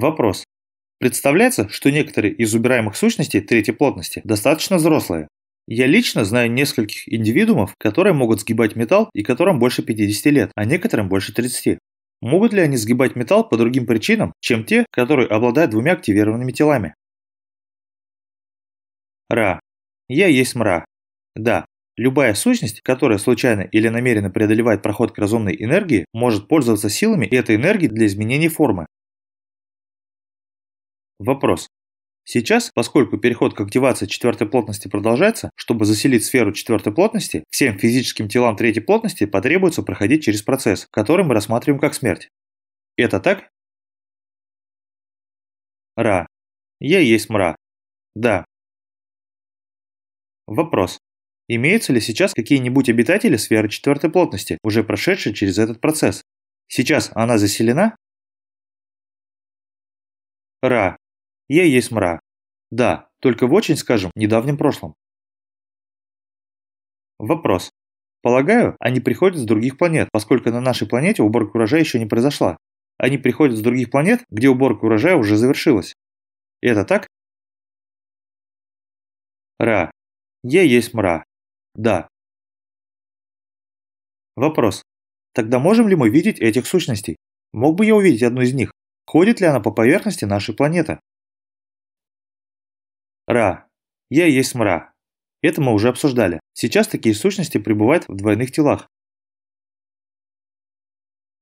Вопрос. Представляется, что некоторые из убираемых сущностей третьей плотности достаточно взрослые. Я лично знаю нескольких индивидуумов, которые могут сгибать металл и которым больше 50 лет, а некоторым больше 30. Могут ли они сгибать металл по другим причинам, чем те, которые обладают двумя активированными телами? Ра. Я есть мра. Да, любая сущность, которая случайно или намеренно преодолевает проход к разумной энергии, может пользоваться силами этой энергии для изменения формы. Вопрос. Сейчас, поскольку переход к активации четвертой плотности продолжается, чтобы заселить сферу четвертой плотности, всем физическим телам третьей плотности потребуется проходить через процесс, который мы рассматриваем как смерть. Это так? Ра. Я есть мра. Да. Вопрос. Имеются ли сейчас какие-нибудь обитатели сферы четвертой плотности, уже прошедшие через этот процесс? Сейчас она заселена? Ра. Я есть мра. Да, только в очень, скажем, недавнем прошлом. Вопрос. Полагаю, они приходят с других планет, поскольку на нашей планете уборка урожая еще не произошла. Они приходят с других планет, где уборка урожая уже завершилась. Это так? Ра. Я есть мра. Да. Вопрос. Тогда можем ли мы видеть этих сущностей? Мог бы я увидеть одну из них? Ходит ли она по поверхности нашей планеты? Ра. Я есть мра. Это мы уже обсуждали. Сейчас такие сущности пребывают в двойных телах.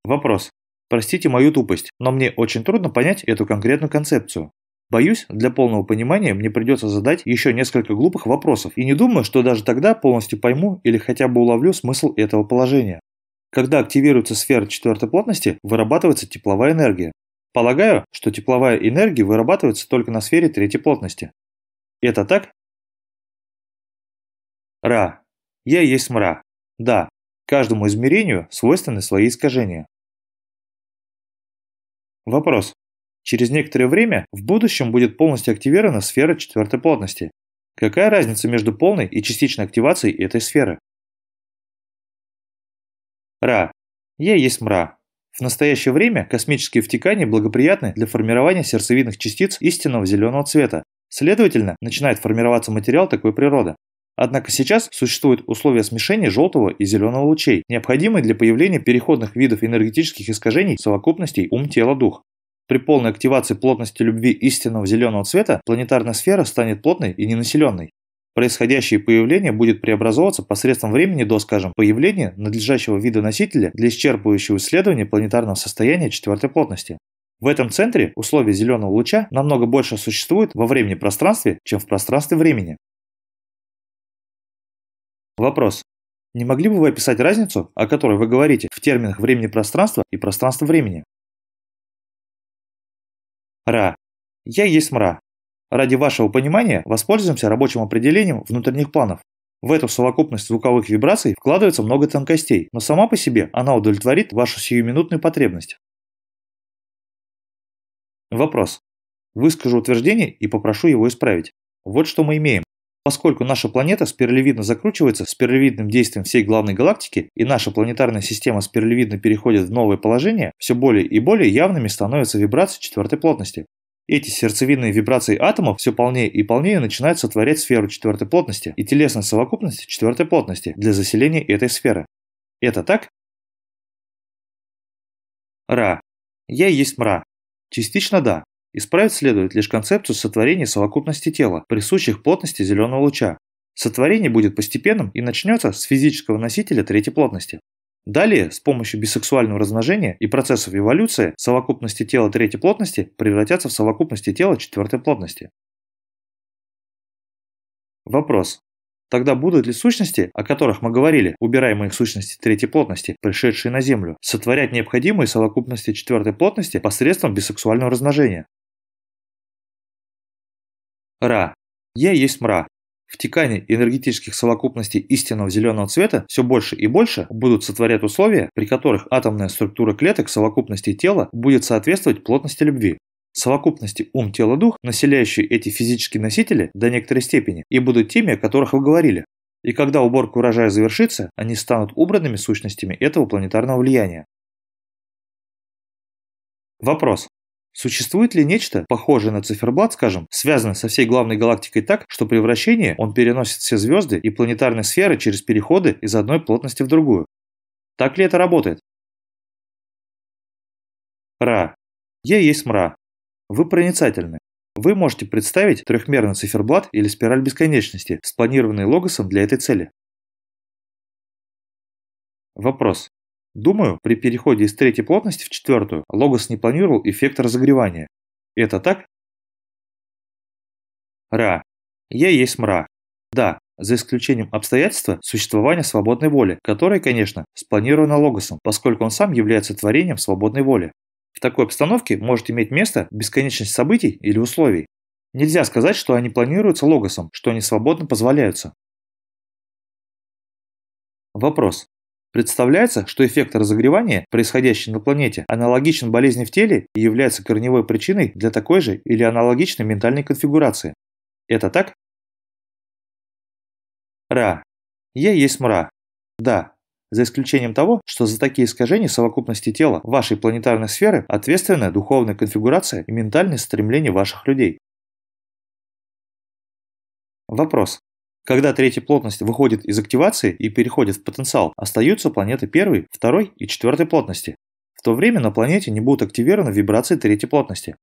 Вопрос. Простите мою тупость, но мне очень трудно понять эту конкретную концепцию. Боюсь, для полного понимания мне придется задать еще несколько глупых вопросов, и не думаю, что даже тогда полностью пойму или хотя бы уловлю смысл этого положения. Когда активируется сфера четвертой плотности, вырабатывается тепловая энергия. Полагаю, что тепловая энергия вырабатывается только на сфере третьей плотности. Это так? Ра. Я есть мра. Да, каждому измерению свойственны свои искажения. Вопрос. Через некоторое время в будущем будет полностью активирована сфера четвертой плотности. Какая разница между полной и частичной активацией этой сферы? Ра. Я есть мра. В настоящее время космические втекания благоприятны для формирования сердцевидных частиц истинного зеленого цвета, Следовательно, начинает формироваться материал такой природы. Однако сейчас существуют условия смешения желтого и зеленого лучей, необходимые для появления переходных видов энергетических искажений совокупностей ум-тело-дух. При полной активации плотности любви истинного зеленого цвета планетарная сфера станет плотной и ненаселенной. Происходящее появление будет преобразовываться посредством времени до, скажем, появления надлежащего вида носителя для исчерпывающего исследования планетарного состояния четвертой плотности. В этом центре условия зеленого луча намного больше существуют во времени-пространстве, чем в пространстве-времени. Вопрос. Не могли бы вы описать разницу, о которой вы говорите, в терминах времени-пространства и пространства-времени? Ра. Я есть мра. Ради вашего понимания воспользуемся рабочим определением внутренних планов. В эту совокупность звуковых вибраций вкладывается много тонкостей, но сама по себе она удовлетворит вашу сиюминутную потребность. Вопрос. Выскажу утверждение и попрошу его исправить. Вот что мы имеем. Поскольку наша планета спиралевидно закручивается спиралевидным действием всей главной галактики, и наша планетарная система спиралевидно переходит в новое положение, все более и более явными становятся вибрации четвертой плотности. Эти сердцевидные вибрации атомов все полнее и полнее начинают сотворять сферу четвертой плотности и телесной совокупности четвертой плотности для заселения этой сферы. Это так? Ра. Я есть мра. Частично да. Исправить следует лишь концепцию сотворения совокупности тела, присущих плотности зеленого луча. Сотворение будет постепенным и начнется с физического носителя третьей плотности. Далее, с помощью бисексуального размножения и процессов эволюции, совокупности тела третьей плотности превратятся в совокупности тела четвертой плотности. Вопрос. Тогда будут ли сущности, о которых мы говорили, убираемые сущности третьей плотности, пришедшие на Землю, сотворять необходимые совокупности четвертой плотности посредством бисексуального размножения? Ра. Я есть мра. Втекание энергетических совокупностей истинного зеленого цвета все больше и больше будут сотворять условия, при которых атомная структура клеток совокупности тела будет соответствовать плотности любви совокупности ум, тело, дух, населяющие эти физические носители до некоторой степени, и будут теми, о которых вы говорили. И когда уборка урожая завершится, они станут убранными сущностями этого планетарного влияния. Вопрос. Существует ли нечто, похожее на циферблат, скажем, связанное со всей главной галактикой так, что при вращении он переносит все звезды и планетарные сферы через переходы из одной плотности в другую? Так ли это работает? Ра. Я есть мра. Вы проницательны. Вы можете представить трехмерный циферблат или спираль бесконечности, спланированный логосом для этой цели. Вопрос. Думаю, при переходе из третьей плотности в четвертую Логос не планировал эффект разогревания. Это так? Ра. Я есть мра. Да, за исключением обстоятельства существования свободной воли, которое, конечно, спланировано Логосом, поскольку он сам является творением свободной воли. В такой обстановке может иметь место бесконечность событий или условий. Нельзя сказать, что они планируются Логосом, что они свободно позволяются. Вопрос. Представляется, что эффект разогревания, происходящий на планете, аналогичен болезни в теле и является корневой причиной для такой же или аналогичной ментальной конфигурации. Это так? Ра. Я есть мра. Да. За исключением того, что за такие искажения совокупности тела вашей планетарной сферы ответственна духовная конфигурация и ментальные стремления ваших людей. Вопрос. Когда третья плотность выходит из активации и переходит в потенциал, остаются планеты первой, второй и четвертой плотности. В то время на планете не будут активированы вибрации третьей плотности.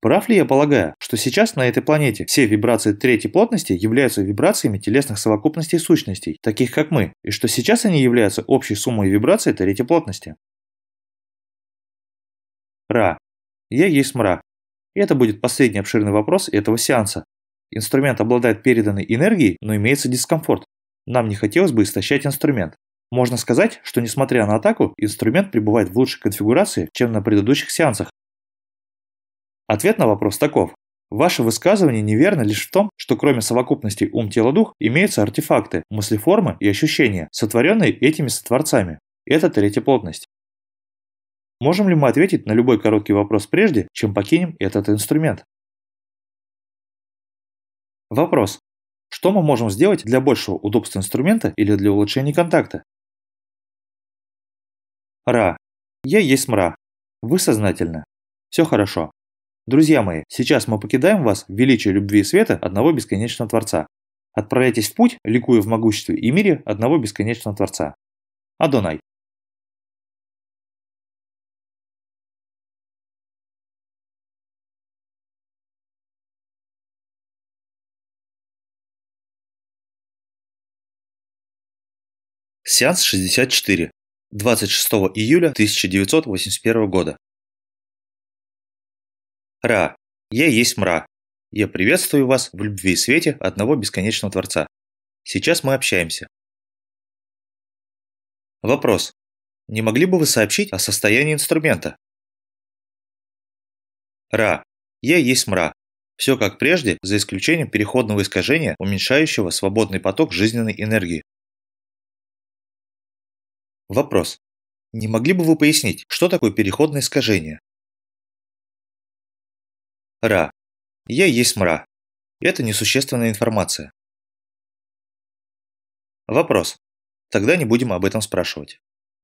Прав ли я полагаю, что сейчас на этой планете все вибрации третьей плотности являются вибрациями телесных совокупностей сущностей, таких как мы, и что сейчас они являются общей суммой вибраций третьей плотности? Ра. Я есть мра. Это будет последний обширный вопрос этого сеанса, Инструмент обладает переданной энергией, но имеется дискомфорт. Нам не хотелось бы истощать инструмент. Можно сказать, что несмотря на атаку, инструмент пребывает в лучшей конфигурации, чем на предыдущих сеансах. Ответ на вопрос таков. Ваше высказывание неверно лишь в том, что кроме совокупности ум-тело-дух имеются артефакты, мыслеформы и ощущения, сотворенные этими сотворцами. Это третья плотность. Можем ли мы ответить на любой короткий вопрос прежде, чем покинем этот инструмент? Вопрос. Что мы можем сделать для большего удобства инструмента или для улучшения контакта? Ра. Я есть мра. Вы сознательно. Все хорошо. Друзья мои, сейчас мы покидаем вас в величии любви и света одного бесконечного Творца. Отправляйтесь в путь, ликуя в могуществе и мире одного бесконечного Творца. Адонай. Сеанс 64. 26 июля 1981 года. Ра. Я есть мра. Я приветствую вас в любви и свете одного бесконечного Творца. Сейчас мы общаемся. Вопрос. Не могли бы вы сообщить о состоянии инструмента? Ра. Я есть мра. Все как прежде, за исключением переходного искажения, уменьшающего свободный поток жизненной энергии. Вопрос. Не могли бы вы пояснить, что такое переходное искажение? Ра. Я есть мра. Это несущественная информация. Вопрос. Тогда не будем об этом спрашивать.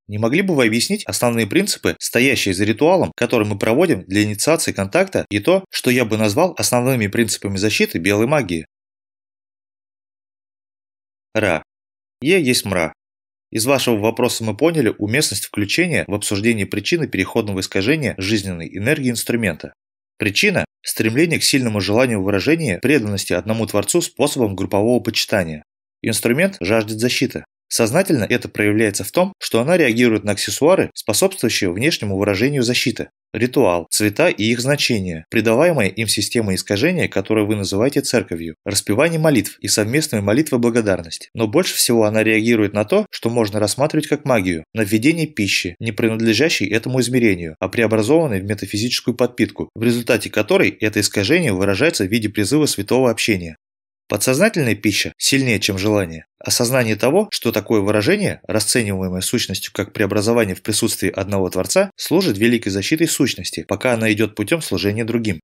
Не могли бы вы объяснить основные принципы, стоящие за ритуалом, который мы проводим для инициации контакта, и то, что я бы назвал основными принципами защиты белой магии? Ра. Я есть мра. Из вашего вопроса мы поняли уместность включения в обсуждение причины переходного искажения жизненной энергии инструмента. Причина – стремление к сильному желанию выражения преданности одному Творцу способом группового почитания. Инструмент жаждет защиты. Сознательно это проявляется в том, что она реагирует на аксессуары, способствующие внешнему выражению защиты. Ритуал, цвета и их значения, придаваемая им система искажения, которую вы называете церковью, распевание молитв и совместные молитвы благодарности. Но больше всего она реагирует на то, что можно рассматривать как магию, на введение пищи, не принадлежащей этому измерению, а преобразованной в метафизическую подпитку, в результате которой это искажение выражается в виде призыва святого общения. Подсознательная пища сильнее, чем желание. Осознание того, что такое выражение, расцениваемое сущностью как преобразование в присутствии одного Творца, служит великой защитой сущности, пока она идет путем служения другим.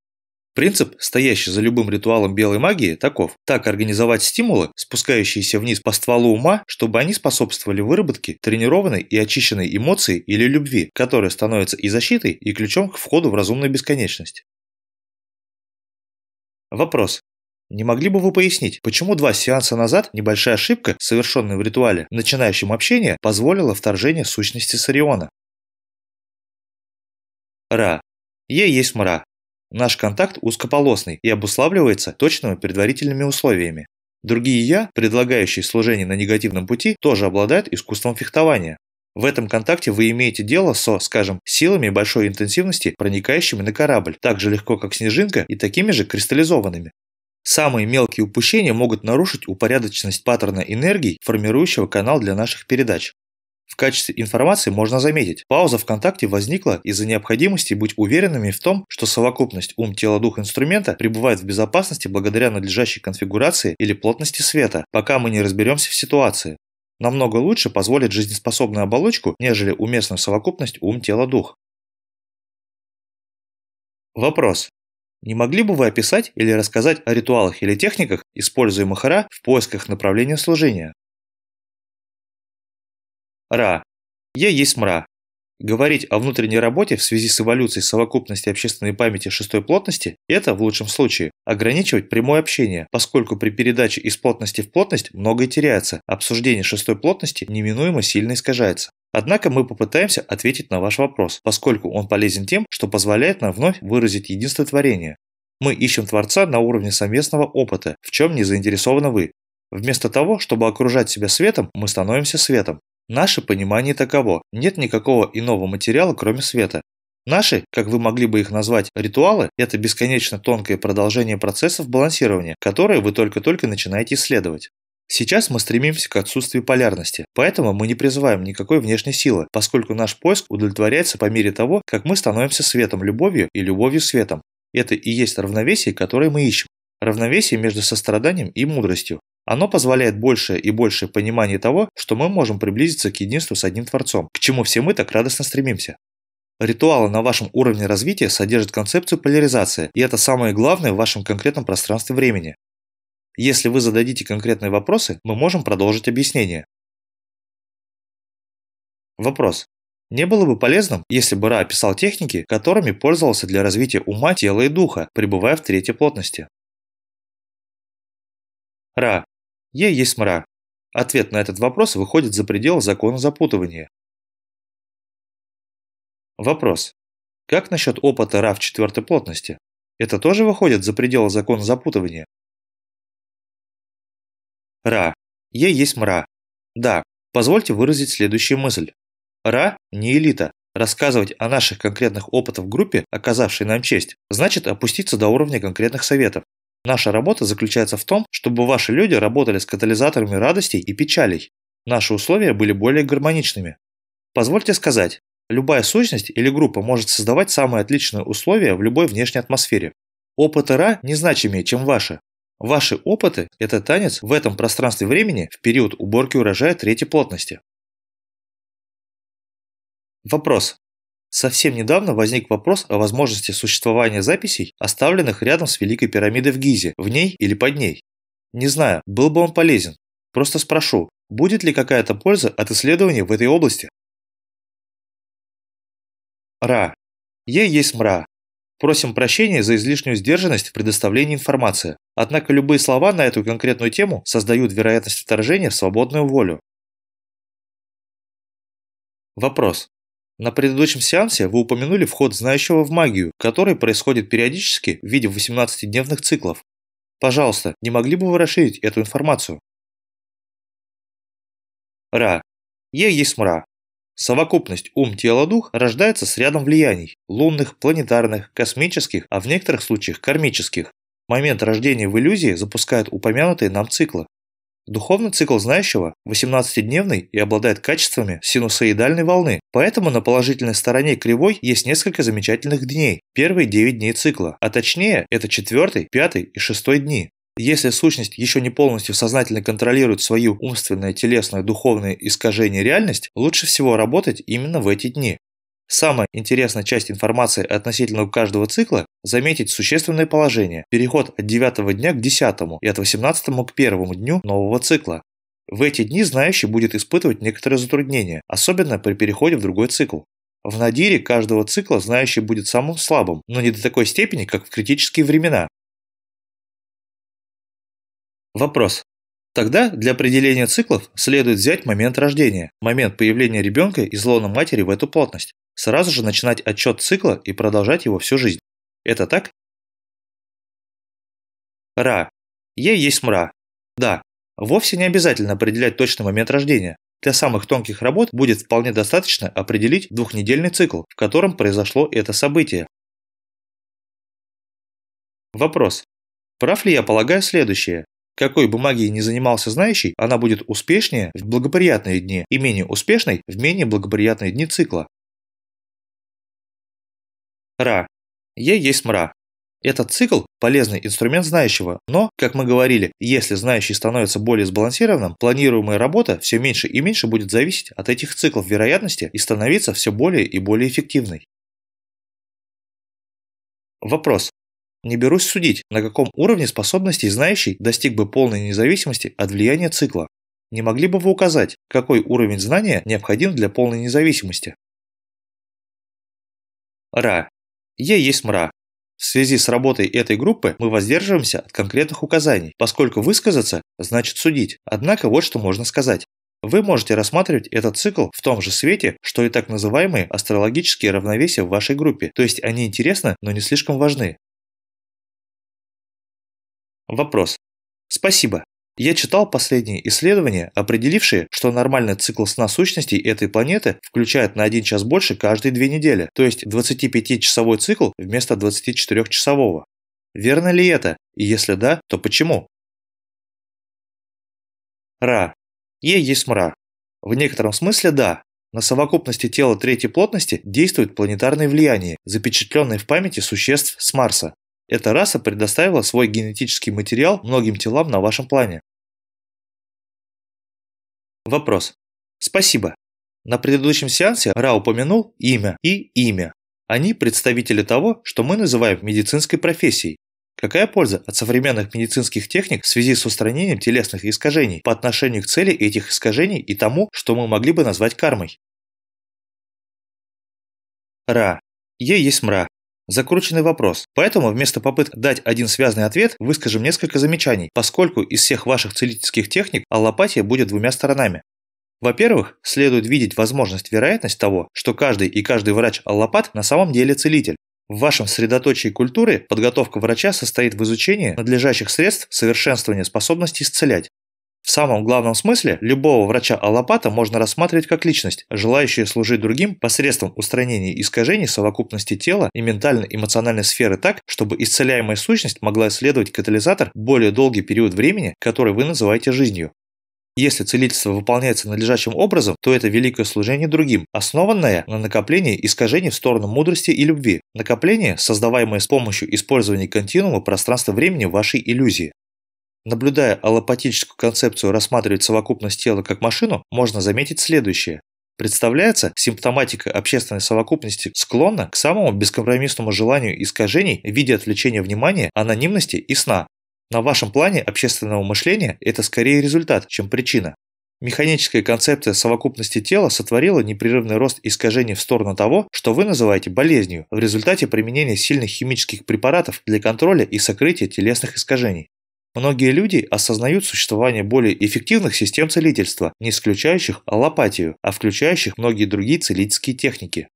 Принцип, стоящий за любым ритуалом белой магии, таков. Так организовать стимулы, спускающиеся вниз по стволу ума, чтобы они способствовали выработке тренированной и очищенной эмоции или любви, которая становится и защитой, и ключом к входу в разумную бесконечность. Вопрос. Не могли бы вы пояснить, почему два сеанса назад небольшая ошибка, совершенная в ритуале, начинающем общение, позволила вторжение сущности Сариона? Ра. Е есть мра. Наш контакт узкополосный и обуславливается точными предварительными условиями. Другие «я», предлагающие служение на негативном пути, тоже обладают искусством фехтования. В этом контакте вы имеете дело со, скажем, силами большой интенсивности, проникающими на корабль, так же легко, как снежинка, и такими же кристаллизованными. Самые мелкие упущения могут нарушить упорядоченность паттерна энергий, формирующего канал для наших передач. В качестве информации можно заметить, пауза в контакте возникла из-за необходимости быть уверенными в том, что совокупность ум, тело, дух инструмента пребывает в безопасности благодаря надлежащей конфигурации или плотности света, пока мы не разберемся в ситуации. Намного лучше позволить жизнеспособную оболочку, нежели уместную совокупность ум, тело, дух. Вопрос. Не могли бы вы описать или рассказать о ритуалах или техниках, используемых Ра в поисках направления служения? Ра. Я есть мра. Говорить о внутренней работе в связи с эволюцией совокупности общественной памяти шестой плотности – это, в лучшем случае, ограничивать прямое общение, поскольку при передаче из плотности в плотность многое теряется, обсуждение шестой плотности неминуемо сильно искажается. Однако мы попытаемся ответить на ваш вопрос, поскольку он полезен тем, что позволяет нам вновь выразить единство творения. Мы ищем Творца на уровне совместного опыта, в чем не заинтересованы вы. Вместо того, чтобы окружать себя светом, мы становимся светом. Наше понимание таково. Нет никакого иного материала, кроме света. Наши, как вы могли бы их назвать, ритуалы – это бесконечно тонкое продолжение процессов балансирования, которые вы только-только начинаете исследовать. Сейчас мы стремимся к отсутствию полярности, поэтому мы не призываем никакой внешней силы, поскольку наш поиск удовлетворяется по мере того, как мы становимся светом любовью и любовью светом. Это и есть равновесие, которое мы ищем. Равновесие между состраданием и мудростью. Оно позволяет большее и большее понимание того, что мы можем приблизиться к единству с одним Творцом, к чему все мы так радостно стремимся. Ритуалы на вашем уровне развития содержат концепцию поляризации, и это самое главное в вашем конкретном пространстве времени. Если вы зададите конкретные вопросы, мы можем продолжить объяснение. Вопрос. Не было бы полезным, если бы Ра описал техники, которыми пользовался для развития ума, тела и духа, пребывая в третьей плотности? Ра. Е есть мра. Ответ на этот вопрос выходит за пределы закона запутывания. Вопрос. Как насчет опыта Ра в четвертой плотности? Это тоже выходит за пределы закона запутывания? Ра. Е есть мра. Да, позвольте выразить следующую мысль. Ра не элита. Рассказывать о наших конкретных опытах в группе, оказавшей нам честь, значит опуститься до уровня конкретных советов. Наша работа заключается в том, чтобы ваши люди работали с катализаторами радостей и печалей. Наши условия были более гармоничными. Позвольте сказать, любая сущность или группа может создавать самые отличные условия в любой внешней атмосфере. Опыты Ра незначимее, чем ваши. Ваши опыты – это танец в этом пространстве времени в период уборки урожая третьей плотности. Вопрос. Совсем недавно возник вопрос о возможности существования записей, оставленных рядом с Великой пирамидой в Гизе, в ней или под ней. Не знаю, был бы он полезен. Просто спрошу, будет ли какая-то польза от исследований в этой области? Ра. Е есть мра. Просим прощения за излишнюю сдержанность в предоставлении информации. Однако любые слова на эту конкретную тему создают вероятность вторжения в свободную волю. Вопрос. На предыдущем сеансе вы упомянули вход знающего в магию, который происходит периодически в виде 18-дневных циклов. Пожалуйста, не могли бы вы расширить эту информацию? Ра. Е есть мра. Совокупность ум-тело-дух рождается с рядом влияний – лунных, планетарных, космических, а в некоторых случаях кармических. Момент рождения в иллюзии запускает упомянутые нам циклы. Духовный цикл знающего 18-дневный и обладает качествами синусоидальной волны, поэтому на положительной стороне кривой есть несколько замечательных дней, первые 9 дней цикла, а точнее это четвертый, пятый и шестой дни. Если сущность еще не полностью сознательно контролирует свою умственное, телесное, духовное искажение реальность, лучше всего работать именно в эти дни. Самая интересная часть информации относительно каждого цикла – заметить существенное положение, переход от 9 дня к 10 и от 18 к 1 дню нового цикла. В эти дни знающий будет испытывать некоторые затруднения, особенно при переходе в другой цикл. В надире каждого цикла знающий будет самым слабым, но не до такой степени, как в критические времена. Вопрос. Тогда для определения циклов следует взять момент рождения, момент появления ребенка из лона матери в эту плотность сразу же начинать отчет цикла и продолжать его всю жизнь. Это так? Ра. Е есть мра. Да. Вовсе не обязательно определять точный момент рождения. Для самых тонких работ будет вполне достаточно определить двухнедельный цикл, в котором произошло это событие. Вопрос. Прав ли я полагаю следующее? Какой бы магией ни занимался знающий, она будет успешнее в благоприятные дни и менее успешной в менее благоприятные дни цикла. Ра. Е есть мра. Этот цикл – полезный инструмент знающего, но, как мы говорили, если знающий становится более сбалансированным, планируемая работа все меньше и меньше будет зависеть от этих циклов вероятности и становиться все более и более эффективной. Вопрос. Не берусь судить, на каком уровне способностей знающий достиг бы полной независимости от влияния цикла. Не могли бы вы указать, какой уровень знания необходим для полной независимости? Ра. Е есть мра. В связи с работой этой группы мы воздерживаемся от конкретных указаний, поскольку высказаться значит судить. Однако вот что можно сказать. Вы можете рассматривать этот цикл в том же свете, что и так называемые астрологические равновесия в вашей группе, то есть они интересны, но не слишком важны. Вопрос. Спасибо. Я читал последние исследования, определившие, что нормальный цикл сна сущностей этой планеты включает на один час больше каждые две недели, то есть 25-часовой цикл вместо 24-часового. Верно ли это? И если да, то почему? Ра. Е есть мра. В некотором смысле да. На совокупности тела третьей плотности действует планетарное влияние, запечатленное в памяти существ с Марса. Эта раса предоставила свой генетический материал многим телам на вашем плане. Вопрос. Спасибо. На предыдущем сеансе Ра упомянул имя и имя. Они представители того, что мы называем медицинской профессией. Какая польза от современных медицинских техник в связи с устранением телесных искажений по отношению к цели этих искажений и тому, что мы могли бы назвать кармой? Ра. Е есть мра. Закрученный вопрос. Поэтому вместо попыток дать один связанный ответ, выскажем несколько замечаний, поскольку из всех ваших целительских техник аллопатия будет двумя сторонами. Во-первых, следует видеть возможность, вероятность того, что каждый и каждый врач-аллопат на самом деле целитель. В вашем средоточии культуры подготовка врача состоит в изучении надлежащих средств совершенствования способности исцелять. В самом главном смысле, любого врача-аллопата можно рассматривать как личность, желающая служить другим посредством устранения искажений совокупности тела и ментально-эмоциональной сферы так, чтобы исцеляемая сущность могла исследовать катализатор более долгий период времени, который вы называете жизнью. Если целительство выполняется надлежащим образом, то это великое служение другим, основанное на накоплении искажений в сторону мудрости и любви. Накопление, создаваемое с помощью использования континуума пространства-времени вашей иллюзии. Наблюдая аллопатическую концепцию рассматривать совокупность тела как машину, можно заметить следующее. Представляется, симптоматика общественной совокупности склонна к самому бескомпромиссному желанию искажений в виде отвлечения внимания, анонимности и сна. На вашем плане общественного мышления это скорее результат, чем причина. Механическая концепция совокупности тела сотворила непрерывный рост искажений в сторону того, что вы называете болезнью, в результате применения сильных химических препаратов для контроля и сокрытия телесных искажений. Многие люди осознают существование более эффективных систем целительства, не исключающих аллопатию, а включающих многие другие целительские техники.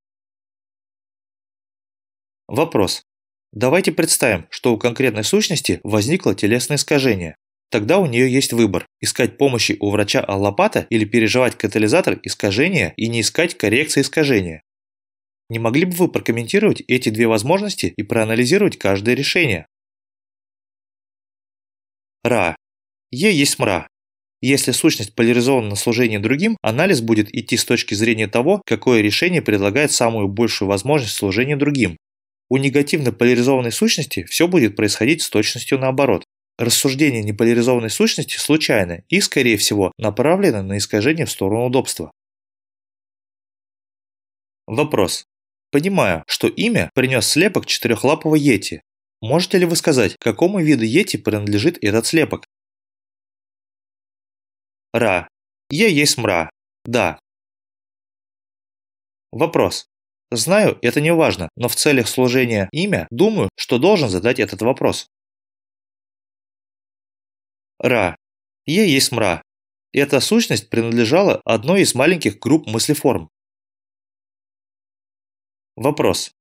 Вопрос. Давайте представим, что у конкретной сущности возникло телесное искажение. Тогда у нее есть выбор – искать помощи у врача-аллопата или переживать катализатор искажения и не искать коррекции искажения. Не могли бы вы прокомментировать эти две возможности и проанализировать каждое решение? Ра. Е есть мра. Если сущность поляризована на служение другим, анализ будет идти с точки зрения того, какое решение предлагает самую большую возможность служения другим. У негативно поляризованной сущности все будет происходить с точностью наоборот. Рассуждение неполяризованной сущности случайно и, скорее всего, направлено на искажение в сторону удобства. Вопрос. Понимаю, что имя принес слепок четырехлапого йети. Можете ли вы сказать, какому виду йети принадлежит этот слепок? Ра. Я есть мра. Да. Вопрос. Знаю, это не важно, но в целях служения имя думаю, что должен задать этот вопрос. Ра. Я есть мра. Эта сущность принадлежала одной из маленьких групп мыслеформ. Вопрос.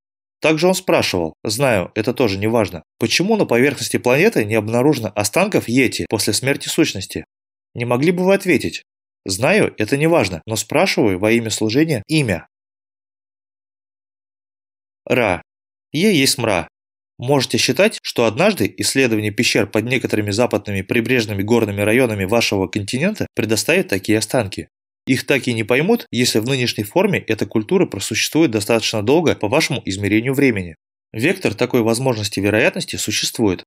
Также он спрашивал, знаю, это тоже не важно, почему на поверхности планеты не обнаружено останков Йети после смерти сущности? Не могли бы вы ответить? Знаю, это не важно, но спрашиваю во имя служения имя. Ра. Е есть мра. Можете считать, что однажды исследование пещер под некоторыми западными прибрежными горными районами вашего континента предоставит такие останки. Их так и не поймут, если в нынешней форме эта культура просуществует достаточно долго по вашему измерению времени. Вектор такой возможности вероятности существует.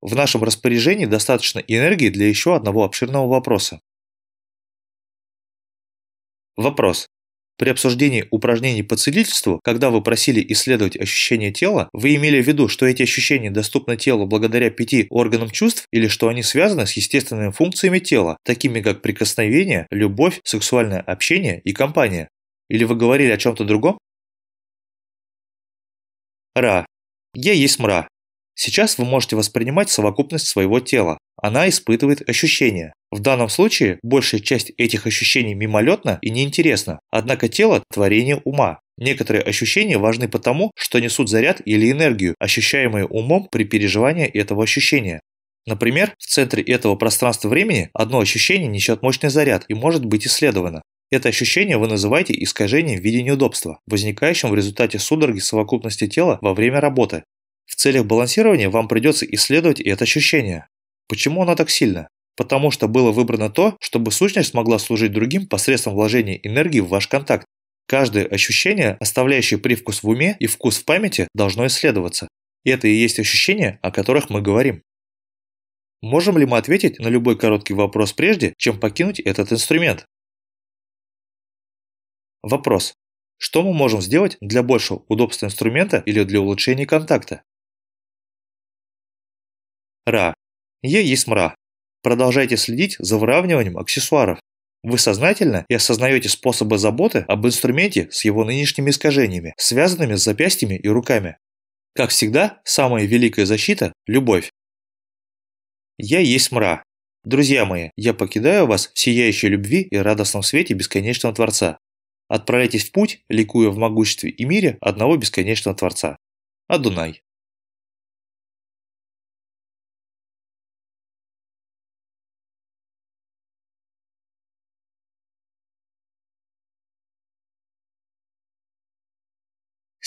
В нашем распоряжении достаточно энергии для еще одного обширного вопроса. Вопрос. При обсуждении упражнений по целительству, когда вы просили исследовать ощущения тела, вы имели в виду, что эти ощущения доступны телу благодаря пяти органам чувств или что они связаны с естественными функциями тела, такими как прикосновение, любовь, сексуальное общение и компания? Или вы говорили о чем-то другом? Ра. Я есть мра. Сейчас вы можете воспринимать совокупность своего тела. Она испытывает ощущения. В данном случае большая часть этих ощущений мимолетна и неинтересна, однако тело – творение ума. Некоторые ощущения важны потому, что несут заряд или энергию, ощущаемые умом при переживании этого ощущения. Например, в центре этого пространства-времени одно ощущение несет мощный заряд и может быть исследовано. Это ощущение вы называете искажением в виде неудобства, возникающим в результате судороги совокупности тела во время работы. В целях балансирования вам придется исследовать это ощущение. Почему оно так сильно? Потому что было выбрано то, чтобы сущность могла служить другим посредством вложения энергии в ваш контакт. Каждое ощущение, оставляющее привкус в уме и вкус в памяти, должно исследоваться. Это и есть ощущения, о которых мы говорим. Можем ли мы ответить на любой короткий вопрос прежде, чем покинуть этот инструмент? Вопрос. Что мы можем сделать для большего удобства инструмента или для улучшения контакта? Ра. Е есть мра. Продолжайте следить за выравниванием аксессуаров. Вы сознательно и осознаете способы заботы об инструменте с его нынешними искажениями, связанными с запястьями и руками. Как всегда, самая великая защита – любовь. Я есть мра. Друзья мои, я покидаю вас в сияющей любви и радостном свете бесконечного Творца. Отправляйтесь в путь, ликуя в могуществе и мире одного бесконечного Творца. Адунай.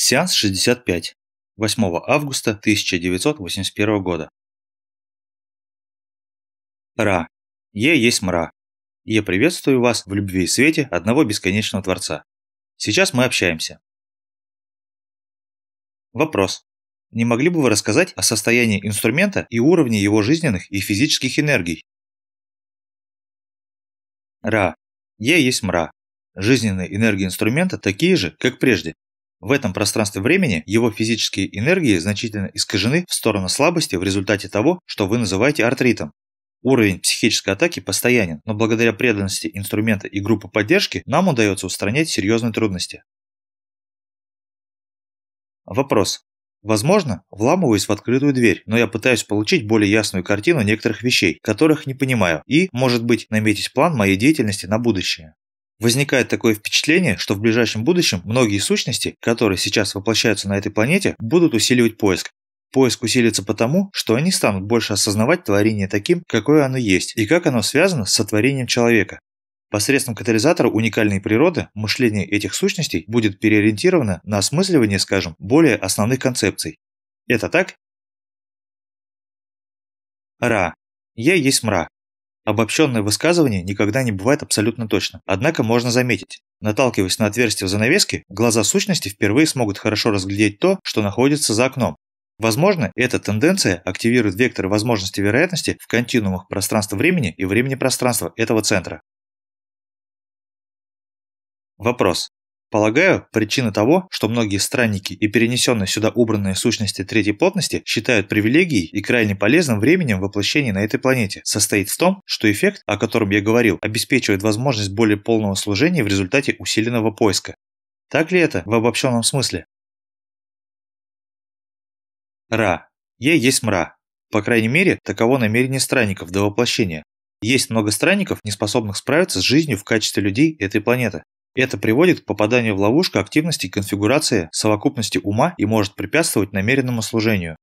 Сеанс 65. 8 августа 1981 года. Ра. Е есть мра. Я приветствую вас в любви и свете одного бесконечного Творца. Сейчас мы общаемся. Вопрос. Не могли бы вы рассказать о состоянии инструмента и уровне его жизненных и физических энергий? Ра. Я есть мра. Жизненные энергии инструмента такие же, как прежде, в этом пространстве времени его физические энергии значительно искажены в сторону слабости в результате того, что вы называете артритом. Уровень психической атаки постоянен, но благодаря преданности инструмента и группы поддержки нам удается устранять серьезные трудности. Вопрос. Возможно, вламываюсь в открытую дверь, но я пытаюсь получить более ясную картину некоторых вещей, которых не понимаю, и, может быть, наметить план моей деятельности на будущее. Возникает такое впечатление, что в ближайшем будущем многие сущности, которые сейчас воплощаются на этой планете, будут усиливать поиск. Поиск усилится потому, что они станут больше осознавать творение таким, какое оно есть, и как оно связано с сотворением человека. Посредством катализатора уникальной природы мышление этих сущностей будет переориентировано на осмысливание, скажем, более основных концепций. Это так? Ра. Я есть мра. Обобщенное высказывание никогда не бывает абсолютно точно. Однако можно заметить, наталкиваясь на отверстие в занавеске, глаза сущности впервые смогут хорошо разглядеть то, что находится за окном. Возможно, эта тенденция активирует векторы возможности вероятности в континуумах пространства-времени и времени-пространства этого центра. Вопрос. Полагаю, причина того, что многие странники и перенесенные сюда убранные сущности третьей плотности считают привилегией и крайне полезным временем воплощения на этой планете, состоит в том, что эффект, о котором я говорил, обеспечивает возможность более полного служения в результате усиленного поиска. Так ли это в обобщенном смысле? Ра. Я есть мра. По крайней мере, таково намерение странников до воплощения. Есть много странников, не способных справиться с жизнью в качестве людей этой планеты. Это приводит к попаданию в ловушку активности конфигурации совокупности ума и может препятствовать намеренному служению.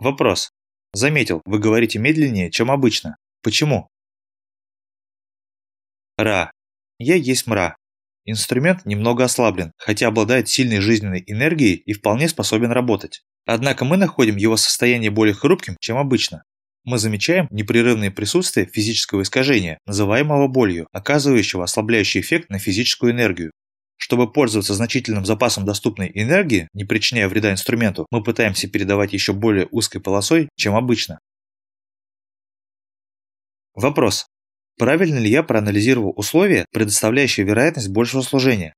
Вопрос. Заметил, вы говорите медленнее, чем обычно. Почему? Ра. Я есть мра. Инструмент немного ослаблен, хотя обладает сильной жизненной энергией и вполне способен работать. Однако мы находим его состояние более хрупким, чем обычно мы замечаем непрерывное присутствие физического искажения, называемого болью, оказывающего ослабляющий эффект на физическую энергию. Чтобы пользоваться значительным запасом доступной энергии, не причиняя вреда инструменту, мы пытаемся передавать еще более узкой полосой, чем обычно. Вопрос. Правильно ли я проанализировал условия, предоставляющие вероятность большего служения?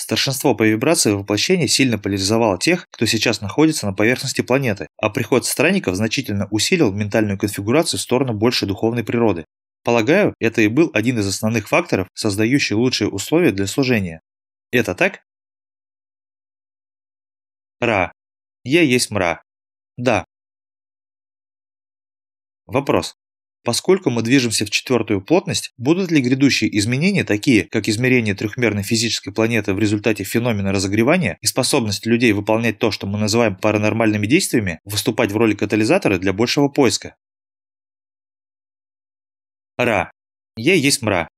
Старшинство по вибрации воплощения сильно поляризовало тех, кто сейчас находится на поверхности планеты, а приход странников значительно усилил ментальную конфигурацию в сторону большей духовной природы. Полагаю, это и был один из основных факторов, создающий лучшие условия для служения. Это так? Ра. Я есть мра. Да. Вопрос. Поскольку мы движемся в четвертую плотность, будут ли грядущие изменения такие, как измерение трехмерной физической планеты в результате феномена разогревания и способность людей выполнять то, что мы называем паранормальными действиями, выступать в роли катализатора для большего поиска? Ра. Я есть мра.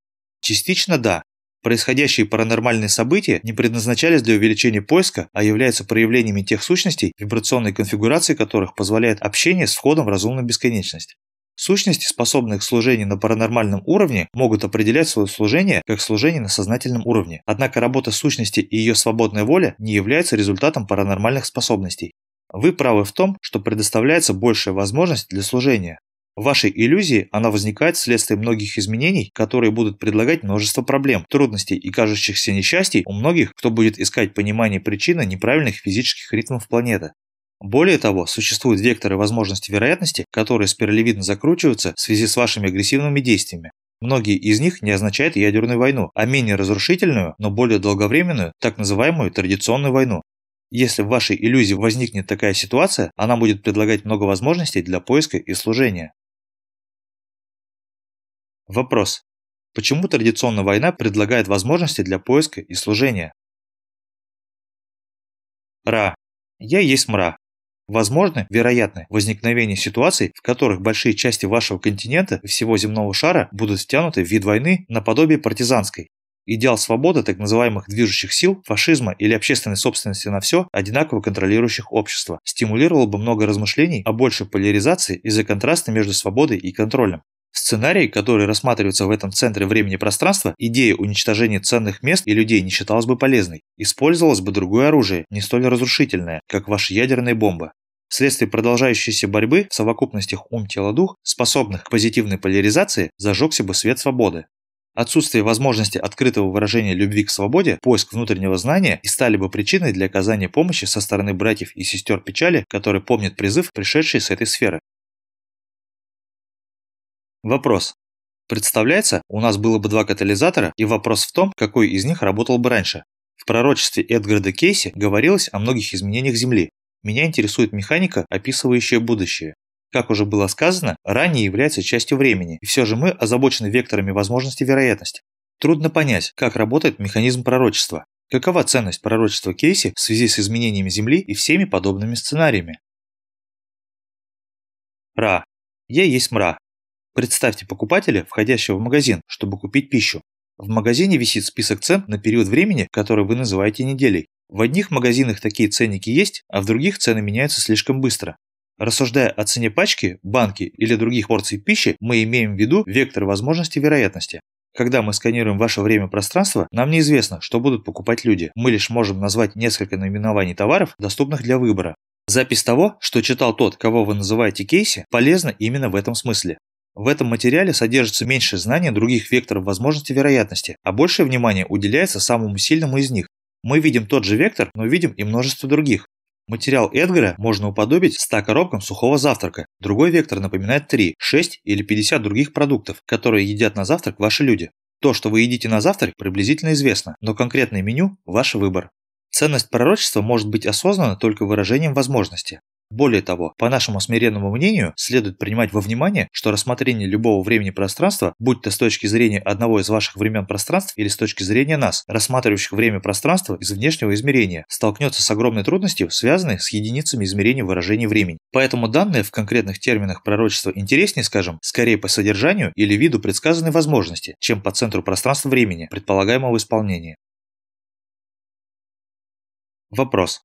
Частично да. Происходящие паранормальные события не предназначались для увеличения поиска, а являются проявлениями тех сущностей, вибрационной конфигурации которых позволяет общение с входом в разумную бесконечность. Сущности, способные к служению на паранормальном уровне, могут определять свое служение как служение на сознательном уровне. Однако работа сущности и ее свободная воля не являются результатом паранормальных способностей. Вы правы в том, что предоставляется большая возможность для служения. В вашей иллюзии она возникает вследствие многих изменений, которые будут предлагать множество проблем, трудностей и кажущихся несчастий у многих, кто будет искать понимание причины неправильных физических ритмов планеты. Более того, существуют векторы возможности вероятности, которые спиралевидно закручиваются в связи с вашими агрессивными действиями. Многие из них не означают ядерную войну, а менее разрушительную, но более долговременную, так называемую традиционную войну. Если в вашей иллюзии возникнет такая ситуация, она будет предлагать много возможностей для поиска и служения. Вопрос. Почему традиционная война предлагает возможности для поиска и служения? Ра. Я есть мра. Возможно, вероятно, возникновение ситуаций, в которых большие части вашего континента и всего земного шара будут втянуты в вид войны наподобие партизанской. Идеал свободы так называемых движущих сил, фашизма или общественной собственности на все, одинаково контролирующих общество, стимулировал бы много размышлений о большей поляризации из-за контраста между свободой и контролем. В сценарии, который рассматривается в этом центре времени пространства, идея уничтожения ценных мест и людей не считалась бы полезной. Использовалось бы другое оружие, не столь разрушительное, как ваша ядерная бомба. Вследствие продолжающейся борьбы в совокупностях ум-тело-дух, способных к позитивной поляризации, зажегся бы свет свободы. Отсутствие возможности открытого выражения любви к свободе, поиск внутреннего знания и стали бы причиной для оказания помощи со стороны братьев и сестер печали, которые помнят призыв, пришедший с этой сферы. Вопрос. Представляется, у нас было бы два катализатора, и вопрос в том, какой из них работал бы раньше. В пророчестве Эдгарда Кейси говорилось о многих изменениях Земли. Меня интересует механика, описывающая будущее. Как уже было сказано, ранее является частью времени, и все же мы озабочены векторами возможности вероятности. Трудно понять, как работает механизм пророчества. Какова ценность пророчества Кейси в связи с изменениями Земли и всеми подобными сценариями? Ра. Я есть мра. Представьте покупателя, входящего в магазин, чтобы купить пищу. В магазине висит список цен на период времени, который вы называете неделей. В одних магазинах такие ценники есть, а в других цены меняются слишком быстро. Рассуждая о цене пачки, банки или других порций пищи, мы имеем в виду вектор возможности вероятности. Когда мы сканируем ваше время-пространство, нам неизвестно, что будут покупать люди. Мы лишь можем назвать несколько наименований товаров, доступных для выбора. Запись того, что читал тот, кого вы называете Кейси, полезна именно в этом смысле. В этом материале содержится меньшее знание других векторов возможности вероятности, а большее внимание уделяется самому сильному из них. Мы видим тот же вектор, но видим и множество других. Материал Эдгара можно уподобить 100 коробкам сухого завтрака. Другой вектор напоминает 3, 6 или 50 других продуктов, которые едят на завтрак ваши люди. То, что вы едите на завтрак, приблизительно известно, но конкретное меню – ваш выбор. Ценность пророчества может быть осознана только выражением возможности. Более того, по нашему смиренному мнению, следует принимать во внимание, что рассмотрение любого времени-пространства, будь то с точки зрения одного из ваших времен-пространств или с точки зрения нас, рассматривающих время-пространство из внешнего измерения, столкнется с огромной трудностью, связанной с единицами измерения выражения времени. Поэтому данные в конкретных терминах пророчества интереснее, скажем, скорее по содержанию или виду предсказанной возможности, чем по центру пространства-времени, предполагаемого исполнения. Вопрос.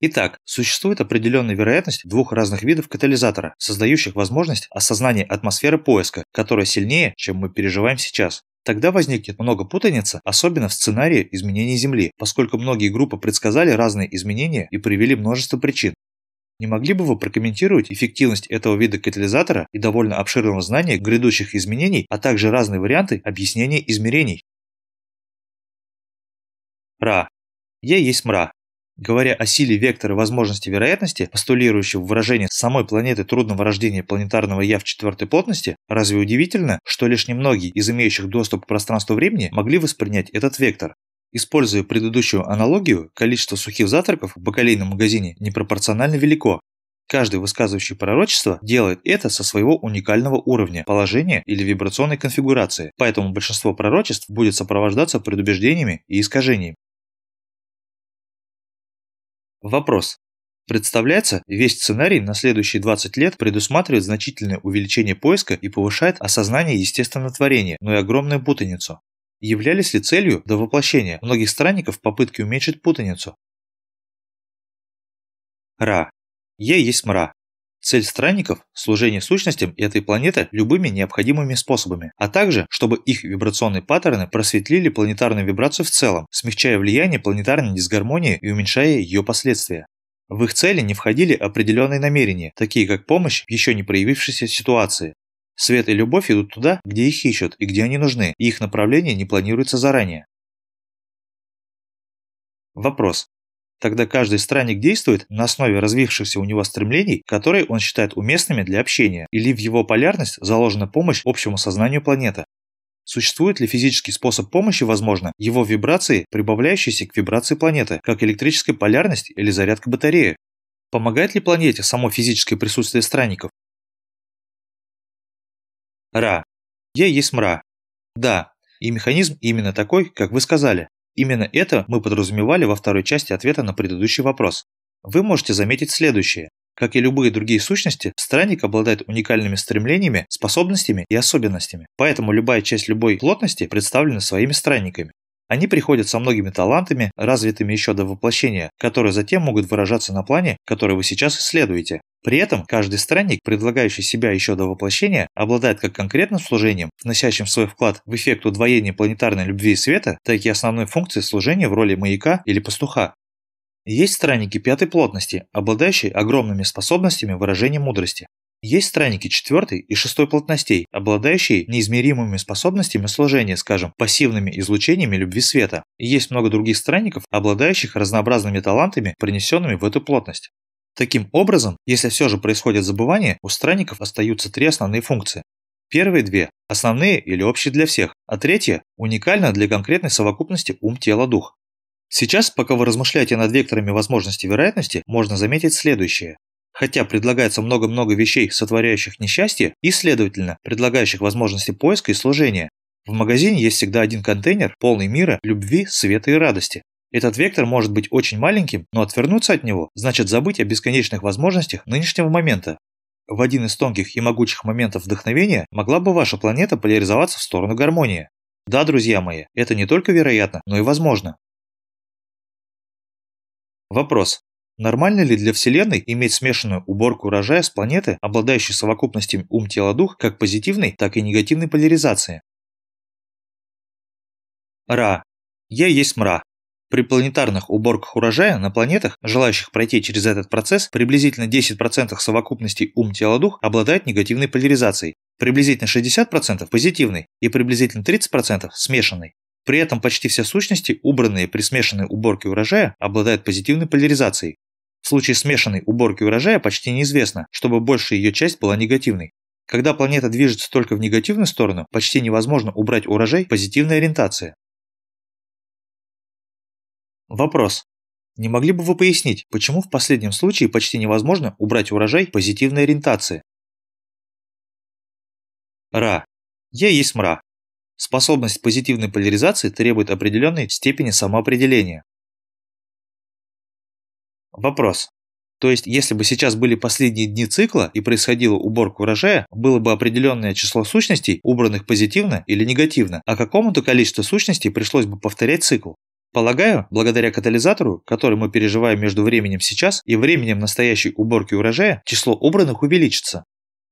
Итак, существует определенная вероятность двух разных видов катализатора, создающих возможность осознания атмосферы поиска, которая сильнее, чем мы переживаем сейчас. Тогда возникнет много путаницы, особенно в сценарии изменений Земли, поскольку многие группы предсказали разные изменения и привели множество причин. Не могли бы вы прокомментировать эффективность этого вида катализатора и довольно обширного знания грядущих изменений, а также разные варианты объяснения измерений? Ра. Е есть мра. Говоря о силе вектора возможности вероятности, постулирующего выражение самой планеты трудного рождения планетарного Я в четвертой плотности, разве удивительно, что лишь немногие из имеющих доступ к пространству времени могли воспринять этот вектор? Используя предыдущую аналогию, количество сухих завтраков в бакалейном магазине непропорционально велико. Каждый высказывающий пророчество делает это со своего уникального уровня, положения или вибрационной конфигурации, поэтому большинство пророчеств будет сопровождаться предубеждениями и искажениями. Вопрос. Представляется, весь сценарий на следующие 20 лет предусматривает значительное увеличение поиска и повышает осознание естественного творения, но и огромную путаницу. Являлись ли целью до воплощения многих странников попытки уменьшить путаницу? Ра. Е есть мра. Цель странников – служение сущностям этой планеты любыми необходимыми способами, а также, чтобы их вибрационные паттерны просветлили планетарную вибрацию в целом, смягчая влияние планетарной дисгармонии и уменьшая ее последствия. В их цели не входили определенные намерения, такие как помощь в еще не проявившейся ситуации. Свет и любовь идут туда, где их ищут и где они нужны, и их направление не планируется заранее. Вопрос. Тогда каждый странник действует на основе развившихся у него стремлений, которые он считает уместными для общения, или в его полярность заложена помощь общему сознанию планеты. Существует ли физический способ помощи, возможно, его вибрации, прибавляющиеся к вибрации планеты, как электрическая полярность или зарядка батареи? Помогает ли планете само физическое присутствие странников? Ра. Я есть мра. Да, и механизм именно такой, как вы сказали. Именно это мы подразумевали во второй части ответа на предыдущий вопрос. Вы можете заметить следующее. Как и любые другие сущности, странник обладает уникальными стремлениями, способностями и особенностями. Поэтому любая часть любой плотности представлена своими странниками. Они приходят со многими талантами, развитыми еще до воплощения, которые затем могут выражаться на плане, который вы сейчас исследуете. При этом каждый странник, предлагающий себя еще до воплощения, обладает как конкретным служением, вносящим свой вклад в эффект удвоения планетарной любви и света, так и основной функцией служения в роли маяка или пастуха. Есть странники пятой плотности, обладающие огромными способностями выражения мудрости. Есть странники четвертой и шестой плотностей, обладающие неизмеримыми способностями служения, скажем, пассивными излучениями любви света. И есть много других странников, обладающих разнообразными талантами, принесенными в эту плотность. Таким образом, если все же происходит забывание, у странников остаются три основные функции. Первые две – основные или общие для всех, а третья – уникальна для конкретной совокупности ум-тело-дух. Сейчас, пока вы размышляете над векторами возможности вероятности, можно заметить следующее. Хотя предлагается много-много вещей, сотворяющих несчастье, и, следовательно, предлагающих возможности поиска и служения, в магазине есть всегда один контейнер, полный мира, любви, света и радости. Этот вектор может быть очень маленьким, но отвернуться от него значит забыть о бесконечных возможностях нынешнего момента. В один из тонких и могучих моментов вдохновения могла бы ваша планета поляризоваться в сторону гармонии. Да, друзья мои, это не только вероятно, но и возможно. Вопрос. Нормально ли для Вселенной иметь смешанную уборку урожая с планеты, обладающей совокупностями ум-тело-дух, как позитивной, так и негативной поляризации? Ра. Я есть мра. При планетарных уборках урожая на планетах, желающих пройти через этот процесс, приблизительно 10% совокупности ум-тело-дух обладает негативной поляризацией. приблизительно 60% позитивный и приблизительно 30% смешанный. При этом почти все сущности, убранные при смешанной уборке урожая, обладают позитивной поляризацией. В случае смешанной уборки урожая почти неизвестно, чтобы большая ее часть была негативной. Когда планета движется только в негативную сторону, почти невозможно убрать урожай позитивной ориентации. Вопрос. Не могли бы вы пояснить, почему в последнем случае почти невозможно убрать урожай позитивной ориентации? Ра. Я есть мра. Способность позитивной поляризации требует определенной степени самоопределения. Вопрос. То есть, если бы сейчас были последние дни цикла и происходила уборка урожая, было бы определенное число сущностей, убранных позитивно или негативно, а какому-то количеству сущностей пришлось бы повторять цикл. Полагаю, благодаря катализатору, который мы переживаем между временем сейчас и временем настоящей уборки урожая, число убранных увеличится.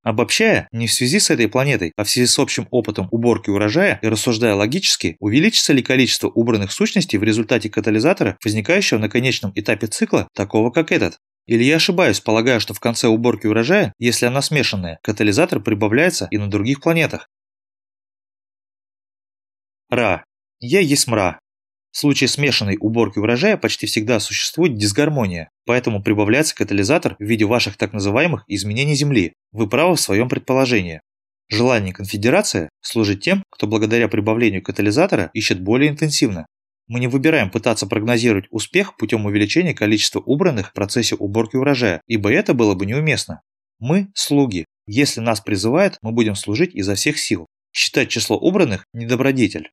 Обобщая, не в связи с этой планетой, а в связи с общим опытом уборки урожая и рассуждая логически, увеличится ли количество убранных сущностей в результате катализатора, возникающего на конечном этапе цикла, такого как этот. Или я ошибаюсь, полагая, что в конце уборки урожая, если она смешанная, катализатор прибавляется и на других планетах. Ра. Я есть мра. В случае смешанной уборки урожая почти всегда существует дисгармония, поэтому прибавляется катализатор в виде ваших так называемых изменений Земли. Вы правы в своем предположении. Желание конфедерация служит тем, кто благодаря прибавлению катализатора ищет более интенсивно. Мы не выбираем пытаться прогнозировать успех путем увеличения количества убранных в процессе уборки урожая, ибо это было бы неуместно. Мы – слуги. Если нас призывают, мы будем служить изо всех сил. Считать число убранных – недобродетель.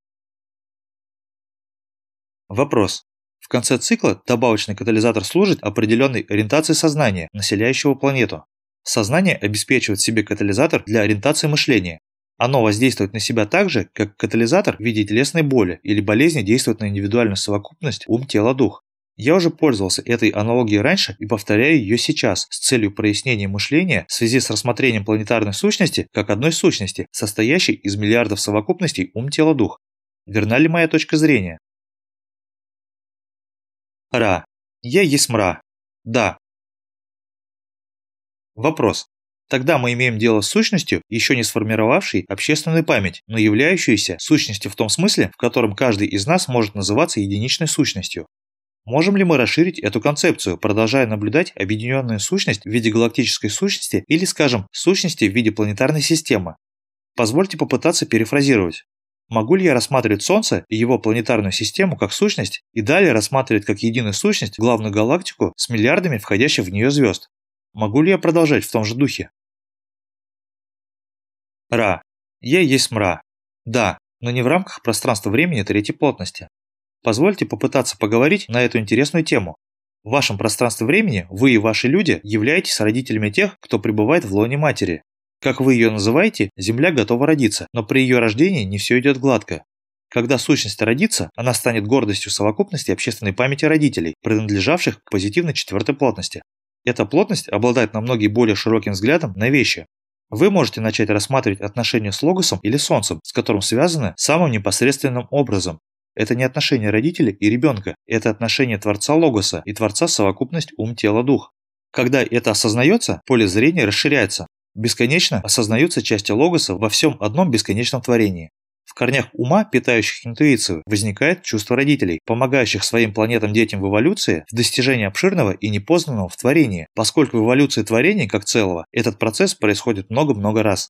Вопрос. В конце цикла добавочный катализатор служит определенной ориентации сознания, населяющего планету. Сознание обеспечивает себе катализатор для ориентации мышления. Оно воздействует на себя так же, как катализатор в виде телесной боли или болезни действует на индивидуальную совокупность ум-тело-дух. Я уже пользовался этой аналогией раньше и повторяю ее сейчас с целью прояснения мышления в связи с рассмотрением планетарной сущности как одной сущности, состоящей из миллиардов совокупностей ум-тело-дух. Верна ли моя точка зрения? Ра. Я есть мра. Да. Вопрос. Тогда мы имеем дело с сущностью, еще не сформировавшей общественную память, но являющейся сущностью в том смысле, в котором каждый из нас может называться единичной сущностью. Можем ли мы расширить эту концепцию, продолжая наблюдать объединенную сущность в виде галактической сущности или, скажем, сущности в виде планетарной системы? Позвольте попытаться перефразировать. Могу ли я рассматривать Солнце и его планетарную систему как сущность и далее рассматривать как единую сущность главную галактику с миллиардами входящих в нее звезд? Могу ли я продолжать в том же духе? Ра. Я есть мра. Да, но не в рамках пространства-времени третьей плотности. Позвольте попытаться поговорить на эту интересную тему. В вашем пространстве-времени вы и ваши люди являетесь родителями тех, кто пребывает в лоне матери. Как вы ее называете, Земля готова родиться, но при ее рождении не все идет гладко. Когда сущность родится, она станет гордостью совокупности общественной памяти родителей, принадлежавших к позитивной четвертой плотности. Эта плотность обладает намного более широким взглядом на вещи. Вы можете начать рассматривать отношения с Логосом или Солнцем, с которым связаны самым непосредственным образом. Это не отношение родителя и ребенка, это отношение Творца Логоса и Творца совокупность ум-тело-дух. Когда это осознается, поле зрения расширяется, Бесконечно осознаются части логоса во всем одном бесконечном творении. В корнях ума, питающих интуицию, возникает чувство родителей, помогающих своим планетам-детям в эволюции в достижении обширного и непознанного в творении, поскольку в эволюции творения как целого этот процесс происходит много-много раз.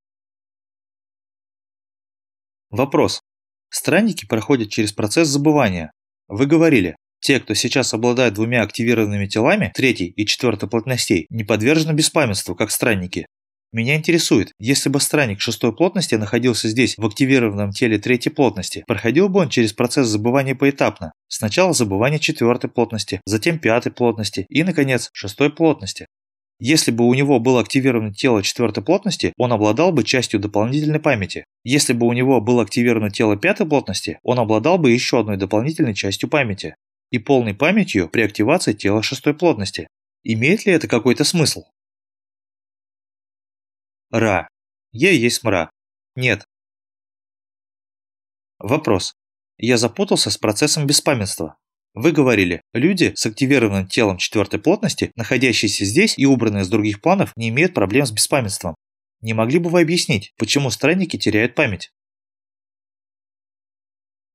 Вопрос. Странники проходят через процесс забывания. Вы говорили, те, кто сейчас обладает двумя активированными телами, третьей и четвертой плотностей, не подвержены беспамятству, как странники. Меня интересует, если бы странник шестой плотности находился здесь, в активированном теле третьей плотности, проходил бы он через процесс забывания поэтапно. Сначала забывание четвертой плотности, затем пятой плотности и, наконец, шестой плотности. Если бы у него было активировано тело четвертой плотности, он обладал бы частью дополнительной памяти. Если бы у него было активировано тело пятой плотности, он обладал бы еще одной дополнительной частью памяти. И полной памятью при активации тела шестой плотности. Имеет ли это какой-то смысл? Ра. Я есть мра. Нет. Вопрос. Я запутался с процессом беспамятства. Вы говорили, люди с активированным телом четвертой плотности, находящиеся здесь и убранные с других планов, не имеют проблем с беспамятством. Не могли бы вы объяснить, почему странники теряют память?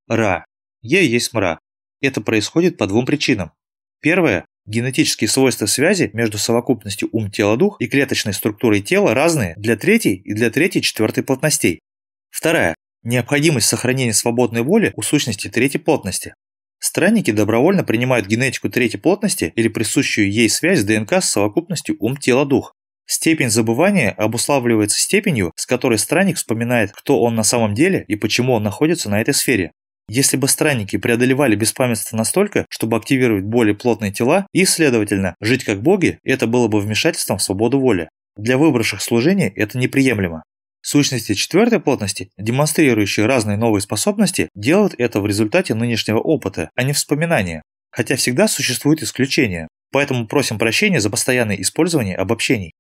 Ра. Я есть мра. Это происходит по двум причинам. Первое. Генетические свойства связи между совокупностью ум-тело-дух и клеточной структурой тела разные для третьей и для третьей четвертой плотностей. Вторая. Необходимость сохранения свободной воли у сущности третьей плотности. Странники добровольно принимают генетику третьей плотности или присущую ей связь ДНК с совокупностью ум-тело-дух. Степень забывания обуславливается степенью, с которой странник вспоминает, кто он на самом деле и почему он находится на этой сфере. Если бы странники преодолевали беспамятство настолько, чтобы активировать более плотные тела и, следовательно, жить как боги, это было бы вмешательством в свободу воли. Для выбравших служение это неприемлемо. Сущности четвертой плотности, демонстрирующие разные новые способности, делают это в результате нынешнего опыта, а не вспоминания. Хотя всегда существуют исключения, поэтому просим прощения за постоянное использование обобщений.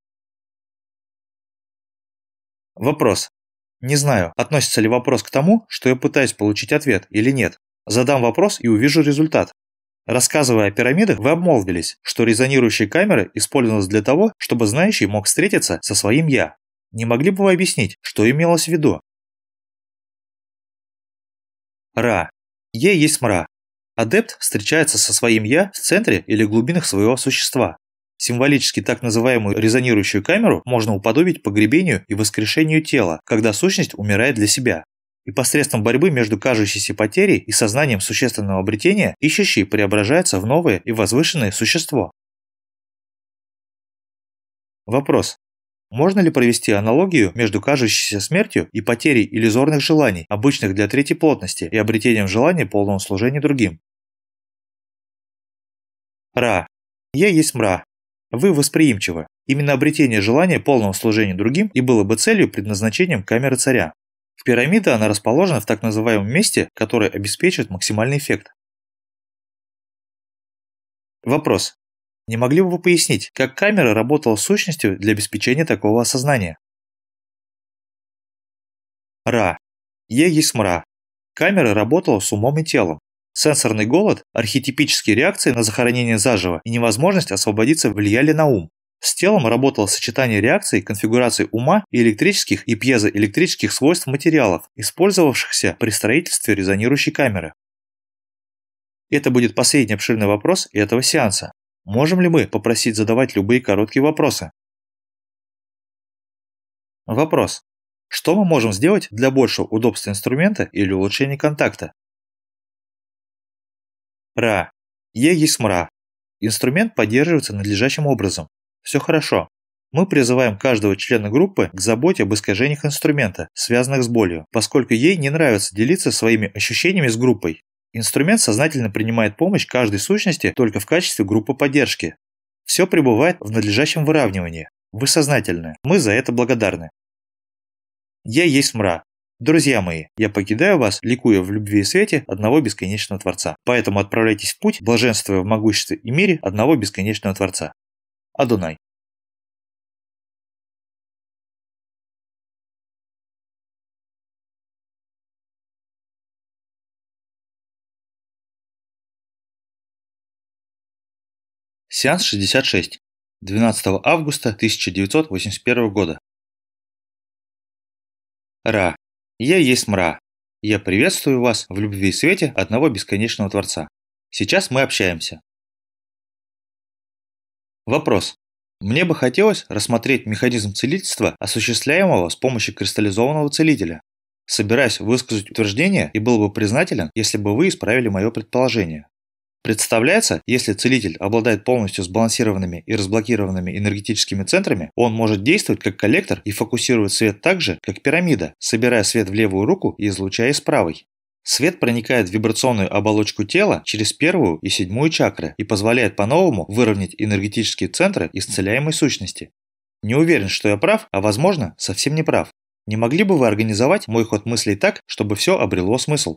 Вопрос. Не знаю, относится ли вопрос к тому, что я пытаюсь получить ответ или нет. Задам вопрос и увижу результат. Рассказывая о пирамидах, вы обмолвились, что резонирующая камера использовалась для того, чтобы знающий мог встретиться со своим «я», не могли бы вы объяснить, что имелось в виду? Ра. Я есть мра. Адепт встречается со своим «я» в центре или глубинах своего существа. Символически так называемую резонирующую камеру можно уподобить погребению и воскрешению тела, когда сущность умирает для себя. И посредством борьбы между кажущейся потерей и сознанием существенного обретения ищущий преображается в новое и возвышенное существо. Вопрос. Можно ли провести аналогию между кажущейся смертью и потерей иллюзорных желаний, обычных для третьей плотности, и обретением желания полного служения другим? Ра. Я есть мра. Вы восприимчивы. Именно обретение желания полного служения другим и было бы целью предназначением камеры царя. В пирамиде она расположена в так называемом месте, которое обеспечивает максимальный эффект. Вопрос. Не могли бы вы пояснить, как камера работала с сущностью для обеспечения такого осознания? Ра. Е есть мра. Камера работала с умом и телом. Сенсорный голод, архетипические реакции на захоронение заживо и невозможность освободиться влияли на ум. С телом работало сочетание реакций, конфигураций ума и электрических и пьезоэлектрических свойств материалов, использовавшихся при строительстве резонирующей камеры. Это будет последний обширный вопрос этого сеанса. Можем ли мы попросить задавать любые короткие вопросы? Вопрос. Что мы можем сделать для большего удобства инструмента или улучшения контакта? Ра. Е есть мра. Инструмент поддерживается надлежащим образом. Все хорошо. Мы призываем каждого члена группы к заботе об искажениях инструмента, связанных с болью, поскольку ей не нравится делиться своими ощущениями с группой. Инструмент сознательно принимает помощь каждой сущности только в качестве группы поддержки. Все пребывает в надлежащем выравнивании. Вы сознательны. Мы за это благодарны. Я есть мра. Друзья мои, я покидаю вас, ликуя в любви и свете одного бесконечного Творца. Поэтому отправляйтесь в путь, блаженствуя в могуществе и мире одного бесконечного Творца. Адунай. Сеанс 66. 12 августа 1981 года. Ра. Я есть мра. Я приветствую вас в любви и свете одного бесконечного Творца. Сейчас мы общаемся. Вопрос. Мне бы хотелось рассмотреть механизм целительства, осуществляемого с помощью кристаллизованного целителя. Собираюсь высказать утверждение и был бы признателен, если бы вы исправили мое предположение. Представляется, если целитель обладает полностью сбалансированными и разблокированными энергетическими центрами, он может действовать как коллектор и фокусировать свет так же, как пирамида, собирая свет в левую руку и излучая с правой. Свет проникает в вибрационную оболочку тела через первую и седьмую чакры и позволяет по-новому выровнять энергетические центры исцеляемой сущности. Не уверен, что я прав, а возможно, совсем не прав. Не могли бы вы организовать мой ход мыслей так, чтобы все обрело смысл?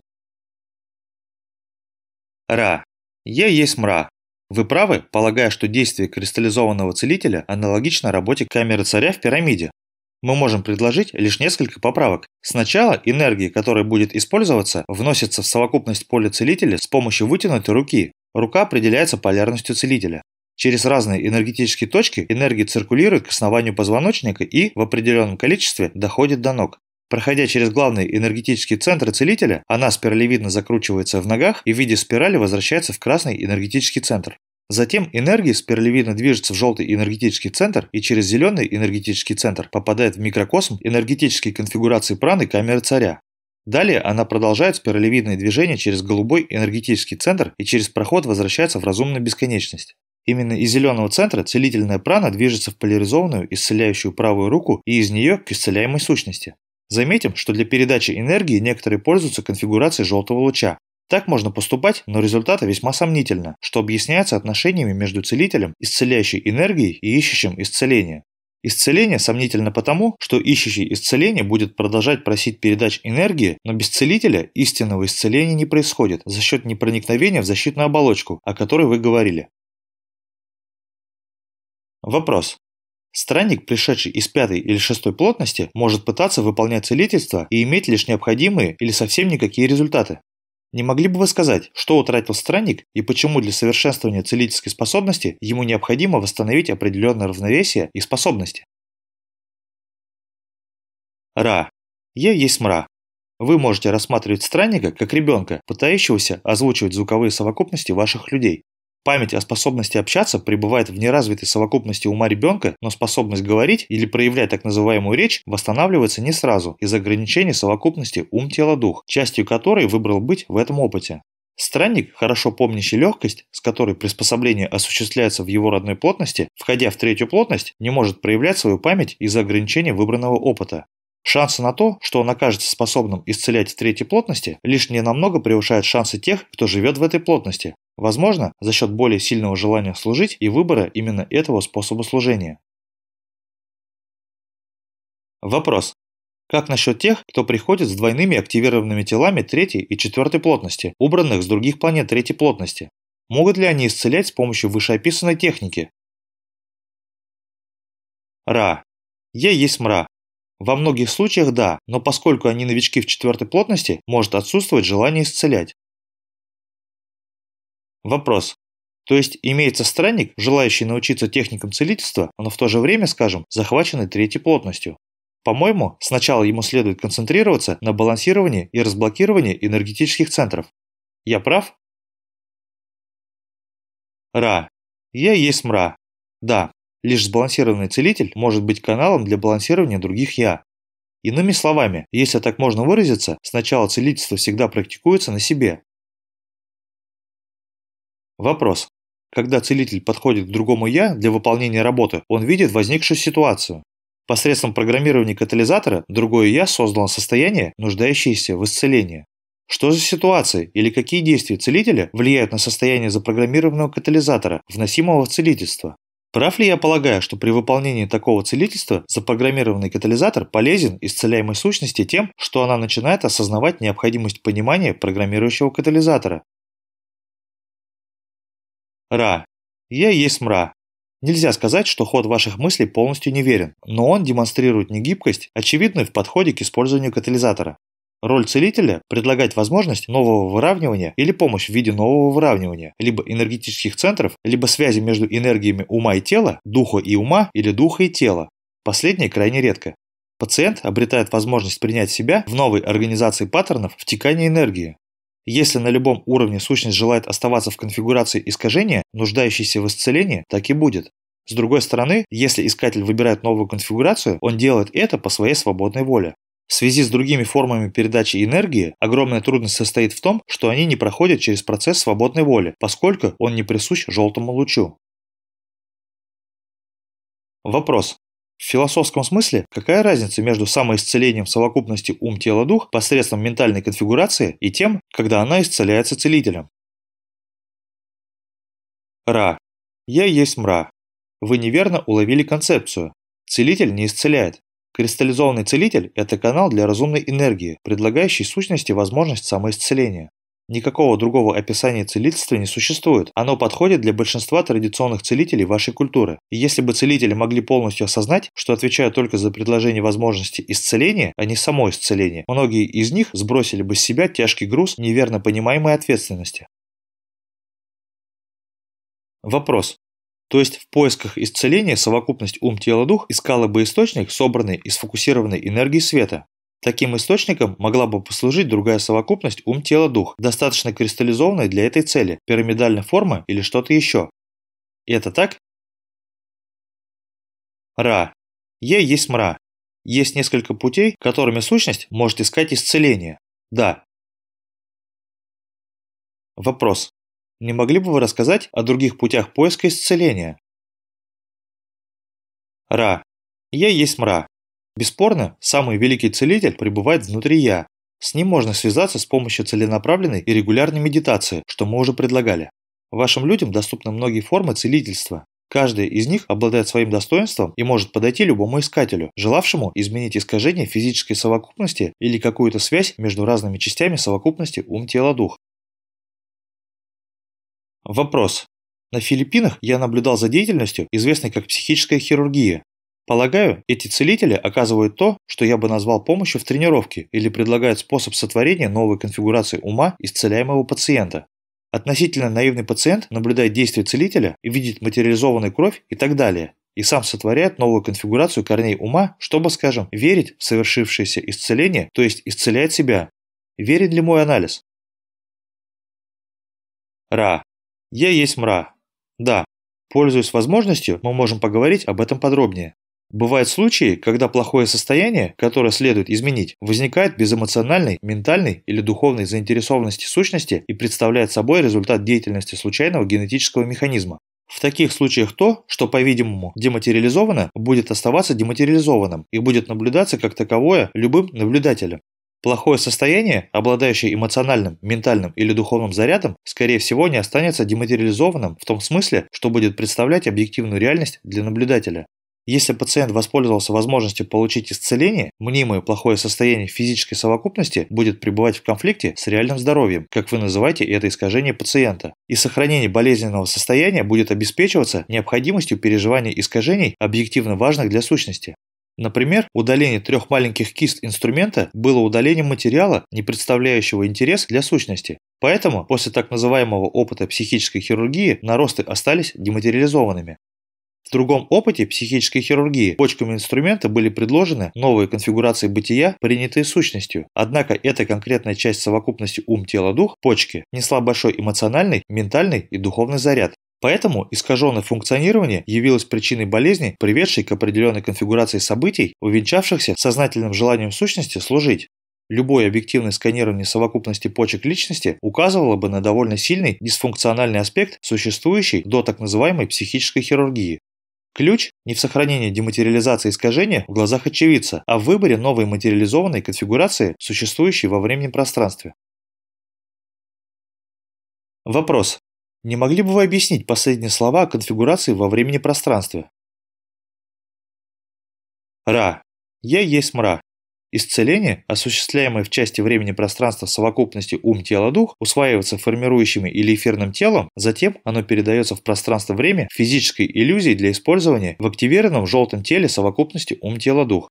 Ра. Я есть мра. Вы правы, полагая, что действие кристаллизованного целителя аналогично работе камеры царя в пирамиде. Мы можем предложить лишь несколько поправок. Сначала энергия, которая будет использоваться, вносится в совокупность поля целителя с помощью вытянутой руки. Рука определяется полярностью целителя. Через разные энергетические точки энергия циркулирует к основанию позвоночника и в определенном количестве доходит до ног. Проходя через главные энергетические центры целителя, она спиралевидно закручивается в ногах и в виде спирали возвращается в красный энергетический центр. Затем энергия спиралевидно движется в желтый энергетический центр и через зеленый энергетический центр попадает в микрокосм энергетической конфигурации праны камеры царя. Далее она продолжает спиралевидное движение через голубой энергетический центр и через проход возвращается в разумную бесконечность. Именно из зеленого центра целительная прана движется в поляризованную, исцеляющую правую руку и из нее к исцеляемой сущности. Заметим, что для передачи энергии некоторые пользуются конфигурацией желтого луча. Так можно поступать, но результаты весьма сомнительны, что объясняется отношениями между целителем, исцеляющей энергией и ищущим исцеления. Исцеление сомнительно потому, что ищущий исцеление будет продолжать просить передач энергии, но без целителя истинного исцеления не происходит за счет непроникновения в защитную оболочку, о которой вы говорили. Вопрос. Странник, пришедший из пятой или шестой плотности, может пытаться выполнять целительство и иметь лишь необходимые или совсем никакие результаты. Не могли бы вы сказать, что утратил странник и почему для совершенствования целительской способности ему необходимо восстановить определенное равновесие и способности? Ра. Я есть мра. Вы можете рассматривать странника как ребенка, пытающегося озвучивать звуковые совокупности ваших людей. Память о способности общаться пребывает в неразвитой совокупности ума ребенка, но способность говорить или проявлять так называемую речь восстанавливается не сразу из-за ограничений совокупности ум-тело-дух, частью которой выбрал быть в этом опыте. Странник, хорошо помнящий легкость, с которой приспособление осуществляется в его родной плотности, входя в третью плотность, не может проявлять свою память из-за ограничения выбранного опыта. Шансы на то, что он окажется способным исцелять в третьей плотности, лишь не намного превышают шансы тех, кто живет в этой плотности, Возможно, за счет более сильного желания служить и выбора именно этого способа служения. Вопрос. Как насчет тех, кто приходит с двойными активированными телами третьей и четвертой плотности, убранных с других планет третьей плотности? Могут ли они исцелять с помощью вышеописанной техники? Ра. Я есть мра. Во многих случаях да, но поскольку они новички в четвертой плотности, может отсутствовать желание исцелять. Вопрос. То есть имеется странник, желающий научиться техникам целительства, но в то же время, скажем, захваченный третьей плотностью. По-моему, сначала ему следует концентрироваться на балансировании и разблокировании энергетических центров. Я прав? Ра. Я есть мра. Да, лишь сбалансированный целитель может быть каналом для балансирования других я. Иными словами, если так можно выразиться, сначала целительство всегда практикуется на себе, Вопрос. Когда целитель подходит к другому «я» для выполнения работы, он видит возникшую ситуацию. Посредством программирования катализатора другое «я» создало состояние, нуждающееся в исцелении. Что за ситуации или какие действия целителя влияют на состояние запрограммированного катализатора, вносимого в целительство? Прав ли я полагаю, что при выполнении такого целительства запрограммированный катализатор полезен исцеляемой сущности тем, что она начинает осознавать необходимость понимания программирующего катализатора, Ра. Я есть мра. Нельзя сказать, что ход ваших мыслей полностью неверен, но он демонстрирует негибкость, очевидную в подходе к использованию катализатора. Роль целителя – предлагать возможность нового выравнивания или помощь в виде нового выравнивания, либо энергетических центров, либо связи между энергиями ума и тела, духа и ума или духа и тела. Последнее крайне редко. Пациент обретает возможность принять себя в новой организации паттернов втекания энергии, если на любом уровне сущность желает оставаться в конфигурации искажения, нуждающейся в исцелении, так и будет. С другой стороны, если искатель выбирает новую конфигурацию, он делает это по своей свободной воле. В связи с другими формами передачи энергии, огромная трудность состоит в том, что они не проходят через процесс свободной воли, поскольку он не присущ желтому лучу. Вопрос. В философском смысле, какая разница между самоисцелением совокупности ум-тело-дух посредством ментальной конфигурации и тем, когда она исцеляется целителем? Ра. Я есть мра. Вы неверно уловили концепцию. Целитель не исцеляет. Кристаллизованный целитель – это канал для разумной энергии, предлагающий сущности возможность самоисцеления. Никакого другого описания целительства не существует. Оно подходит для большинства традиционных целителей вашей культуры. И если бы целители могли полностью осознать, что отвечают только за предложение возможности исцеления, а не само исцеление, многие из них сбросили бы с себя тяжкий груз неверно понимаемой ответственности. Вопрос. То есть в поисках исцеления совокупность ум-тело-дух искала бы источник, собранный из фокусированной энергии света. Таким источником могла бы послужить другая совокупность ум-тело-дух, достаточно кристаллизованная для этой цели, пирамидальной формы или что-то еще. Это так? Ра. Е есть мра. Есть несколько путей, которыми сущность может искать исцеление. Да. Вопрос. Не могли бы вы рассказать о других путях поиска исцеления? Ра. Я есть мра. Бесспорно, самый великий целитель пребывает внутри я. С ним можно связаться с помощью целенаправленной и регулярной медитации, что мы уже предлагали. Вашим людям доступны многие формы целительства. Каждая из них обладает своим достоинством и может подойти любому искателю, желавшему изменить искажение физической совокупности или какую-то связь между разными частями совокупности ум-тело-дух. Вопрос. На Филиппинах я наблюдал за деятельностью, известной как психическая хирургия. Полагаю, эти целители оказывают то, что я бы назвал помощью в тренировке или предлагают способ сотворения новой конфигурации ума исцеляемого пациента. Относительно наивный пациент наблюдает действие целителя и видит материализованную кровь и так далее, и сам сотворяет новую конфигурацию корней ума, чтобы, скажем, верить в совершившееся исцеление, то есть исцеляет себя. Верен ли мой анализ? Ра. Я есть мра. Да. Пользуясь возможностью, мы можем поговорить об этом подробнее. Бывают случаи, когда плохое состояние, которое следует изменить, возникает без эмоциональной, ментальной или духовной заинтересованности сущности и представляет собой результат деятельности случайного генетического механизма. В таких случаях то, что, по-видимому, дематериализовано, будет оставаться дематериализованным и будет наблюдаться как таковое любым наблюдателем. Плохое состояние, обладающее эмоциональным, ментальным или духовным зарядом, скорее всего не останется дематериализованным в том смысле, что будет представлять объективную реальность для наблюдателя. Если пациент воспользовался возможностью получить исцеление, мнимое плохое состояние физической совокупности будет пребывать в конфликте с реальным здоровьем, как вы называете это искажение пациента. И сохранение болезненного состояния будет обеспечиваться необходимостью переживания искажений, объективно важных для сущности. Например, удаление трех маленьких кист инструмента было удалением материала, не представляющего интерес для сущности. Поэтому после так называемого опыта психической хирургии наросты остались дематериализованными. В другом опыте психической хирургии почками инструмента были предложены новые конфигурации бытия, принятые сущностью. Однако эта конкретная часть совокупности ум-тело-дух, почки, несла большой эмоциональный, ментальный и духовный заряд. Поэтому искаженное функционирование явилось причиной болезни, приведшей к определенной конфигурации событий, увенчавшихся сознательным желанием сущности служить. Любое объективное сканирование совокупности почек личности указывало бы на довольно сильный дисфункциональный аспект, существующий до так называемой психической хирургии. Ключ не в сохранении дематериализации искажения в глазах очевидца, а в выборе новой материализованной конфигурации, существующей во времени пространстве. Вопрос. Не могли бы вы объяснить последние слова о конфигурации во времени пространстве? Ра. Я есть мра. Исцеление, осуществляемое в части времени-пространства совокупности ум-тело-дух, усваивается формирующими или эфирным телом, затем оно передается в пространство-время физической иллюзией для использования в активированном желтом теле совокупности ум-тело-дух.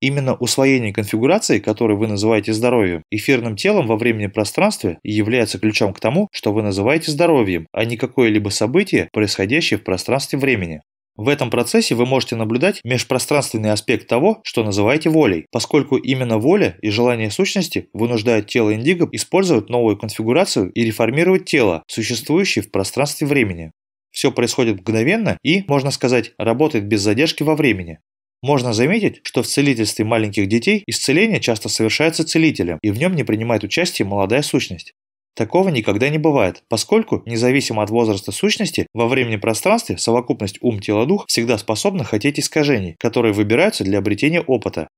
Именно усвоение конфигурации, которую вы называете здоровьем, эфирным телом во времени-пространстве является ключом к тому, что вы называете здоровьем, а не какое-либо событие, происходящее в пространстве времени. В этом процессе вы можете наблюдать межпространственный аспект того, что называете волей, поскольку именно воля и желание сущности вынуждают тело индиго использовать новую конфигурацию и реформировать тело, существующее в пространстве времени. Все происходит мгновенно и, можно сказать, работает без задержки во времени. Можно заметить, что в целительстве маленьких детей исцеление часто совершается целителем, и в нем не принимает участие молодая сущность. Такого никогда не бывает, поскольку, независимо от возраста сущности, во времени пространстве совокупность ум-тело-дух всегда способна хотеть искажений, которые выбираются для обретения опыта.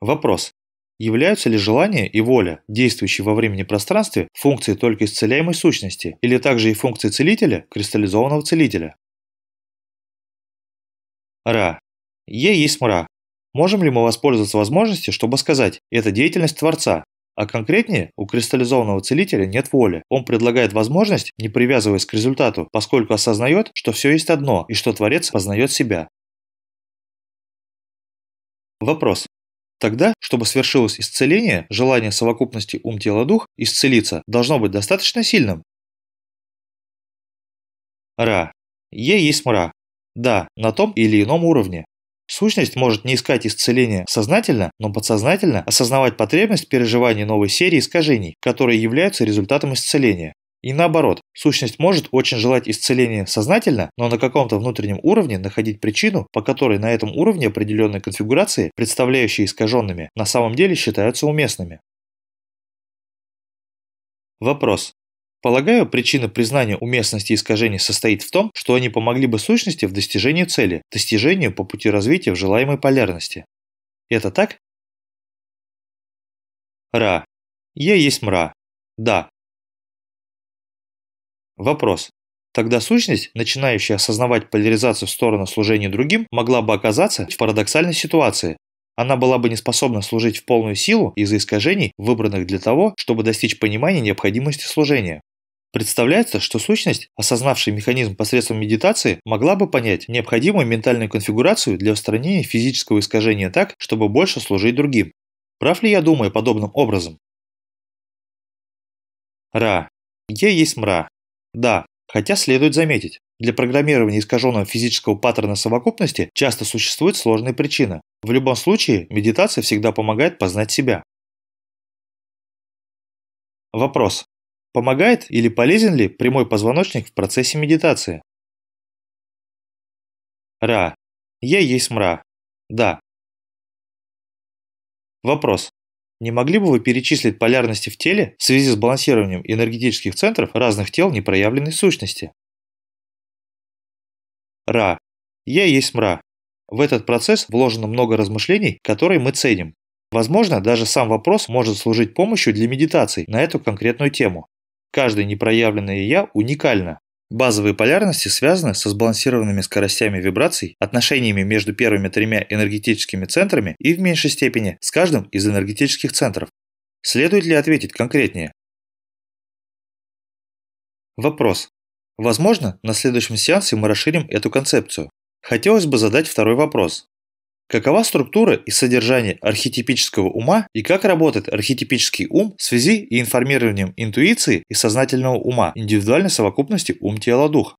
Вопрос. Являются ли желание и воля, действующие во времени пространстве, функцией только исцеляемой сущности, или также и функцией целителя, кристаллизованного целителя? Ра. Е есть мра. Можем ли мы воспользоваться возможностью, чтобы сказать, это деятельность Творца, а конкретнее, у кристаллизованного целителя нет воли. Он предлагает возможность, не привязываясь к результату, поскольку осознает, что все есть одно и что Творец познает себя. Вопрос. Тогда, чтобы свершилось исцеление, желание совокупности ум-тело-дух исцелиться должно быть достаточно сильным. Ра. Е есть мра. Да, на том или ином уровне. Сущность может не искать исцеления сознательно, но подсознательно осознавать потребность переживания новой серии искажений, которые являются результатом исцеления. И наоборот, сущность может очень желать исцеления сознательно, но на каком-то внутреннем уровне находить причину, по которой на этом уровне определенные конфигурации, представляющие искаженными, на самом деле считаются уместными. Вопрос. Полагаю, причина признания уместности искажений состоит в том, что они помогли бы сущности в достижении цели, достижению по пути развития в желаемой полярности. Это так? Ра. Е есть мра. Да, Вопрос. Тогда сущность, начинающая осознавать поляризацию в сторону служения другим, могла бы оказаться в парадоксальной ситуации. Она была бы не способна служить в полную силу из-за искажений, выбранных для того, чтобы достичь понимания необходимости служения. Представляется, что сущность, осознавшая механизм посредством медитации, могла бы понять необходимую ментальную конфигурацию для устранения физического искажения так, чтобы больше служить другим. Прав ли я думаю подобным образом? Ра. Е есть мра. Да, хотя следует заметить, для программирования искаженного физического паттерна совокупности часто существует сложная причина. В любом случае, медитация всегда помогает познать себя. Вопрос. Помогает или полезен ли прямой позвоночник в процессе медитации? Ра. Я есть мра. Да. Вопрос. Не могли бы вы перечислить полярности в теле в связи с балансированием энергетических центров разных тел непроявленной сущности? Ра. Я есть мра. В этот процесс вложено много размышлений, которые мы ценим. Возможно, даже сам вопрос может служить помощью для медитаций на эту конкретную тему. Каждое непроявленное «я» уникально, Базовые полярности связаны со сбалансированными скоростями вибраций, отношениями между первыми тремя энергетическими центрами и в меньшей степени с каждым из энергетических центров. Следует ли ответить конкретнее? Вопрос. Возможно, на следующем сеансе мы расширим эту концепцию. Хотелось бы задать второй вопрос. Какова структура и содержание архетипического ума и как работает архетипический ум в связи и информированием интуиции и сознательного ума, индивидуальной совокупности ум-тело-дух?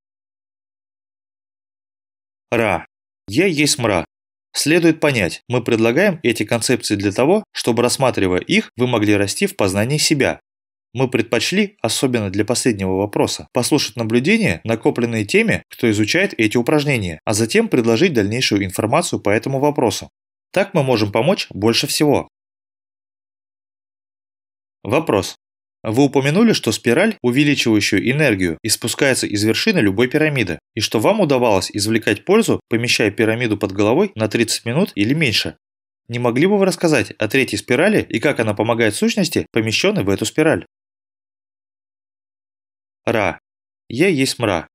Ра. Я есть мра. Следует понять, мы предлагаем эти концепции для того, чтобы рассматривая их, вы могли расти в познании себя, мы предпочли, особенно для последнего вопроса, послушать наблюдения, накопленные теми, кто изучает эти упражнения, а затем предложить дальнейшую информацию по этому вопросу. Так мы можем помочь больше всего. Вопрос. Вы упомянули, что спираль, увеличивающая энергию, испускается из вершины любой пирамиды, и что вам удавалось извлекать пользу, помещая пирамиду под головой на 30 минут или меньше. Не могли бы вы рассказать о третьей спирали и как она помогает сущности, помещенной в эту спираль? Ра. Я есть мра.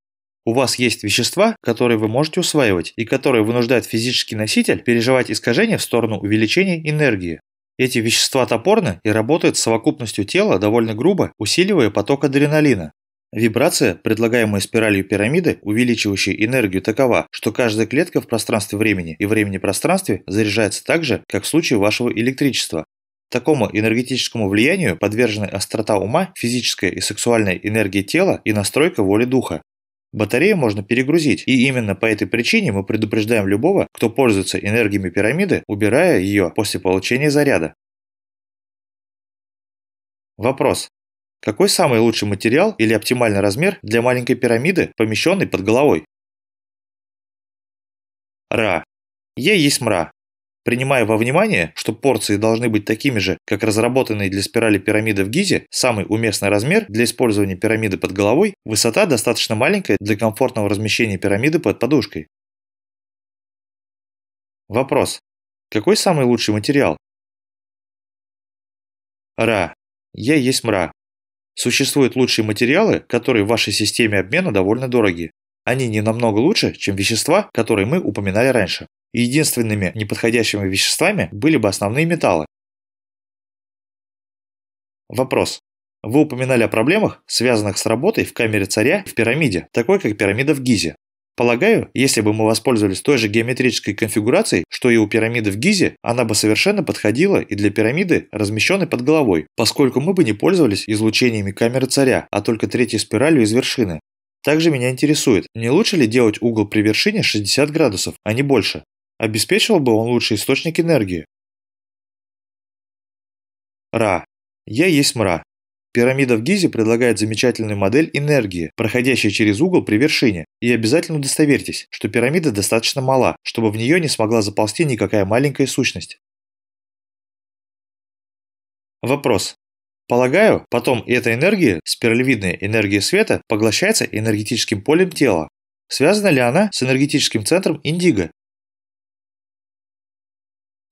У вас есть вещества, которые вы можете усваивать и которые вынуждают физический носитель переживать искажения в сторону увеличения энергии. Эти вещества топорны и работают с совокупностью тела довольно грубо, усиливая поток адреналина. Вибрация, предлагаемая спиралью пирамиды, увеличивающая энергию, такова, что каждая клетка в пространстве времени и времени-пространстве заряжается так же, как в случае вашего электричества. Такому энергетическому влиянию подвержены острота ума, физическая и сексуальная энергия тела и настройка воли духа. Батарею можно перегрузить, и именно по этой причине мы предупреждаем любого, кто пользуется энергиями пирамиды, убирая ее после получения заряда. Вопрос. Какой самый лучший материал или оптимальный размер для маленькой пирамиды, помещенной под головой? Ра. Е есть мра. Принимая во внимание, что порции должны быть такими же, как разработанные для спирали пирамиды в Гизе, самый уместный размер для использования пирамиды под головой – высота достаточно маленькая для комфортного размещения пирамиды под подушкой. Вопрос. Какой самый лучший материал? Ра. Я есть мра. Существуют лучшие материалы, которые в вашей системе обмена довольно дороги. Они не намного лучше, чем вещества, которые мы упоминали раньше единственными неподходящими веществами были бы основные металлы. Вопрос. Вы упоминали о проблемах, связанных с работой в камере царя в пирамиде, такой как пирамида в Гизе. Полагаю, если бы мы воспользовались той же геометрической конфигурацией, что и у пирамиды в Гизе, она бы совершенно подходила и для пирамиды, размещенной под головой, поскольку мы бы не пользовались излучениями камеры царя, а только третьей спиралью из вершины. Также меня интересует, не лучше ли делать угол при вершине 60 градусов, а не больше? Обеспечивал бы он лучший источник энергии? Ра. Я есть мра. Пирамида в Гизе предлагает замечательную модель энергии, проходящей через угол при вершине, и обязательно удостоверьтесь, что пирамида достаточно мала, чтобы в нее не смогла заползти никакая маленькая сущность. Вопрос. Полагаю, потом эта энергия, спиралевидная энергия света, поглощается энергетическим полем тела. Связана ли она с энергетическим центром индиго?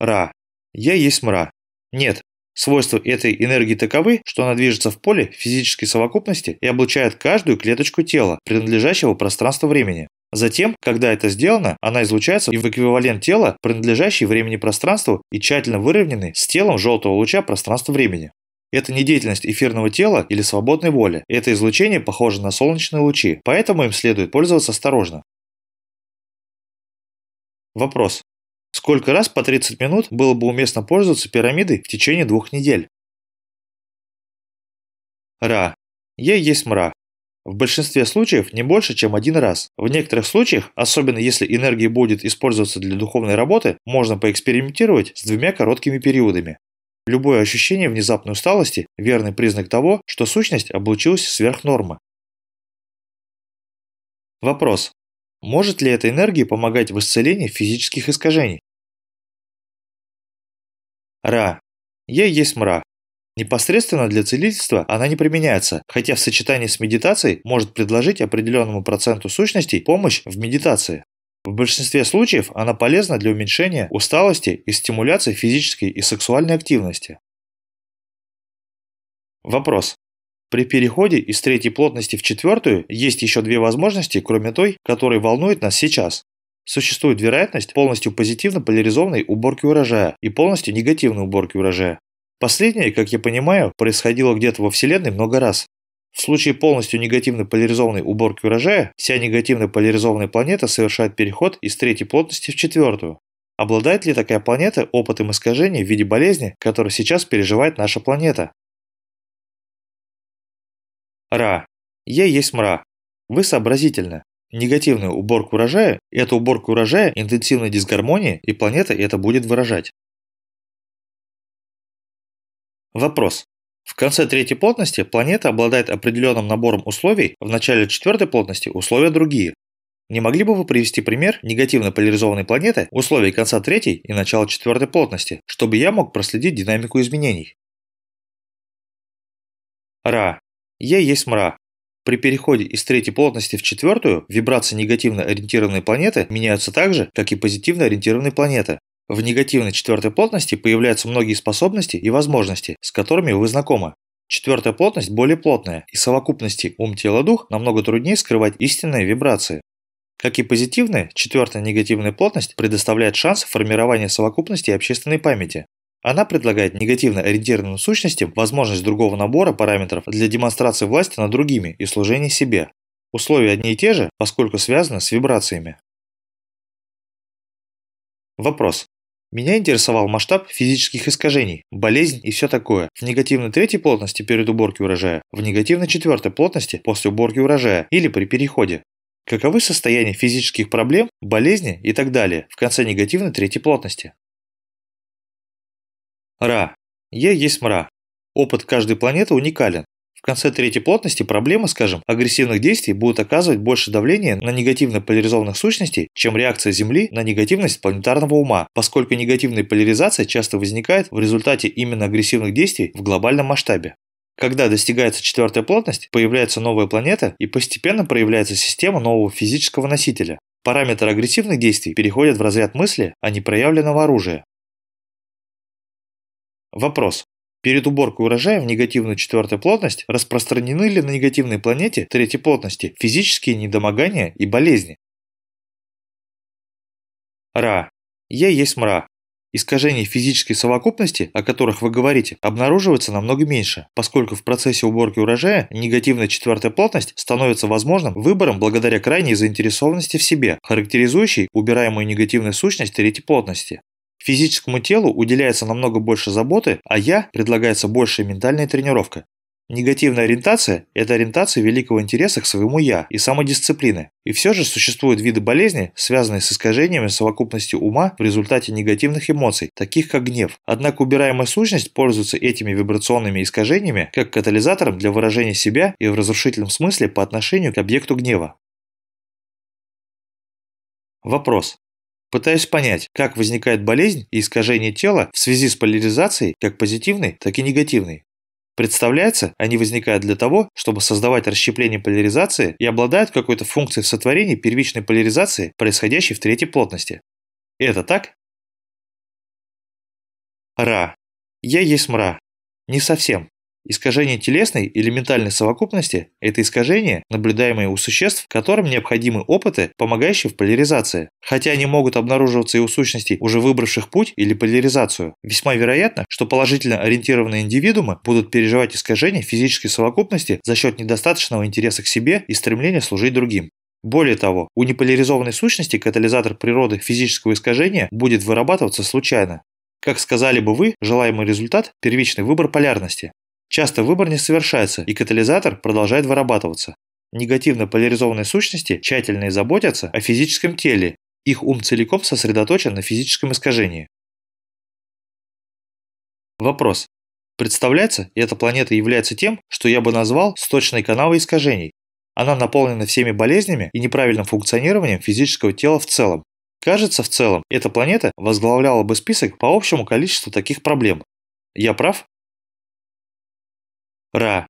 Ра. Я есть мра. Нет. Свойства этой энергии таковы, что она движется в поле физической совокупности и облучает каждую клеточку тела, принадлежащего пространству-времени. Затем, когда это сделано, она излучается в эквивалент тела, принадлежащий времени-пространству и тщательно выровненный с телом желтого луча пространства-времени. Это не деятельность эфирного тела или свободной воли. Это излучение похоже на солнечные лучи, поэтому им следует пользоваться осторожно. Вопрос. Сколько раз по 30 минут было бы уместно пользоваться пирамидой в течение двух недель? Ра. Я есть мра. В большинстве случаев не больше, чем один раз. В некоторых случаях, особенно если энергия будет использоваться для духовной работы, можно поэкспериментировать с двумя короткими периодами. Любое ощущение внезапной усталости – верный признак того, что сущность облучилась сверх нормы. Вопрос. Может ли эта энергия помогать в исцелении физических искажений? Ра. Я есть мра. Непосредственно для целительства она не применяется, хотя в сочетании с медитацией может предложить определенному проценту сущностей помощь в медитации. В большинстве случаев она полезна для уменьшения усталости и стимуляции физической и сексуальной активности. Вопрос. При переходе из третьей плотности в четвертую есть еще две возможности, кроме той, которая волнует нас сейчас. Существует вероятность полностью позитивно поляризованной уборки урожая и полностью негативной уборки урожая. Последнее, как я понимаю, происходило где-то во Вселенной много раз. В случае полностью негативно поляризованной уборки урожая, вся негативно поляризованная планета совершает переход из третьей плотности в четвертую. Обладает ли такая планета опытом искажений в виде болезни, который сейчас переживает наша планета? Ра. Я есть мра. Вы сообразительны. Негативная уборка урожая – это уборка урожая интенсивной дисгармонии, и планета это будет выражать. Вопрос. В конце третьей плотности планета обладает определенным набором условий, в начале четвертой плотности условия другие. Не могли бы вы привести пример негативно поляризованной планеты, условий конца третьей и начала четвертой плотности, чтобы я мог проследить динамику изменений? Ра. Я есть мра. При переходе из третьей плотности в четвертую вибрации негативно ориентированной планеты меняются так же, как и позитивно ориентированной планеты. В негативной четвертой плотности появляются многие способности и возможности, с которыми вы знакомы. Четвертая плотность более плотная, и совокупности ум-тело-дух намного труднее скрывать истинные вибрации. Как и позитивная, четвертая негативная плотность предоставляет шанс формирования совокупности общественной памяти. Она предлагает негативно ориентированным сущностям возможность другого набора параметров для демонстрации власти над другими и служения себе. Условия одни и те же, поскольку связаны с вибрациями. Вопрос. Меня интересовал масштаб физических искажений, болезнь и все такое. В негативной третьей плотности перед уборкой урожая, в негативной четвертой плотности после уборки урожая или при переходе. Каковы состояния физических проблем, болезни и так далее в конце негативной третьей плотности? Ра. Я есть мра. Опыт каждой планеты уникален. В конце третьей плотности проблемы, скажем, агрессивных действий будут оказывать больше давления на негативно поляризованных сущностей, чем реакция Земли на негативность планетарного ума, поскольку негативная поляризация часто возникает в результате именно агрессивных действий в глобальном масштабе. Когда достигается четвертая плотность, появляется новая планета и постепенно проявляется система нового физического носителя. Параметр агрессивных действий переходит в разряд мысли, а не проявленного оружия. Вопрос. Перед уборкой урожая в негативную четвертую плотность распространены ли на негативной планете третьей плотности физические недомогания и болезни? Ра. Я есть мра. Искажений физической совокупности, о которых вы говорите, обнаруживается намного меньше, поскольку в процессе уборки урожая негативная четвертая плотность становится возможным выбором благодаря крайней заинтересованности в себе, характеризующей убираемую негативную сущность третьей плотности. Физическому телу уделяется намного больше заботы, а я предлагается большая ментальная тренировка. Негативная ориентация – это ориентация великого интереса к своему «я» и самодисциплины. И все же существуют виды болезни, связанные с искажениями совокупности ума в результате негативных эмоций, таких как гнев. Однако убираемая сущность пользуется этими вибрационными искажениями как катализатором для выражения себя и в разрушительном смысле по отношению к объекту гнева. Вопрос. Пытаюсь понять, как возникает болезнь и искажение тела в связи с поляризацией как позитивной, так и негативной. Представляется, они возникают для того, чтобы создавать расщепление поляризации и обладают какой-то функцией в сотворении первичной поляризации, происходящей в третьей плотности. Это так? Ра. Я есть мра. Не совсем. Искажение телесной или ментальной совокупности – это искажения, наблюдаемые у существ, которым необходимы опыты, помогающие в поляризации. Хотя они могут обнаруживаться и у сущностей, уже выбравших путь или поляризацию. Весьма вероятно, что положительно ориентированные индивидуумы будут переживать искажения физической совокупности за счет недостаточного интереса к себе и стремления служить другим. Более того, у неполяризованной сущности катализатор природы физического искажения будет вырабатываться случайно. Как сказали бы вы, желаемый результат – первичный выбор полярности. Часто выбор не совершается, и катализатор продолжает вырабатываться. Негативно поляризованные сущности тщательно заботятся о физическом теле, их ум целиком сосредоточен на физическом искажении. Вопрос. Представляется, эта планета является тем, что я бы назвал сточной канавой искажений. Она наполнена всеми болезнями и неправильным функционированием физического тела в целом. Кажется, в целом, эта планета возглавляла бы список по общему количеству таких проблем. Я прав? Ра.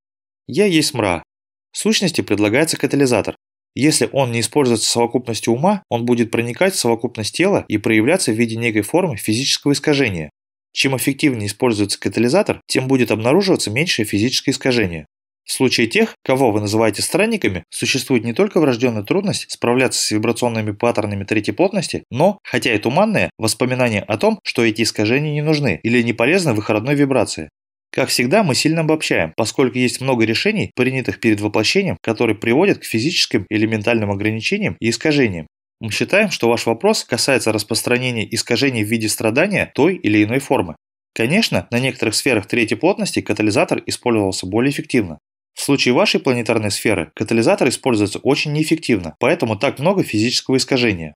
Я есть мра. В сущности предлагается катализатор. Если он не используется совокупностью ума, он будет проникать в совокупность тела и проявляться в виде некой формы физического искажения. Чем эффективнее используется катализатор, тем будет обнаруживаться меньшее физическое искажение. В случае тех, кого вы называете странниками, существует не только врожденная трудность справляться с вибрационными паттернами третьей плотности, но, хотя и туманное, воспоминание о том, что эти искажения не нужны или не полезны в их родной вибрации. Как всегда, мы сильно обобщаем, поскольку есть много решений, принятых перед воплощением, которые приводят к физическим или ментальным ограничениям и искажениям. Мы считаем, что ваш вопрос касается распространения искажений в виде страдания той или иной формы. Конечно, на некоторых сферах третьей плотности катализатор использовался более эффективно. В случае вашей планетарной сферы катализатор используется очень неэффективно, поэтому так много физического искажения.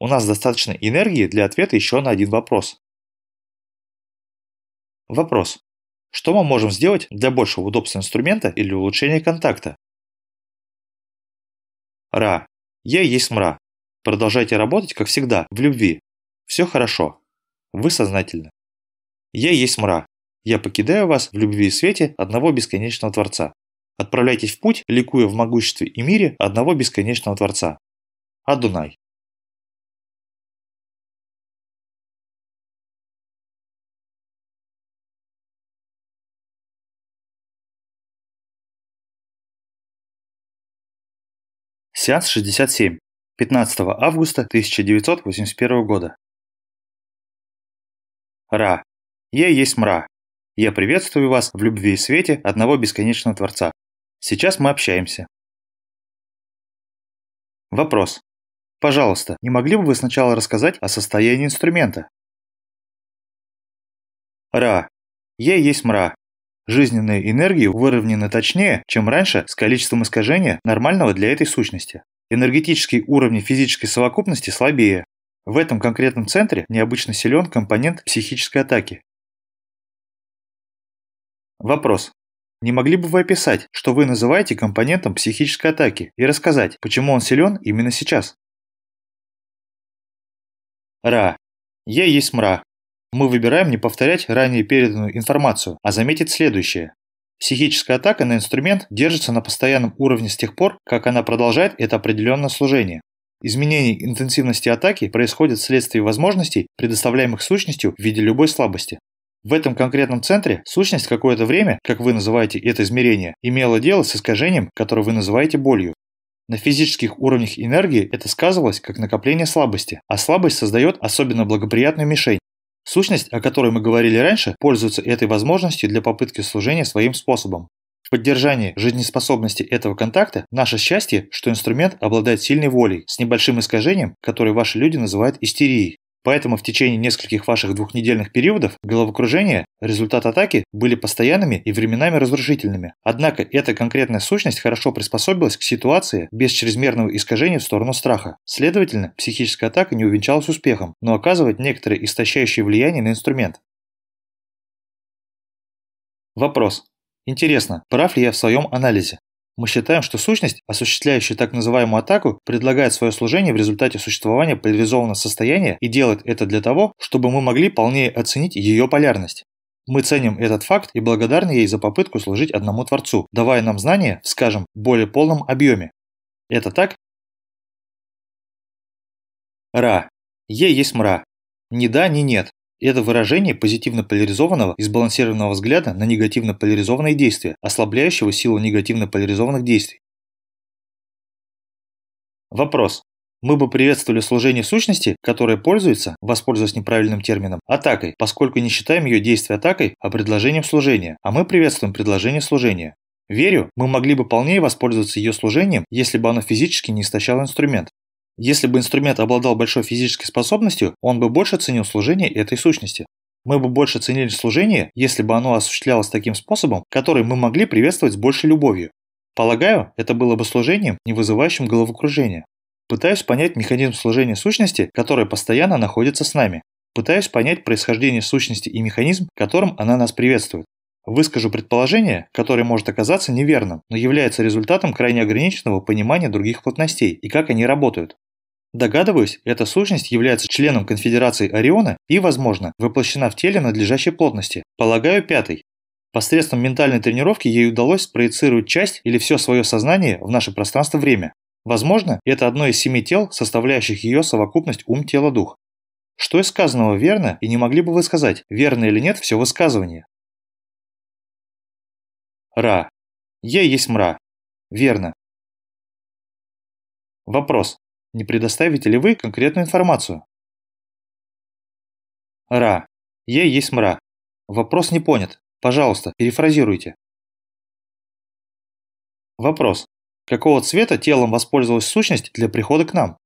У нас достаточно энергии для ответа еще на один вопрос. Вопрос. Что мы можем сделать для большего удобства инструмента или улучшения контакта? Ра. Я есть мра. Продолжайте работать, как всегда, в любви. Все хорошо. Вы сознательны. Я есть мра. Я покидаю вас в любви и свете одного бесконечного Творца. Отправляйтесь в путь, ликуя в могуществе и мире одного бесконечного Творца. Адунай. Сеанс 67. 15 августа 1981 года. Ра. Я есть мра. Я приветствую вас в любви и свете одного бесконечного Творца. Сейчас мы общаемся. Вопрос. Пожалуйста, не могли бы вы сначала рассказать о состоянии инструмента? Ра. Я есть мра. Жизненные энергии выровнены точнее, чем раньше с количеством искажения нормального для этой сущности. Энергетические уровни физической совокупности слабее. В этом конкретном центре необычно силен компонент психической атаки. Вопрос. Не могли бы вы описать, что вы называете компонентом психической атаки, и рассказать, почему он силен именно сейчас? Ра. Я есть мра. Мы выбираем не повторять ранее переданную информацию, а заметить следующее. Психическая атака на инструмент держится на постоянном уровне с тех пор, как она продолжает это определенное служение. Изменение интенсивности атаки происходит вследствие возможностей, предоставляемых сущностью в виде любой слабости. В этом конкретном центре сущность какое-то время, как вы называете это измерение, имела дело с искажением, которое вы называете болью. На физических уровнях энергии это сказывалось как накопление слабости, а слабость создает особенно благоприятную мишень, Сущность, о которой мы говорили раньше, пользуется этой возможностью для попытки служения своим способом. В поддержании жизнеспособности этого контакта наше счастье, что инструмент обладает сильной волей, с небольшим искажением, которое ваши люди называют истерией. Поэтому в течение нескольких ваших двухнедельных периодов головокружения результат атаки были постоянными и временами разрушительными. Однако эта конкретная сущность хорошо приспособилась к ситуации без чрезмерного искажения в сторону страха. Следовательно, психическая атака не увенчалась успехом, но оказывает некоторое истощающее влияние на инструмент. Вопрос. Интересно, прав ли я в своем анализе? Мы считаем, что сущность, осуществляющая так называемую атаку, предлагает свое служение в результате существования поляризованного состояния и делает это для того, чтобы мы могли полнее оценить ее полярность. Мы ценим этот факт и благодарны ей за попытку служить одному Творцу, давая нам знания скажем, более полном объеме. Это так? Ра. Е есть мра. Ни да, ни нет. Это выражение позитивно поляризованного и сбалансированного взгляда на негативно поляризованные действия, ослабляющего силу негативно поляризованных действий. Вопрос. Мы бы приветствовали служение сущности, которая пользуется, воспользуясь неправильным термином, атакой, поскольку не считаем ее действие атакой, а предложением служения, а мы приветствуем предложение служения. Верю, мы могли бы полнее воспользоваться ее служением, если бы оно физически не истощало инструмент. Если бы инструмент обладал большой физической способностью, он бы больше ценил служение этой сущности. Мы бы больше ценили служение, если бы оно осуществлялось таким способом, который мы могли приветствовать с большей любовью. Полагаю, это было бы служением, не вызывающим головокружения. Пытаюсь понять механизм служения сущности, которая постоянно находится с нами. Пытаюсь понять происхождение сущности и механизм, которым она нас приветствует. Выскажу предположение, которое может оказаться неверным, но является результатом крайне ограниченного понимания других плотностей и как они работают. Догадываюсь, эта сущность является членом конфедерации Ориона и, возможно, воплощена в теле надлежащей плотности. Полагаю, пятый. Посредством ментальной тренировки ей удалось спроецировать часть или все свое сознание в наше пространство-время. Возможно, это одно из семи тел, составляющих ее совокупность ум-тело-дух. Что из сказанного верно, и не могли бы вы сказать, верно или нет все высказывание? Ра. Я есть мра. Верно. Вопрос. Не предоставите ли вы конкретную информацию? Ра. Я есть мра. Вопрос не понят. Пожалуйста, перефразируйте. Вопрос. Какого цвета телом воспользовалась сущность для прихода к нам?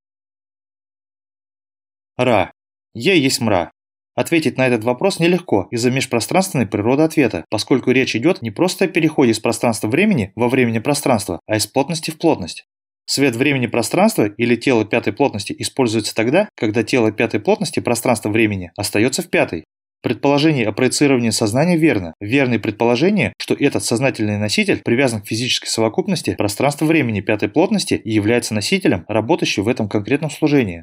Ра. Я есть мра. Ответить на этот вопрос нелегко из-за межпространственной природы ответа, поскольку речь идет не просто о переходе из пространства-времени во времени-пространство, а из плотности в плотность. Свет времени-пространства или тело пятой плотности используется тогда, когда тело пятой плотности пространства-времени остается в пятой. Предположение о проецировании сознания верно. Верное предположение, что этот сознательный носитель привязан к физической совокупности пространства-времени пятой плотности и является носителем, работающим в этом конкретном служении.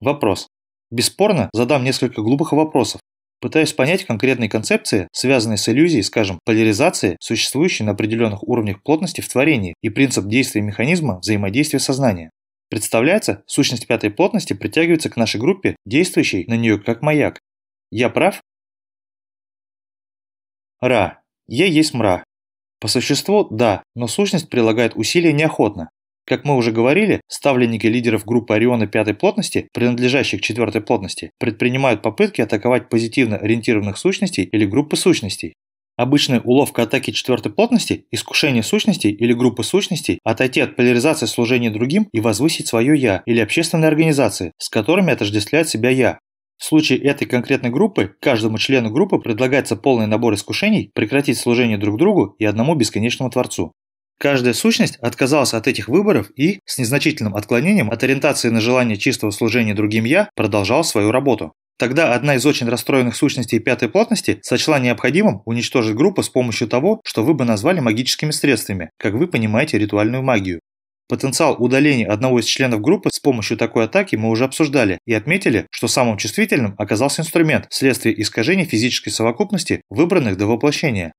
Вопрос. Бесспорно, задам несколько глупых вопросов, Пытаюсь понять конкретные концепции, связанные с иллюзией, скажем, поляризации, существующей на определенных уровнях плотности в творении и принцип действия механизма взаимодействия сознания. Представляется, сущность пятой плотности притягивается к нашей группе, действующей на нее как маяк. Я прав? Ра. Я есть мра. По существу, да, но сущность прилагает усилия неохотно. Как мы уже говорили, ставленники лидеров группы Ориона пятой плотности, принадлежащих четвертой плотности, предпринимают попытки атаковать позитивно ориентированных сущностей или группы сущностей. Обычная уловка атаки четвертой плотности – искушение сущностей или группы сущностей отойти от поляризации служения другим и возвысить свое «я» или общественные организации, с которыми отождествляет себя «я». В случае этой конкретной группы каждому члену группы предлагается полный набор искушений прекратить служение друг другу и одному бесконечному Творцу. Каждая сущность отказалась от этих выборов и, с незначительным отклонением от ориентации на желание чистого служения другим «я», продолжала свою работу. Тогда одна из очень расстроенных сущностей пятой плотности сочла необходимым уничтожить группу с помощью того, что вы бы назвали магическими средствами, как вы понимаете ритуальную магию. Потенциал удаления одного из членов группы с помощью такой атаки мы уже обсуждали и отметили, что самым чувствительным оказался инструмент вследствие искажения физической совокупности, выбранных до воплощения.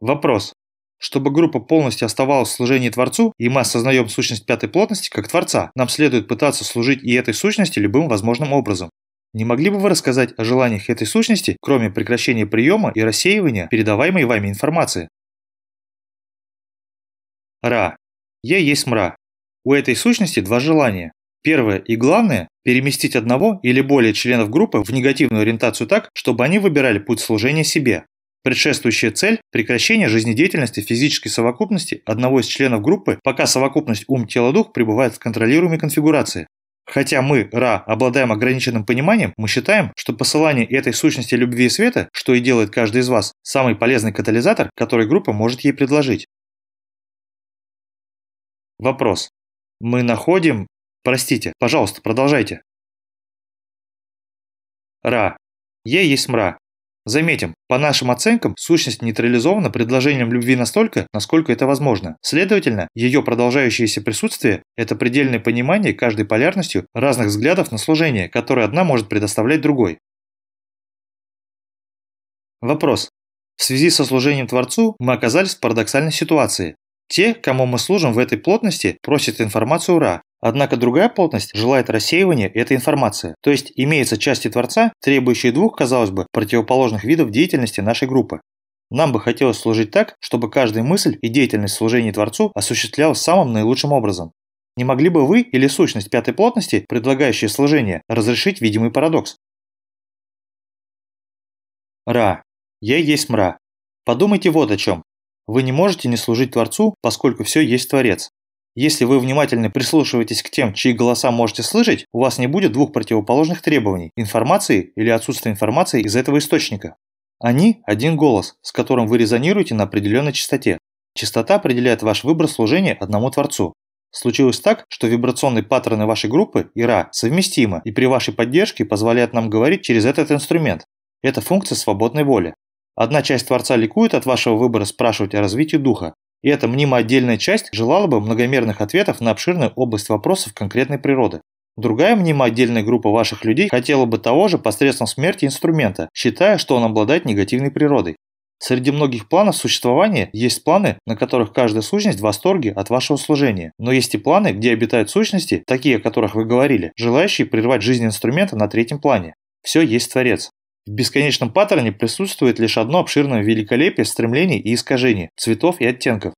Вопрос. Чтобы группа полностью оставалась в служении Творцу, и мы осознаем сущность пятой плотности как Творца, нам следует пытаться служить и этой сущности любым возможным образом. Не могли бы вы рассказать о желаниях этой сущности, кроме прекращения приема и рассеивания передаваемой вами информации? Ра. Я есть мра. У этой сущности два желания. Первое и главное – переместить одного или более членов группы в негативную ориентацию так, чтобы они выбирали путь служения себе. Предшествующая цель – прекращение жизнедеятельности физической совокупности одного из членов группы, пока совокупность ум-тело-дух пребывает в контролируемой конфигурации. Хотя мы, Ра, обладаем ограниченным пониманием, мы считаем, что посылание этой сущности любви и света, что и делает каждый из вас, самый полезный катализатор, который группа может ей предложить. Вопрос. Мы находим... Простите, пожалуйста, продолжайте. Ра. Е есть мра. Заметим, по нашим оценкам, сущность нейтрализована предложением любви настолько, насколько это возможно. Следовательно, ее продолжающееся присутствие – это предельное понимание каждой полярностью разных взглядов на служение, которое одна может предоставлять другой. Вопрос. В связи со служением Творцу мы оказались в парадоксальной ситуации. Те, кому мы служим в этой плотности, просят информацию Ра, Однако другая плотность желает рассеивания этой информации, то есть имеются части Творца, требующие двух, казалось бы, противоположных видов деятельности нашей группы. Нам бы хотелось служить так, чтобы каждая мысль и деятельность служения Творцу осуществлялась самым наилучшим образом. Не могли бы вы или сущность пятой плотности, предлагающая служение, разрешить видимый парадокс? Ра. Я есть мра. Подумайте вот о чем. Вы не можете не служить Творцу, поскольку все есть Творец. Если вы внимательно прислушиваетесь к тем, чьи голоса можете слышать, у вас не будет двух противоположных требований – информации или отсутствия информации из этого источника. Они – один голос, с которым вы резонируете на определенной частоте. Частота определяет ваш выбор служения одному Творцу. Случилось так, что вибрационные паттерны вашей группы, ИРА, совместимы и при вашей поддержке позволяют нам говорить через этот инструмент. Это функция свободной воли. Одна часть Творца ликует от вашего выбора спрашивать о развитии духа, и эта мнимо отдельная часть желала бы многомерных ответов на обширную область вопросов конкретной природы. Другая мнимо отдельная группа ваших людей хотела бы того же посредством смерти инструмента, считая, что он обладает негативной природой. Среди многих планов существования есть планы, на которых каждая сущность в восторге от вашего служения. Но есть и планы, где обитают сущности, такие, о которых вы говорили, желающие прервать жизнь инструмента на третьем плане. Все есть Творец. В бесконечном паттерне присутствует лишь одно обширное великолепие стремлений и искажений, цветов и оттенков.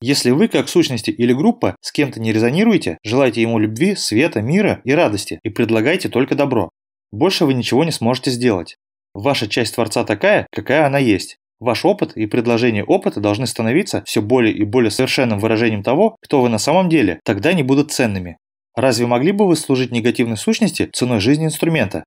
Если вы, как сущности или группа, с кем-то не резонируете, желайте ему любви, света, мира и радости и предлагайте только добро. Больше вы ничего не сможете сделать. Ваша часть Творца такая, какая она есть. Ваш опыт и предложение опыта должны становиться все более и более совершенным выражением того, кто вы на самом деле, тогда они будут ценными. Разве могли бы вы служить негативной сущности ценой жизни инструмента?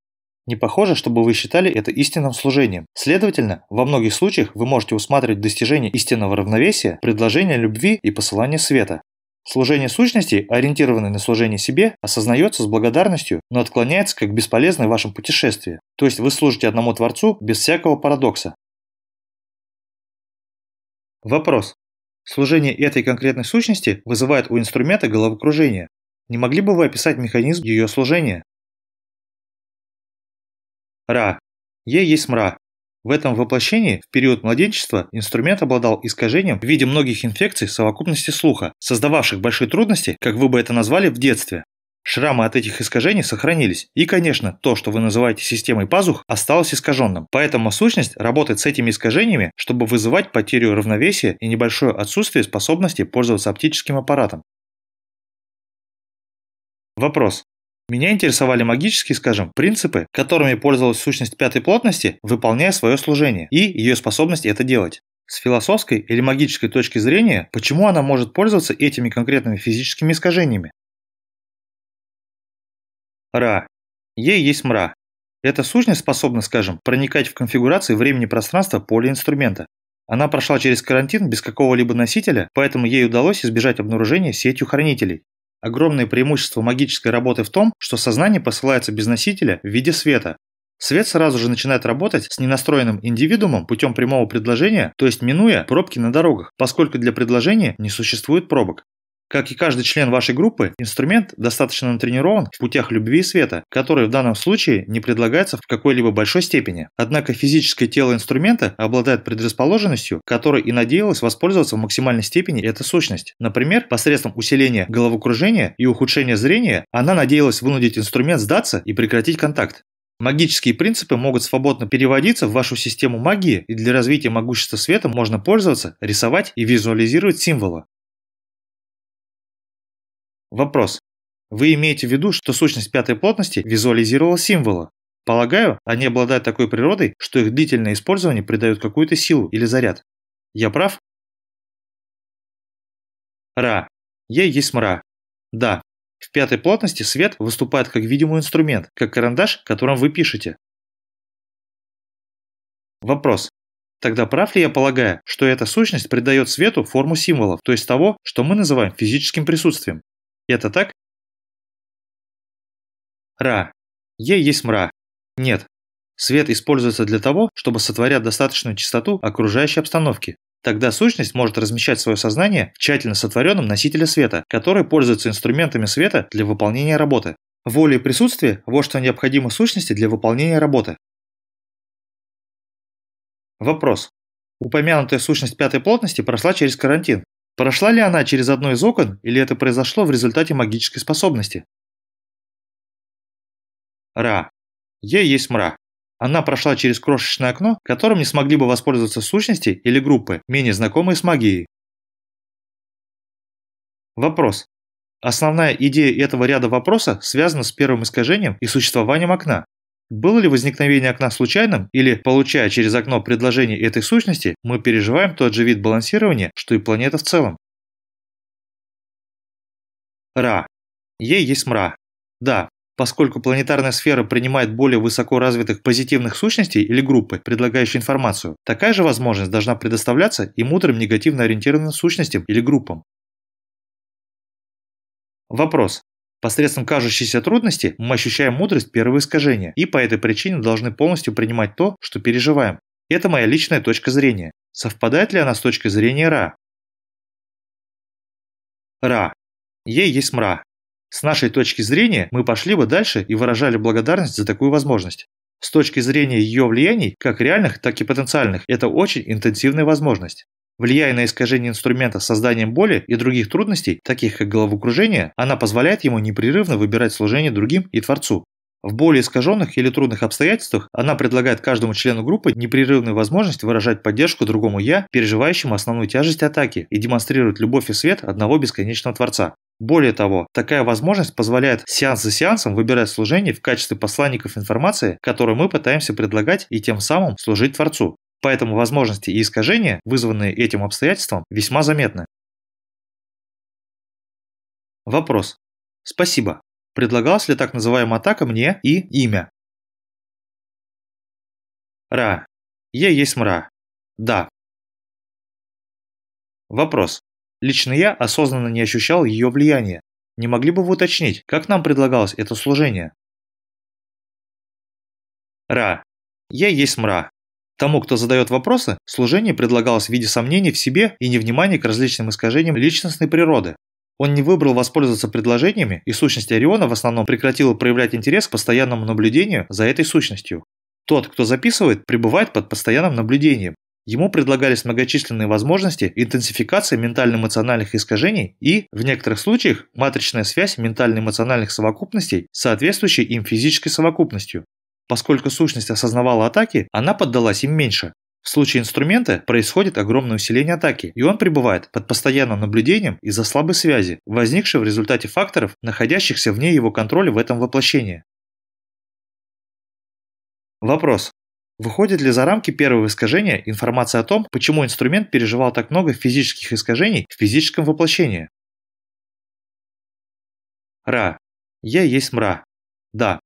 Не похоже, чтобы вы считали это истинным служением. Следовательно, во многих случаях вы можете усматривать достижение истинного равновесия, предложение любви и посылание света. Служение сущности, ориентированное на служение себе, осознается с благодарностью, но отклоняется как бесполезное в вашем путешествии. То есть вы служите одному Творцу без всякого парадокса. Вопрос. Служение этой конкретной сущности вызывает у инструмента головокружение. Не могли бы вы описать механизм ее служения? Ра. Е есть мра. В этом воплощении, в период младенчества, инструмент обладал искажением в виде многих инфекций совокупности слуха, создававших большие трудности, как вы бы это назвали, в детстве. Шрамы от этих искажений сохранились. И, конечно, то, что вы называете системой пазух, осталось искаженным. Поэтому сущность работает с этими искажениями, чтобы вызывать потерю равновесия и небольшое отсутствие способности пользоваться оптическим аппаратом. Вопрос. Меня интересовали магические, скажем, принципы, которыми пользовалась сущность пятой плотности, выполняя свое служение, и ее способность это делать. С философской или магической точки зрения, почему она может пользоваться этими конкретными физическими искажениями? Ра. Ей есть мра. Эта сущность способна, скажем, проникать в конфигурации времени-пространства поля инструмента. Она прошла через карантин без какого-либо носителя, поэтому ей удалось избежать обнаружения сетью хранителей. Огромное преимущество магической работы в том, что сознание посылается без носителя в виде света. Свет сразу же начинает работать с ненастроенным индивидуумом путем прямого предложения, то есть минуя пробки на дорогах, поскольку для предложения не существует пробок. Как и каждый член вашей группы, инструмент достаточно натренирован в путях любви и света, которые в данном случае не предлагаются в какой-либо большой степени. Однако физическое тело инструмента обладает предрасположенностью, которой и надеялась воспользоваться в максимальной степени эта сущность. Например, посредством усиления головокружения и ухудшения зрения она надеялась вынудить инструмент сдаться и прекратить контакт. Магические принципы могут свободно переводиться в вашу систему магии, и для развития могущества света можно пользоваться, рисовать и визуализировать символы. Вопрос. Вы имеете в виду, что сущность пятой плотности визуализировала символы? Полагаю, они обладают такой природой, что их длительное использование придает какую-то силу или заряд. Я прав? Ра. Е есть мра. Да. В пятой плотности свет выступает как видимый инструмент, как карандаш, которым вы пишете. Вопрос. Тогда прав ли я полагаю, что эта сущность придает свету форму символов, то есть того, что мы называем физическим присутствием? Это так? Ра. Е есть мра. Нет. Свет используется для того, чтобы сотворять достаточную частоту окружающей обстановки. Тогда сущность может размещать свое сознание в тщательно сотворенном носителе света, который пользуется инструментами света для выполнения работы. Воля и присутствие – вот что необходимо сущности для выполнения работы. Вопрос. Упомянутая сущность пятой плотности прошла через карантин. Прошла ли она через одно из окон, или это произошло в результате магической способности? Ра. Е есть мра. Она прошла через крошечное окно, которым не смогли бы воспользоваться сущности или группы, менее знакомые с магией. Вопрос. Основная идея этого ряда вопроса связана с первым искажением и существованием окна. Было ли возникновение окна случайным, или, получая через окно предложение этой сущности, мы переживаем тот же вид балансирования, что и планета в целом? Ра. Ей есть мра. Да, поскольку планетарная сфера принимает более высоко развитых позитивных сущностей или группы, предлагающие информацию, такая же возможность должна предоставляться и мудрым негативно ориентированным сущностям или группам. Вопрос. Посредством кажущейся трудности мы ощущаем мудрость первого искажения и по этой причине должны полностью принимать то, что переживаем. Это моя личная точка зрения. Совпадает ли она с точкой зрения Ра? Ра. Ей есть мра. С нашей точки зрения мы пошли бы дальше и выражали благодарность за такую возможность. С точки зрения ее влияний, как реальных, так и потенциальных, это очень интенсивная возможность. Влияя на искажение инструмента созданием боли и других трудностей, таких как головокружение, она позволяет ему непрерывно выбирать служение другим и Творцу. В более искаженных или трудных обстоятельствах она предлагает каждому члену группы непрерывную возможность выражать поддержку другому «я», переживающему основную тяжесть атаки, и демонстрирует любовь и свет одного бесконечного Творца. Более того, такая возможность позволяет сеанс за сеансом выбирать служение в качестве посланников информации, которую мы пытаемся предлагать и тем самым служить Творцу. Поэтому возможности и искажения, вызванные этим обстоятельством, весьма заметны. Вопрос. Спасибо. Предлагалась ли так называемая атака мне и имя? Ра. Е есть мра. Да. Вопрос. Лично я осознанно не ощущал ее влияния. Не могли бы вы уточнить, как нам предлагалось это служение? Ра. Я есть мра. Тому, кто задает вопросы, служение предлагалось в виде сомнений в себе и невнимания к различным искажениям личностной природы. Он не выбрал воспользоваться предложениями, и сущность Ориона в основном прекратила проявлять интерес к постоянному наблюдению за этой сущностью. Тот, кто записывает, пребывает под постоянным наблюдением. Ему предлагались многочисленные возможности интенсификации ментально-эмоциональных искажений и, в некоторых случаях, матричная связь ментально-эмоциональных совокупностей с соответствующей им физической совокупностью. Поскольку сущность осознавала атаки, она поддалась им меньше. В случае инструмента происходит огромное усиление атаки, и он пребывает под постоянным наблюдением из-за слабой связи, возникшей в результате факторов, находящихся вне его контроля в этом воплощении. Вопрос. Выходит ли за рамки первого искажения информация о том, почему инструмент переживал так много физических искажений в физическом воплощении? Ра. Я есть мра. Да,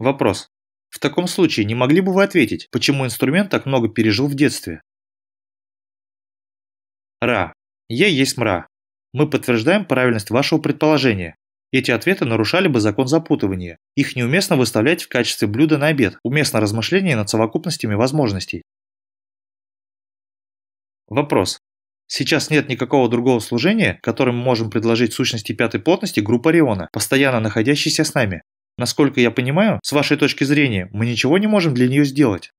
Вопрос. В таком случае не могли бы вы ответить, почему инструмент так много пережил в детстве? Ра. Я есть мра. Мы подтверждаем правильность вашего предположения. Эти ответы нарушали бы закон запутывания. Их неуместно выставлять в качестве блюда на обед, уместно размышление над совокупностями возможностей. Вопрос. Сейчас нет никакого другого служения, которым мы можем предложить сущности пятой плотности группы Ориона, постоянно находящейся с нами. Насколько я понимаю, с вашей точки зрения, мы ничего не можем для нее сделать.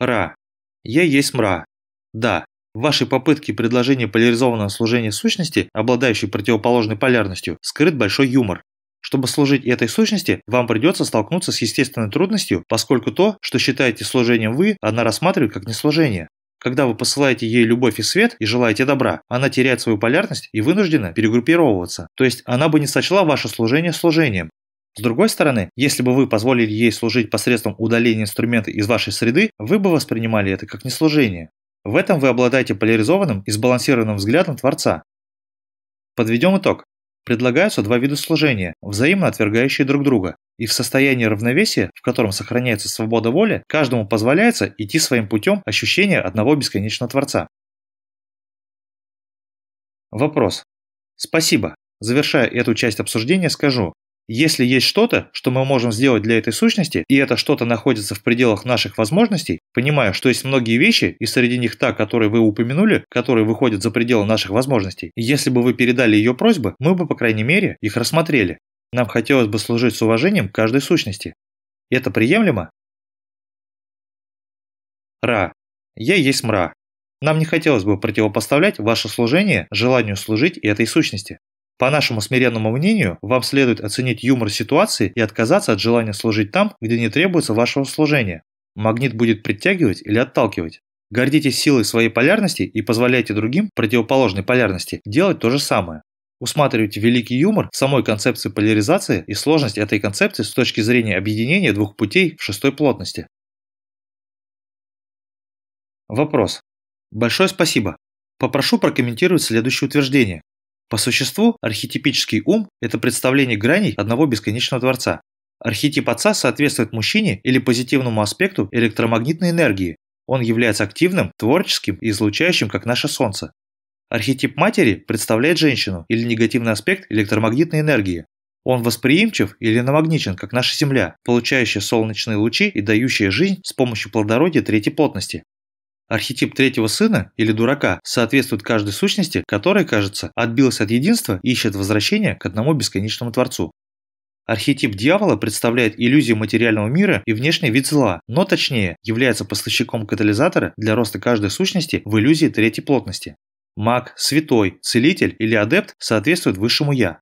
Ра. Я есть мра. Да, вашей попытке предложения поляризованного служения сущности, обладающей противоположной полярностью, скрыт большой юмор. Чтобы служить этой сущности, вам придется столкнуться с естественной трудностью, поскольку то, что считаете служением вы, она рассматривает как неслужение. Когда вы посылаете ей любовь и свет и желаете добра, она теряет свою полярность и вынуждена перегруппировываться. То есть она бы не сочла ваше служение служением. С другой стороны, если бы вы позволили ей служить посредством удаления инструмента из вашей среды, вы бы воспринимали это как неслужение. В этом вы обладаете поляризованным и сбалансированным взглядом Творца. Подведем итог. Предлагаются два вида служения, взаимно отвергающие друг друга, и в состоянии равновесия, в котором сохраняется свобода воли, каждому позволяется идти своим путем ощущения одного бесконечного Творца. Вопрос. Спасибо. Завершая эту часть обсуждения, скажу, если есть что-то, что мы можем сделать для этой сущности, и это что-то находится в пределах наших возможностей, понимая, что есть многие вещи, и среди них та, которую вы упомянули, которые выходят за пределы наших возможностей, если бы вы передали ее просьбы, мы бы, по крайней мере, их рассмотрели. Нам хотелось бы служить с уважением каждой сущности. Это приемлемо? Ра. Я есть мра. Нам не хотелось бы противопоставлять ваше служение желанию служить этой сущности. По нашему смиренному мнению, вам следует оценить юмор ситуации и отказаться от желания служить там, где не требуется вашего служения. Магнит будет притягивать или отталкивать. Гордитесь силой своей полярности и позволяйте другим противоположной полярности делать то же самое. Усматривайте великий юмор в самой концепции поляризации и сложность этой концепции с точки зрения объединения двух путей в шестой плотности. Вопрос. Большое спасибо. Попрошу прокомментировать следующее утверждение. По существу, архетипический ум – это представление граней одного бесконечного Творца. Архетип Отца соответствует мужчине или позитивному аспекту электромагнитной энергии. Он является активным, творческим и излучающим, как наше Солнце. Архетип Матери представляет женщину или негативный аспект электромагнитной энергии. Он восприимчив или намагничен, как наша Земля, получающая солнечные лучи и дающая жизнь с помощью плодородия третьей плотности. Архетип третьего сына или дурака соответствует каждой сущности, которая, кажется, отбилась от единства и ищет возвращения к одному бесконечному Творцу. Архетип дьявола представляет иллюзию материального мира и внешний вид зла, но точнее является поставщиком катализатора для роста каждой сущности в иллюзии третьей плотности. Маг, святой, целитель или адепт соответствуют высшему «я».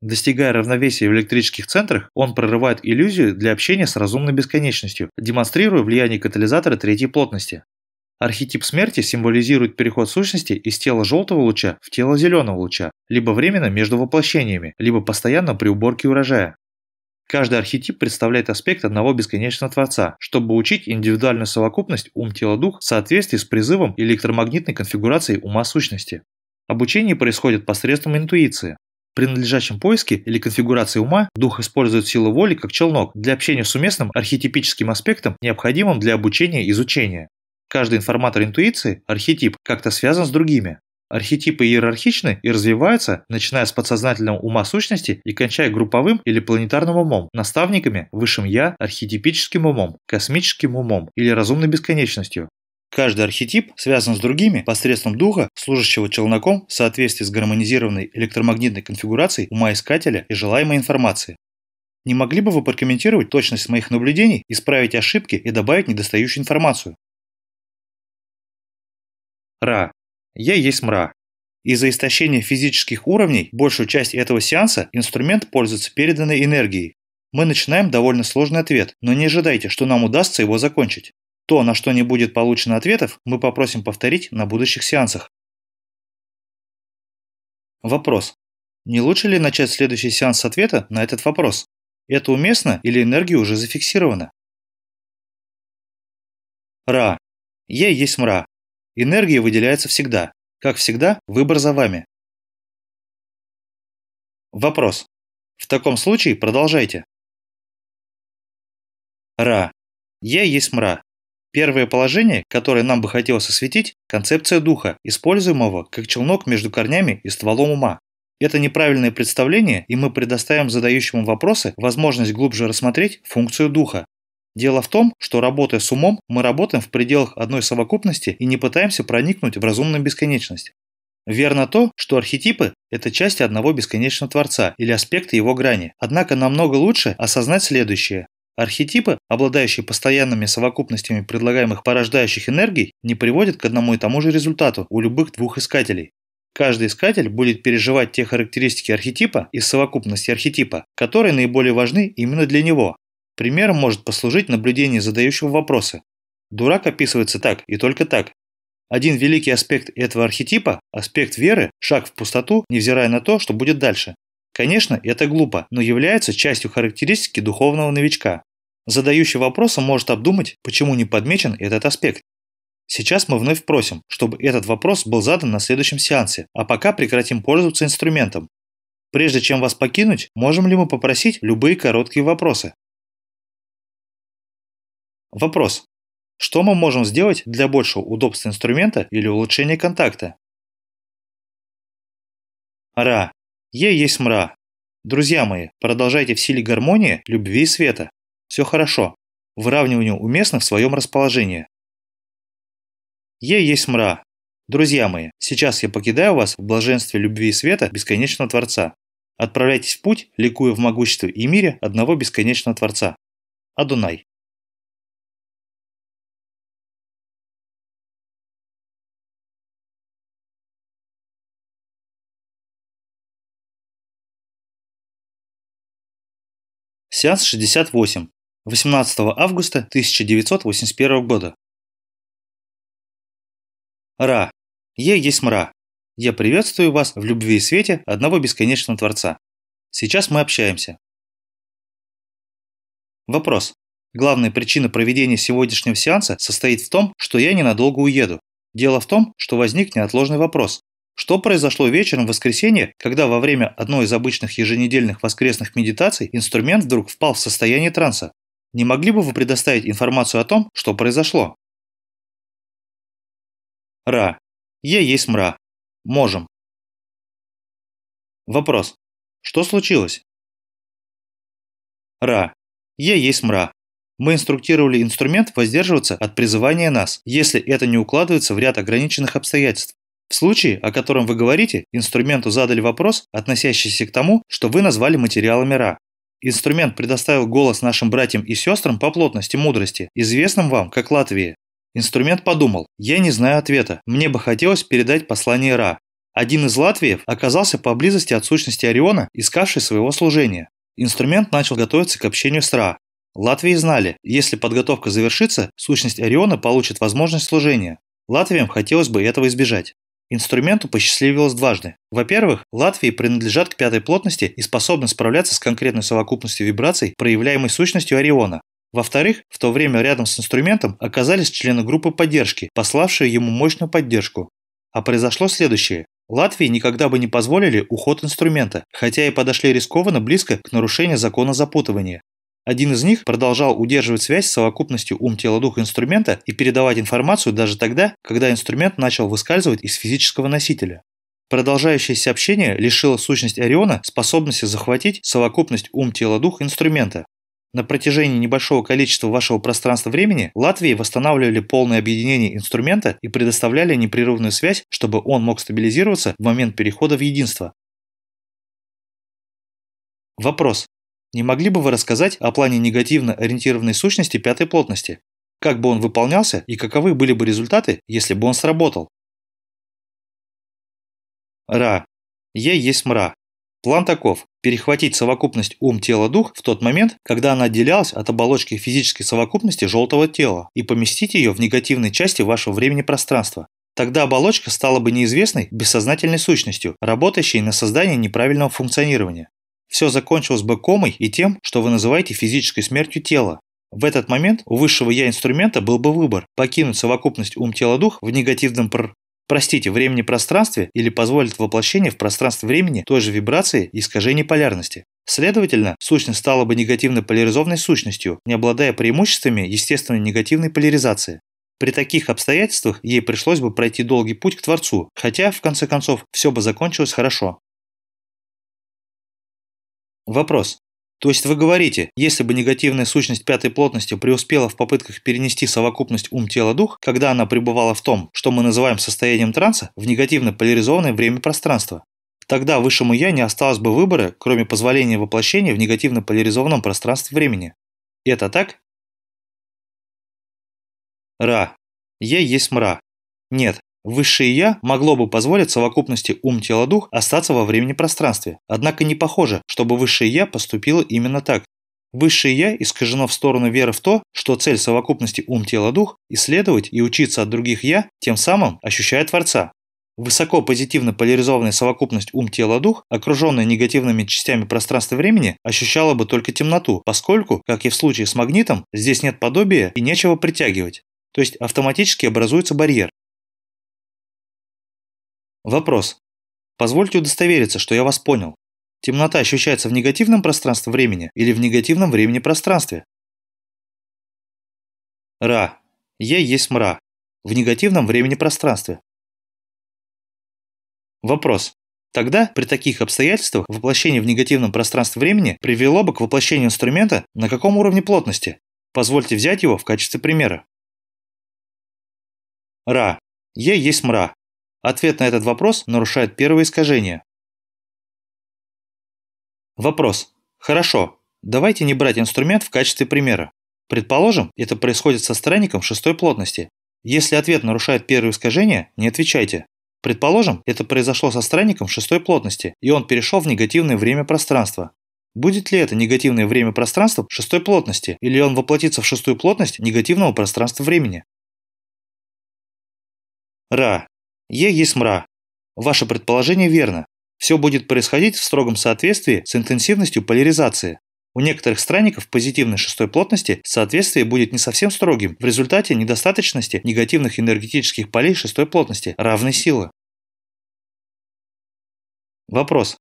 Достигая равновесия в электрических центрах, он прорывает иллюзию для общения с разумной бесконечностью, демонстрируя влияние катализатора третьей плотности. Архетип смерти символизирует переход сущности из тела желтого луча в тело зеленого луча, либо временно между воплощениями, либо постоянно при уборке урожая. Каждый архетип представляет аспект одного бесконечного Творца, чтобы учить индивидуальную совокупность ум-тело-дух в соответствии с призывом электромагнитной конфигурацией ума сущности. Обучение происходит посредством интуиции. При надлежащем поиске или конфигурации ума дух использует силу воли как челнок для общения с уместным архетипическим аспектом, необходимым для обучения и изучения. Каждый информатор интуиции, архетип, как-то связан с другими. Архетипы иерархичны и развиваются, начиная с подсознательного ума сущности и кончая групповым или планетарным умом, наставниками, высшим Я, архетипическим умом, космическим умом или разумной бесконечностью. Каждый архетип связан с другими посредством духа, служащего челноком в соответствии с гармонизированной электромагнитной конфигурацией ума искателя и желаемой информации. Не могли бы вы прокомментировать точность моих наблюдений, исправить ошибки и добавить недостающую информацию? Ра. Я есть мра. Из-за истощения физических уровней большую часть этого сеанса инструмент пользуется переданной энергией. Мы начинаем довольно сложный ответ, но не ожидайте, что нам удастся его закончить. То, на что не будет получено ответов, мы попросим повторить на будущих сеансах. Вопрос. Не лучше ли начать следующий сеанс ответа на этот вопрос? Это уместно или энергия уже зафиксирована? Ра. Я есть мра. Энергия выделяется всегда. Как всегда, выбор за вами. Вопрос. В таком случае продолжайте. Ра. Я есть мра. Первое положение, которое нам бы хотелось осветить – концепция духа, используемого как челнок между корнями и стволом ума. Это неправильное представление, и мы предоставим задающему вопросы возможность глубже рассмотреть функцию духа, Дело в том, что работая с умом, мы работаем в пределах одной совокупности и не пытаемся проникнуть в разумную бесконечность. Верно то, что архетипы – это части одного бесконечного Творца или аспекты его грани. Однако намного лучше осознать следующее. Архетипы, обладающие постоянными совокупностями предлагаемых порождающих энергий, не приводят к одному и тому же результату у любых двух искателей. Каждый искатель будет переживать те характеристики архетипа из совокупности архетипа, которые наиболее важны именно для него, Примером может послужить наблюдение задающего вопросы. Дурак описывается так и только так. Один великий аспект этого архетипа – аспект веры, шаг в пустоту, невзирая на то, что будет дальше. Конечно, это глупо, но является частью характеристики духовного новичка. Задающий вопросы может обдумать, почему не подмечен этот аспект. Сейчас мы вновь просим, чтобы этот вопрос был задан на следующем сеансе, а пока прекратим пользоваться инструментом. Прежде чем вас покинуть, можем ли мы попросить любые короткие вопросы? Вопрос. Что мы можем сделать для большего удобства инструмента или улучшения контакта? Ра. Е есть мра. Друзья мои, продолжайте в силе гармонии, любви и света. Все хорошо. Выравнивание уместно в своем расположении. Е есть мра. Друзья мои, сейчас я покидаю вас в блаженстве любви и света бесконечного Творца. Отправляйтесь в путь, ликуя в могуществе и мире одного бесконечного Творца. Адунай. Сеанс 68. 18 августа 1981 года. Ра. Е есть мра. Я приветствую вас в любви и свете одного бесконечного Творца. Сейчас мы общаемся. Вопрос. Главная причина проведения сегодняшнего сеанса состоит в том, что я ненадолго уеду. Дело в том, что возник неотложный вопрос. Что произошло вечером в воскресенье, когда во время одной из обычных еженедельных воскресных медитаций инструмент вдруг впал в состояние транса? Не могли бы вы предоставить информацию о том, что произошло? Ра. Е есть мра. Можем. Вопрос. Что случилось? Ра. Е есть мра. Мы инструктировали инструмент воздерживаться от призывания нас, если это не укладывается в ряд ограниченных обстоятельств. В случае, о котором вы говорите, инструменту задали вопрос, относящийся к тому, что вы назвали материалами Ра. Инструмент предоставил голос нашим братьям и сестрам по плотности мудрости, известным вам как Латвия. Инструмент подумал, я не знаю ответа, мне бы хотелось передать послание Ра. Один из Латвиев оказался поблизости от сущности Ориона, искавшей своего служения. Инструмент начал готовиться к общению с Ра. Латвии знали, если подготовка завершится, сущность Ориона получит возможность служения. Латвиям хотелось бы этого избежать. Инструменту посчастливилось дважды. Во-первых, Латвии принадлежат к пятой плотности и способны справляться с конкретной совокупностью вибраций, проявляемой сущностью Ориона. Во-вторых, в то время рядом с инструментом оказались члены группы поддержки, пославшие ему мощную поддержку. А произошло следующее. Латвии никогда бы не позволили уход инструмента, хотя и подошли рискованно близко к нарушению закона запутывания. Один из них продолжал удерживать связь с совокупностью ум-тело-дух инструмента и передавать информацию даже тогда, когда инструмент начал выскальзывать из физического носителя. Продолжающееся общение лишило сущность Ориона способности захватить совокупность ум-тело-дух инструмента. На протяжении небольшого количества вашего пространства-времени Латвии восстанавливали полное объединение инструмента и предоставляли непрерывную связь, чтобы он мог стабилизироваться в момент перехода в единство. Вопрос. Не могли бы вы рассказать о плане негативно ориентированной сущности пятой плотности? Как бы он выполнялся и каковы были бы результаты, если бы он сработал? Ра. Е есть мра. План таков – перехватить совокупность ум-тело-дух в тот момент, когда она отделялась от оболочки физической совокупности желтого тела и поместить ее в негативной части вашего времени-пространства. Тогда оболочка стала бы неизвестной бессознательной сущностью, работающей на создание неправильного функционирования. Все закончилось бы комой и тем, что вы называете физической смертью тела. В этот момент у высшего я инструмента был бы выбор – покинуть совокупность ум-тело-дух в негативном пр... Простите, времени-пространстве или позволить воплощение в пространстве-времени той же вибрации и искажения полярности. Следовательно, сущность стала бы негативно поляризованной сущностью, не обладая преимуществами естественной негативной поляризации. При таких обстоятельствах ей пришлось бы пройти долгий путь к Творцу, хотя, в конце концов, все бы закончилось хорошо. Вопрос. То есть вы говорите, если бы негативная сущность пятой плотности преуспела в попытках перенести совокупность ум-тело-дух, когда она пребывала в том, что мы называем состоянием транса, в негативно поляризованное время-пространство, тогда высшему «я» не осталось бы выбора, кроме позволения воплощения в негативно поляризованном пространстве времени. Это так? Ра. Я есть мра. Нет, Высшее «я» могло бы позволить совокупности ум-тело-дух остаться во времени-пространстве. Однако не похоже, чтобы Высшее «я» поступило именно так. Высшее «я» искажено в сторону веры в то, что цель совокупности ум-тело-дух – исследовать и учиться от других «я», тем самым ощущая Творца. Высоко позитивно поляризованная совокупность ум-тело-дух, окруженная негативными частями пространства-времени, ощущала бы только темноту, поскольку, как и в случае с магнитом, здесь нет подобия и нечего притягивать. То есть автоматически образуется барьер. Вопрос. Позвольте удостовериться, что я вас понял. Темнота ощущается в негативном пространстве времени или в негативном времени-пространстве? Ра. Е есть мра. В негативном времени-пространстве. Вопрос. Тогда, при таких обстоятельствах, воплощение в негативном пространстве времени привело бы к воплощению инструмента на каком уровне плотности? Позвольте взять его в качестве примера. Ра. Е есть мра. Ответ на этот вопрос нарушает первое искажение. Вопрос. Хорошо. Давайте не брать инструмент в качестве примера. Предположим, это происходит со странником шестой плотности. Если ответ нарушает первое искажение, не отвечайте. Предположим, это произошло со странником шестой плотности, и он перешел в негативное время-пространство. Будет ли это негативное время-пространство шестой плотности, или он воплотится в шестую плотность негативного пространства-времени? Ра. Е есть мра. Ваше предположение верно. Все будет происходить в строгом соответствии с интенсивностью поляризации. У некоторых странников позитивной шестой плотности соответствие будет не совсем строгим в результате недостаточности негативных энергетических полей шестой плотности равной силы. Вопрос.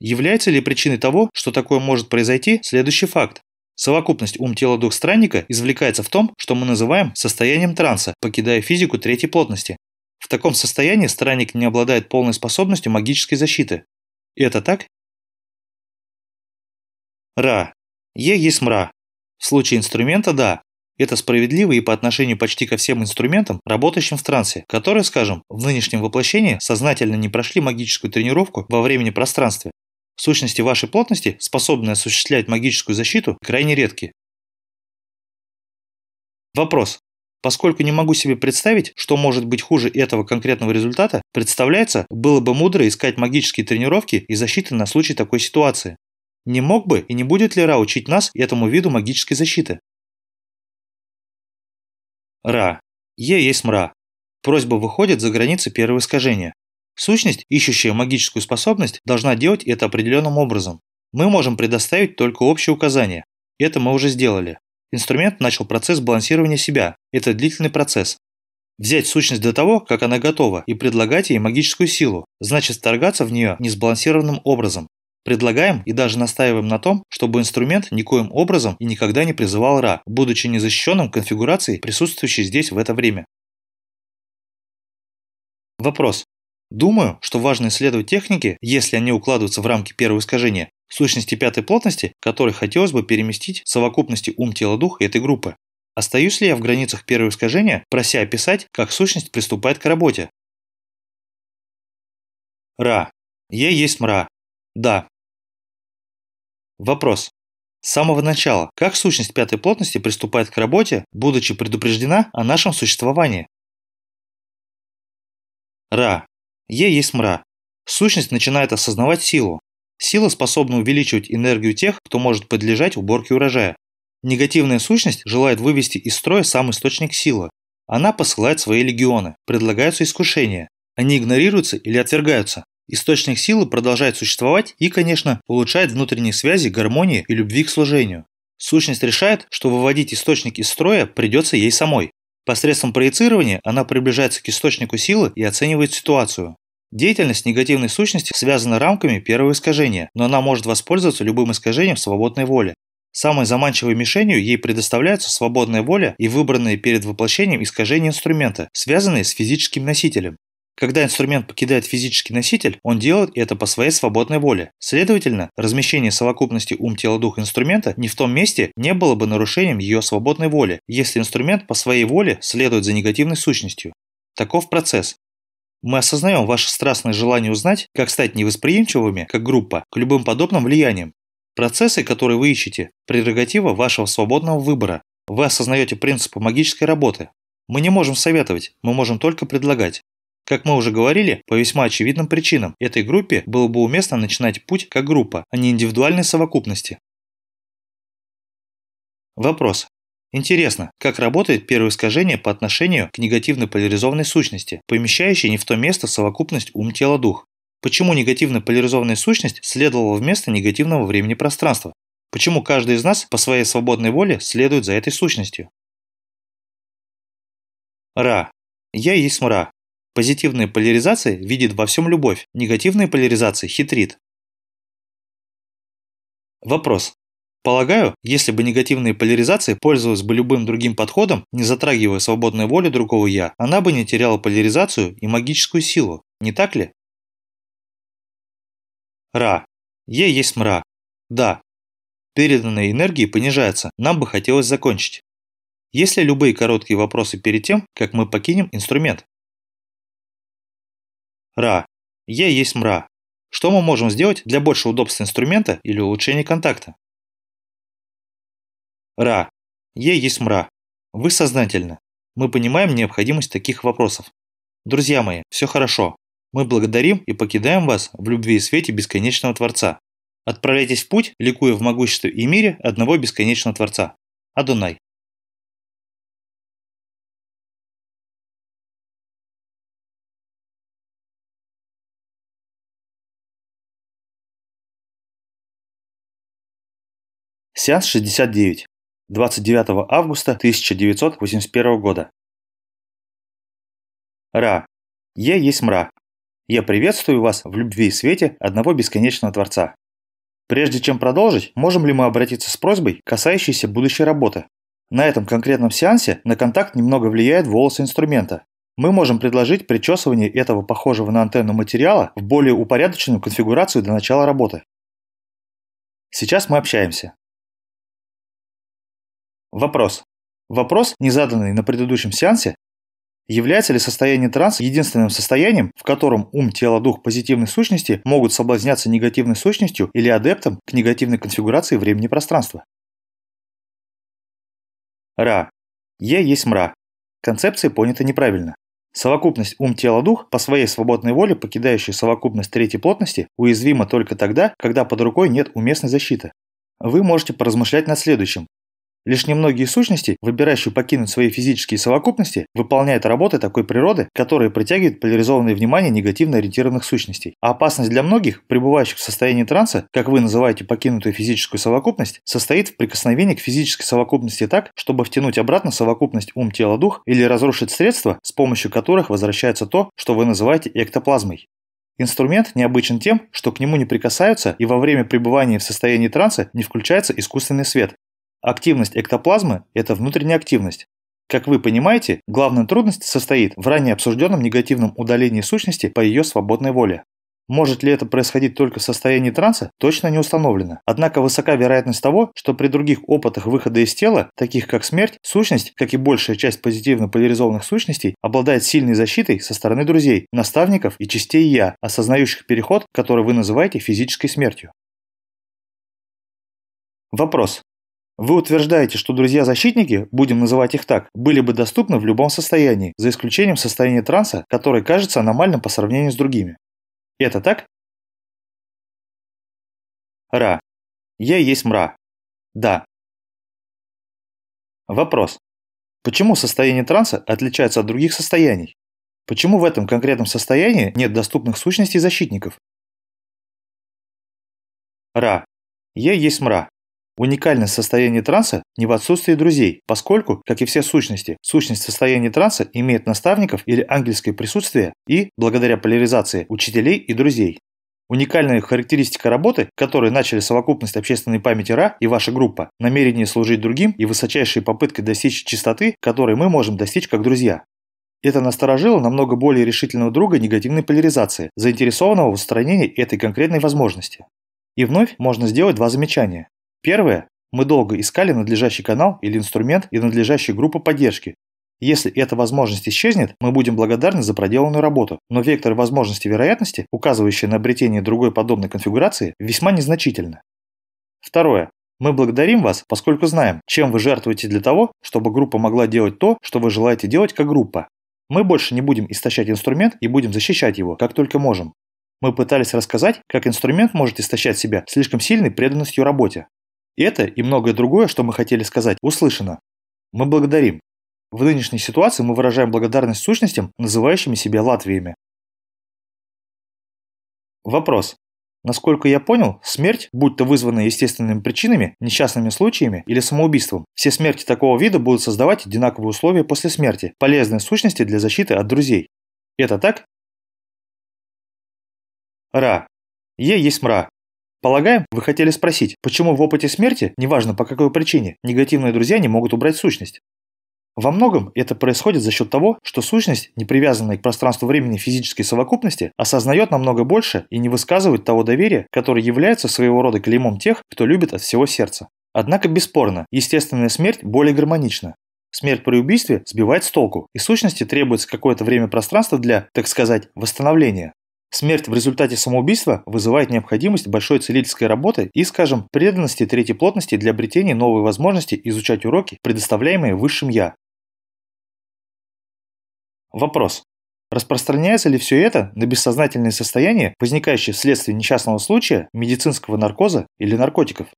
Является ли причиной того, что такое может произойти, следующий факт? Совокупность ум-тело-дух странника извлекается в том, что мы называем состоянием транса, покидая физику третьей плотности. В таком состоянии странник не обладает полной способностью магической защиты. И это так? Ра. Е есть мра. В случае инструмента – да. Это справедливо и по отношению почти ко всем инструментам, работающим в трансе, которые, скажем, в нынешнем воплощении сознательно не прошли магическую тренировку во времени-пространстве. В сущности вашей плотности, способные осуществлять магическую защиту, крайне редки. Вопрос. Поскольку не могу себе представить, что может быть хуже этого конкретного результата, представляется, было бы мудро искать магические тренировки и защиты на случай такой ситуации. Не мог бы и не будет ли Ра учить нас этому виду магической защиты? Ра. Е есть мра. Просьба выходит за границы первого искажения. Сущность, ищущая магическую способность, должна делать это определенным образом. Мы можем предоставить только общие указания. Это мы уже сделали. Инструмент начал процесс балансирования себя. Это длительный процесс. Взять сущность до того, как она готова, и предлагать ей магическую силу, значит вторгаться в нее несбалансированным образом. Предлагаем и даже настаиваем на том, чтобы инструмент никоим образом и никогда не призывал Ра, будучи незащищенным конфигурацией, присутствующей здесь в это время. Вопрос. Думаю, что важно исследовать техники, если они укладываются в рамки первого искажения, сущности пятой плотности, которые хотелось бы переместить в совокупности ум-тело-дух этой группы. Остаюсь ли я в границах первого искажения, прося описать, как сущность приступает к работе? Ра. Е есть мра. Да. Вопрос. С самого начала, как сущность пятой плотности приступает к работе, будучи предупреждена о нашем существовании? Ра. Е есть мра. Сущность начинает осознавать силу, Сила способна увеличивать энергию тех, кто может подлежать уборке урожая. Негативная сущность желает вывести из строя сам источник силы. Она посылает свои легионы, предлагаются искушения. Они игнорируются или отвергаются. Источник силы продолжает существовать и, конечно, улучшает внутренние связи, гармонии и любви к служению. Сущность решает, что выводить источник из строя придется ей самой. Посредством проецирования она приближается к источнику силы и оценивает ситуацию. Деятельность негативной сущности связана рамками первого искажения, но она может воспользоваться любым искажением свободной воли. Самой заманчивой мишенью ей предоставляются свободная воля и выбранные перед воплощением искажения инструмента, связанные с физическим носителем. Когда инструмент покидает физический носитель, он делает это по своей свободной воле. Следовательно, размещение совокупности ум-тело-дух инструмента не в том месте не было бы нарушением ее свободной воли, если инструмент по своей воле следует за негативной сущностью. Таков процесс. Мы осознаем ваше страстное желание узнать, как стать невосприимчивыми, как группа, к любым подобным влияниям. Процессы, которые вы ищете, прерогатива вашего свободного выбора. Вы осознаете принципы магической работы. Мы не можем советовать, мы можем только предлагать. Как мы уже говорили, по весьма очевидным причинам, этой группе было бы уместно начинать путь как группа, а не индивидуальной совокупности. Вопрос. Интересно, как работает первое искажение по отношению к негативной поляризованной сущности, помещающей не в то место совокупность ум-тело-дух? Почему негативная поляризованная сущность следовала вместо негативного времени-пространства? Почему каждый из нас по своей свободной воле следует за этой сущностью? Ра. Я есть мра. Позитивная поляризация видит во всем любовь, негативная поляризация хитрит. Вопрос. Полагаю, если бы негативная поляризация пользовалась бы любым другим подходом, не затрагивая свободную волю другого «я», она бы не теряла поляризацию и магическую силу, не так ли? Ра. Е есть мра. Да. Переданные энергии понижаются, нам бы хотелось закончить. Есть ли любые короткие вопросы перед тем, как мы покинем инструмент? Ра. Е есть мра. Что мы можем сделать для большего удобства инструмента или улучшения контакта? Ра. Е есть мра. Вы сознательны. Мы понимаем необходимость таких вопросов. Друзья мои, все хорошо. Мы благодарим и покидаем вас в любви и свете бесконечного Творца. Отправляйтесь в путь, ликуя в могуществе и мире одного бесконечного Творца. Адунай. Сеанс 69. 29 августа 1981 года. Ра. Я есть мра. Я приветствую вас в любви и свете одного бесконечного Творца. Прежде чем продолжить, можем ли мы обратиться с просьбой, касающейся будущей работы? На этом конкретном сеансе на контакт немного влияет волосы инструмента. Мы можем предложить причесывание этого похожего на антенну материала в более упорядоченную конфигурацию до начала работы. Сейчас мы общаемся. Вопрос. Вопрос, не заданный на предыдущем сеансе, является ли состояние транса единственным состоянием, в котором ум, тело, дух позитивной сущности могут соблазняться негативной сущностью или адептом к негативной конфигурации времени и пространства? Ра. Е есть мра. Концепция понята неправильно. Совокупность ум-тело-дух по своей свободной воле, покидающая совокупность третьей плотности, уязвима только тогда, когда под рукой нет уместной защиты. Вы можете поразмышлять над следующим. Лишь немногие сущности, выбирающие покинуть свои физические совокупности, выполняют работы такой природы, которые притягивают поляризованное внимание негативно ориентированных сущностей. А опасность для многих, пребывающих в состоянии транса, как вы называете покинутую физическую совокупность, состоит в прикосновении к физической совокупности так, чтобы втянуть обратно совокупность ум-тело-дух или разрушить средства, с помощью которых возвращается то, что вы называете эктоплазмой. Инструмент необычен тем, что к нему не прикасаются и во время пребывания в состоянии транса не включается искусственный свет, Активность эктоплазмы – это внутренняя активность. Как вы понимаете, главная трудность состоит в ранее обсужденном негативном удалении сущности по ее свободной воле. Может ли это происходить только в состоянии транса, точно не установлено. Однако высока вероятность того, что при других опытах выхода из тела, таких как смерть, сущность, как и большая часть позитивно поляризованных сущностей, обладает сильной защитой со стороны друзей, наставников и частей «я», осознающих переход, который вы называете физической смертью. Вопрос. Вы утверждаете, что друзья-защитники, будем называть их так, были бы доступны в любом состоянии, за исключением состояния транса, которое кажется аномальным по сравнению с другими. Это так? Ра. Я есть мра. Да. Вопрос. Почему состояние транса отличается от других состояний? Почему в этом конкретном состоянии нет доступных сущностей защитников? Ра. Я есть мра. Уникальность состояния транса не в отсутствии друзей, поскольку, как и все сущности, сущность состояния транса имеет наставников или ангельское присутствие и, благодаря поляризации, учителей и друзей. Уникальная характеристика работы, которой начали совокупность общественной памяти РА и ваша группа, намерение служить другим и высочайшие попытки достичь чистоты, которой мы можем достичь как друзья. Это насторожило намного более решительного друга негативной поляризации, заинтересованного в устранении этой конкретной возможности. И вновь можно сделать два замечания. Первое. Мы долго искали надлежащий канал или инструмент и надлежащую группу поддержки. Если эта возможность исчезнет, мы будем благодарны за проделанную работу, но вектор возможности вероятности, указывающий на обретение другой подобной конфигурации, весьма незначительно. Второе. Мы благодарим вас, поскольку знаем, чем вы жертвуете для того, чтобы группа могла делать то, что вы желаете делать как группа. Мы больше не будем истощать инструмент и будем защищать его, как только можем. Мы пытались рассказать, как инструмент может истощать себя слишком сильной преданностью работе. Это и многое другое, что мы хотели сказать, услышано. Мы благодарим. В нынешней ситуации мы выражаем благодарность сущностям, называющими себя Латвиями. Вопрос. Насколько я понял, смерть, будь то вызванная естественными причинами, несчастными случаями или самоубийством, все смерти такого вида будут создавать одинаковые условия после смерти, полезные сущности для защиты от друзей. Это так? Ра. Е есть мра. Полагаем, вы хотели спросить, почему в опыте смерти, неважно по какой причине, негативные друзья не могут убрать сущность? Во многом это происходит за счет того, что сущность, не привязанная к пространству времени физической совокупности, осознает намного больше и не высказывает того доверия, которое является своего рода клеймом тех, кто любит от всего сердца. Однако бесспорно, естественная смерть более гармонична. Смерть при убийстве сбивает с толку, и сущности требуется какое-то время-пространство для, так сказать, восстановления. Смерть в результате самоубийства вызывает необходимость большой целительской работы и, скажем, преданности третьей плотности для обретения новой возможности изучать уроки, предоставляемые высшим «я», Вопрос. Распространяется ли все это на бессознательные состояния, возникающие вследствие несчастного случая, медицинского наркоза или наркотиков?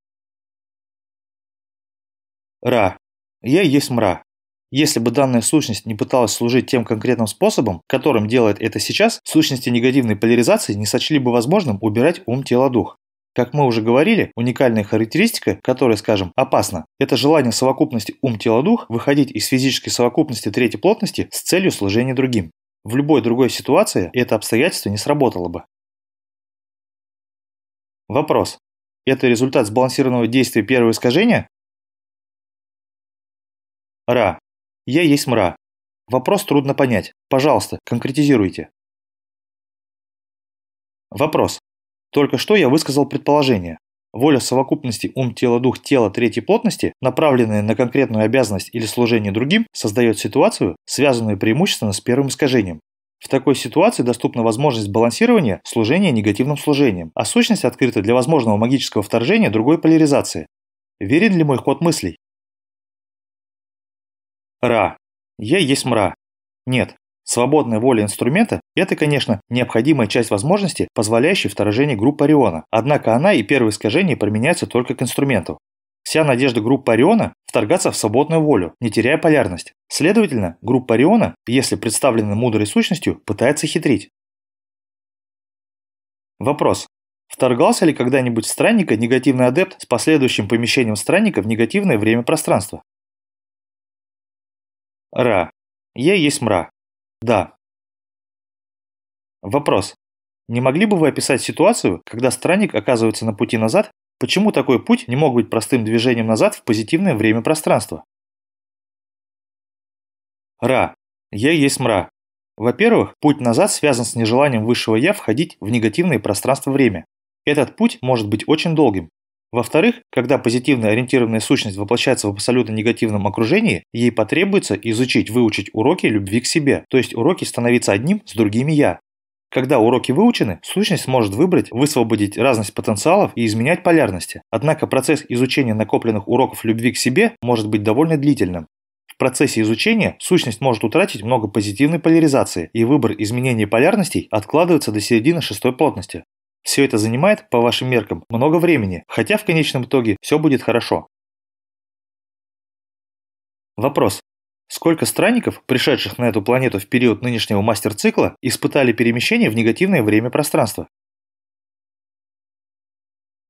Ра. Я есть мра. Если бы данная сущность не пыталась служить тем конкретным способом, которым делает это сейчас, сущности негативной поляризации не сочли бы возможным убирать ум, тело, дух. Как мы уже говорили, уникальная характеристика, которая, скажем, опасна, это желание совокупности ум-тело-дух выходить из физической совокупности третьей плотности с целью служения другим. В любой другой ситуации это обстоятельство не сработало бы. Вопрос. Это результат сбалансированного действия первого искажения? Ра. Я есть мра. Вопрос трудно понять. Пожалуйста, конкретизируйте. Вопрос. Только что я высказал предположение. Воля совокупности ум-тело-дух тела третьей плотности, направленная на конкретную обязанность или служение другим, создает ситуацию, связанную преимущественно с первым искажением. В такой ситуации доступна возможность балансирования служения негативным служением, а сущность открыта для возможного магического вторжения другой поляризации. Верен ли мой ход мыслей? Ра. Я есть мра. Нет, Свободная воля инструмента – это, конечно, необходимая часть возможности, позволяющей вторжение группы Ориона, однако она и первое искажение применяются только к инструменту. Вся надежда группы Ориона – вторгаться в свободную волю, не теряя полярность. Следовательно, группа Ориона, если представлена мудрой сущностью, пытается хитрить. Вопрос. Вторгался ли когда-нибудь странника негативный адепт с последующим помещением странника в негативное время-пространство? Ра. Я есть мра. Да. Вопрос. Не могли бы вы описать ситуацию, когда странник оказывается на пути назад, почему такой путь не мог быть простым движением назад в позитивное время-пространство? Ра. Я есть мра. Во-первых, путь назад связан с нежеланием высшего «я» входить в негативное пространство-время. Этот путь может быть очень долгим, во-вторых, когда позитивно ориентированная сущность воплощается в абсолютно негативном окружении, ей потребуется изучить, выучить уроки любви к себе, то есть уроки становиться одним с другими «я». Когда уроки выучены, сущность может выбрать, высвободить разность потенциалов и изменять полярности. Однако процесс изучения накопленных уроков любви к себе может быть довольно длительным. В процессе изучения сущность может утратить много позитивной поляризации, и выбор изменения полярностей откладывается до середины шестой плотности. Все это занимает, по вашим меркам, много времени, хотя в конечном итоге все будет хорошо. Вопрос. Сколько странников, пришедших на эту планету в период нынешнего мастер-цикла, испытали перемещение в негативное время-пространство?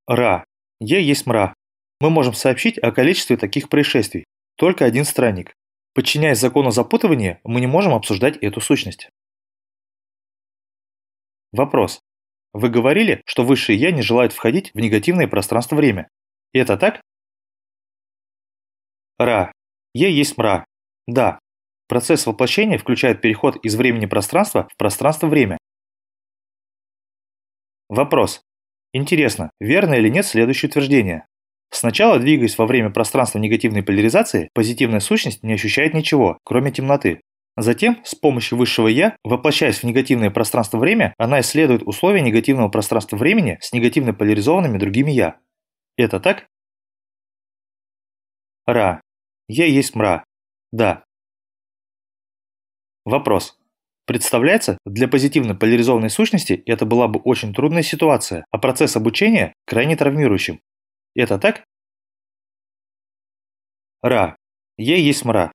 Ра. Я есть мра. Мы можем сообщить о количестве таких происшествий. Только один странник. Подчиняясь закону запутывания, мы не можем обсуждать эту сущность. Вопрос. Вы говорили, что высшее Я не желает входить в негативное пространство-время. Это так? Ра. Я есть мра. Да. Процесс воплощения включает переход из времени-пространства в пространство-время. Вопрос. Интересно, верно или нет следующее утверждение? Сначала, двигаясь во время пространства негативной поляризации, позитивная сущность не ощущает ничего, кроме темноты. Затем, с помощью высшего «я», воплощаясь в негативное пространство-время, она исследует условия негативного пространства-времени с негативно поляризованными другими «я». Это так? Ра. Я есть мра. Да. Вопрос. Представляется, для позитивно поляризованной сущности это была бы очень трудная ситуация, а процесс обучения крайне травмирующим. Это так? Ра. Я есть мра.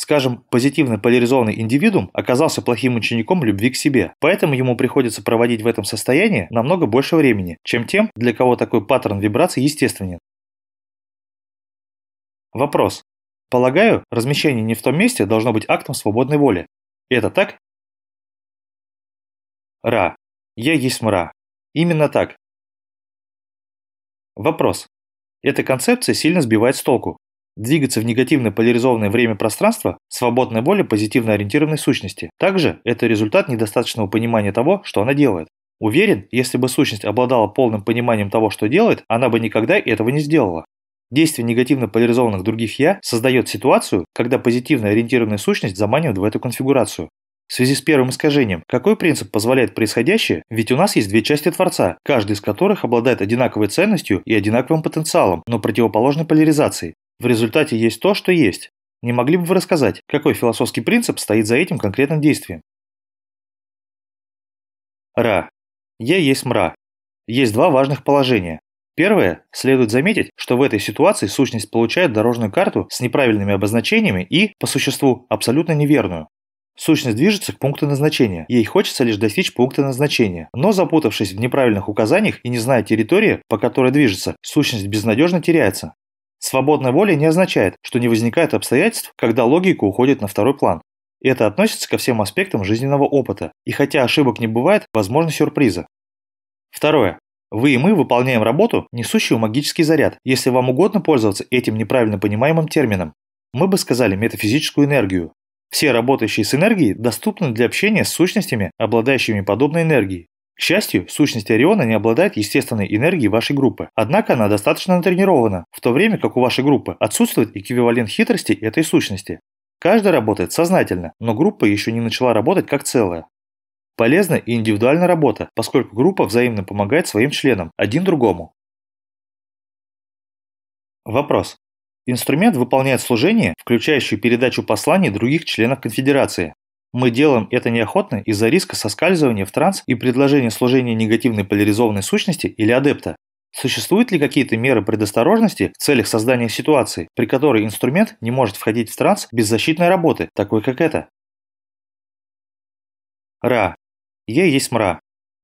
Скажем, позитивно поляризованный индивидуум оказался плохим учеником любви к себе, поэтому ему приходится проводить в этом состоянии намного больше времени, чем тем, для кого такой паттерн вибраций естественен. Вопрос. Полагаю, размещение не в том месте должно быть актом свободной воли. Это так? Ра. Я есть мра. Именно так. Вопрос. Эта концепция сильно сбивает с толку. Двигаться в негативно поляризованное время-пространство – свободная воля позитивно ориентированной сущности. Также это результат недостаточного понимания того, что она делает. Уверен, если бы сущность обладала полным пониманием того, что делает, она бы никогда этого не сделала. Действие негативно поляризованных других «я» создает ситуацию, когда позитивно ориентированная сущность заманивает в эту конфигурацию. В связи с первым искажением, какой принцип позволяет происходящее? Ведь у нас есть две части Творца, каждый из которых обладает одинаковой ценностью и одинаковым потенциалом, но противоположной поляризацией. В результате есть то, что есть. Не могли бы вы рассказать, какой философский принцип стоит за этим конкретным действием? Ра. Я есть мра. Есть два важных положения. Первое. Следует заметить, что в этой ситуации сущность получает дорожную карту с неправильными обозначениями и, по существу, абсолютно неверную. Сущность движется к пункту назначения. Ей хочется лишь достичь пункта назначения. Но запутавшись в неправильных указаниях и не зная территории, по которой движется, сущность безнадежно теряется. Свободная воля не означает, что не возникает обстоятельств, когда логика уходит на второй план. Это относится ко всем аспектам жизненного опыта. И хотя ошибок не бывает, возможны сюрпризы. Второе. Вы и мы выполняем работу, несущую магический заряд, если вам угодно пользоваться этим неправильно понимаемым термином. Мы бы сказали метафизическую энергию. Все работающие с энергией доступны для общения с сущностями, обладающими подобной энергией. К счастью, сущность Ориона не обладает естественной энергией вашей группы, однако она достаточно натренирована, в то время как у вашей группы отсутствует эквивалент хитрости этой сущности. Каждый работает сознательно, но группа еще не начала работать как целое. Полезна и индивидуальная работа, поскольку группа взаимно помогает своим членам, один другому. Вопрос. Инструмент выполняет служение, включающее передачу посланий других членов конфедерации. Мы делаем это неохотно из-за риска соскальзывания в транс и предложения служения негативной поляризованной сущности или адепта. Существуют ли какие-то меры предосторожности в целях создания ситуации, при которой инструмент не может входить в транс без защитной работы, такой как это? Ра. Я есть мра.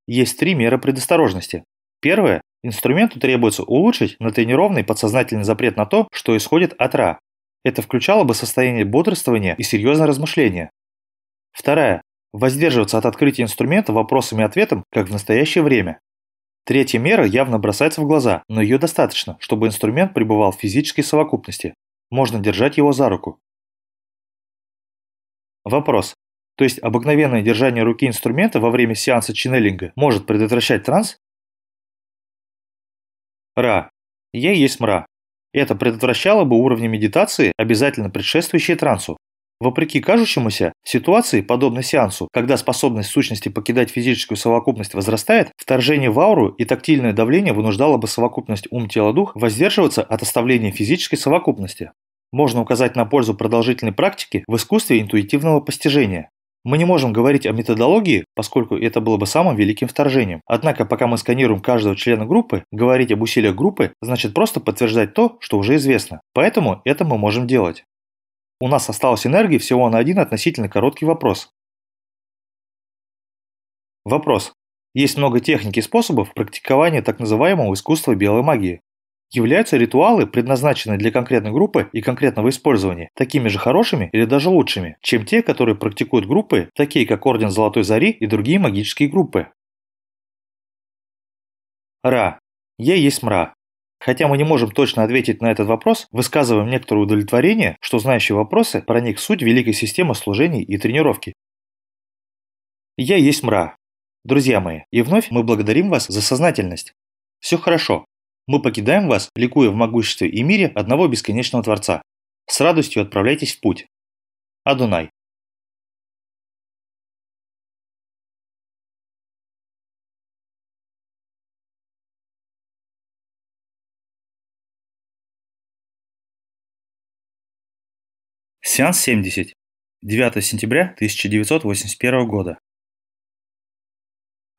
Есть три меры предосторожности. Первое. Инструменту требуется улучшить натренированный подсознательный запрет на то, что исходит от Ра. Это включало бы состояние бодрствования и серьезное размышление. Вторая. Воздерживаться от открытия инструмента вопросами и ответом, как в настоящее время. Третья мера явно бросается в глаза, но ее достаточно, чтобы инструмент пребывал в физической совокупности. Можно держать его за руку. Вопрос. То есть обыкновенное держание руки инструмента во время сеанса ченнелинга может предотвращать транс? Ра. Я есть мра. Это предотвращало бы уровни медитации, обязательно предшествующие трансу. Вопреки кажущемуся, в ситуации, подобной сеансу, когда способность сущности покидать физическую совокупность возрастает, вторжение в ауру и тактильное давление вынуждало бы совокупность ум-тело-дух воздерживаться от оставления физической совокупности. Можно указать на пользу продолжительной практики в искусстве интуитивного постижения. Мы не можем говорить о методологии, поскольку это было бы самым великим вторжением. Однако, пока мы сканируем каждого члена группы, говорить об усилиях группы значит просто подтверждать то, что уже известно. Поэтому это мы можем делать. У нас осталось энергии всего на один относительно короткий вопрос. Вопрос. Есть много техник и способов практикования так называемого искусства белой магии. Являются ритуалы, предназначенные для конкретной группы и конкретного использования, такими же хорошими или даже лучшими, чем те, которые практикуют группы, такие как Орден Золотой Зари и другие магические группы. Ра. Я есть мра. Хотя мы не можем точно ответить на этот вопрос, высказываем некоторое удовлетворение, что знающие вопросы проник в суть великой системы служений и тренировки. Я есть мра. Друзья мои, и вновь мы благодарим вас за сознательность. Все хорошо. Мы покидаем вас, ликуя в могуществе и мире одного бесконечного Творца. С радостью отправляйтесь в путь. Адунай. Сеанс 70. 9 сентября 1981 года.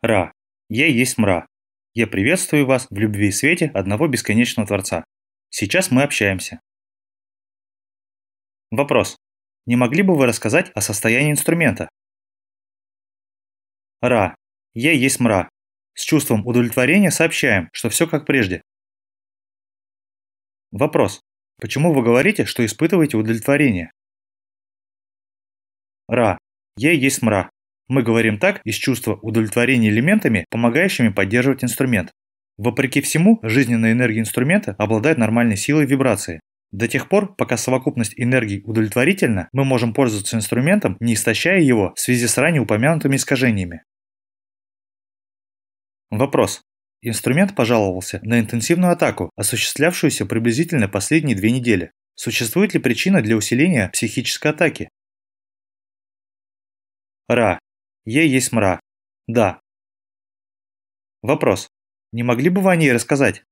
Ра. Я есть мра. Я приветствую вас в любви и свете одного бесконечного Творца. Сейчас мы общаемся. Вопрос. Не могли бы вы рассказать о состоянии инструмента? Ра. Я есть мра. С чувством удовлетворения сообщаем, что все как прежде. Вопрос. Почему вы говорите, что испытываете удовлетворение? Ра. Я есть мра. Мы говорим так из чувства удовлетворения элементами, помогающими поддерживать инструмент. Вопреки всему, жизненная энергия инструмента обладает нормальной силой вибрации. До тех пор, пока совокупность энергий удовлетворительна, мы можем пользоваться инструментом, не истощая его в связи с ранее упомянутыми искажениями. Вопрос. Инструмент пожаловался на интенсивную атаку, осуществлявшуюся приблизительно последние две недели. Существует ли причина для усиления психической атаки? Ра. Я есть мра. Да. Вопрос. Не могли бы вы о ней рассказать?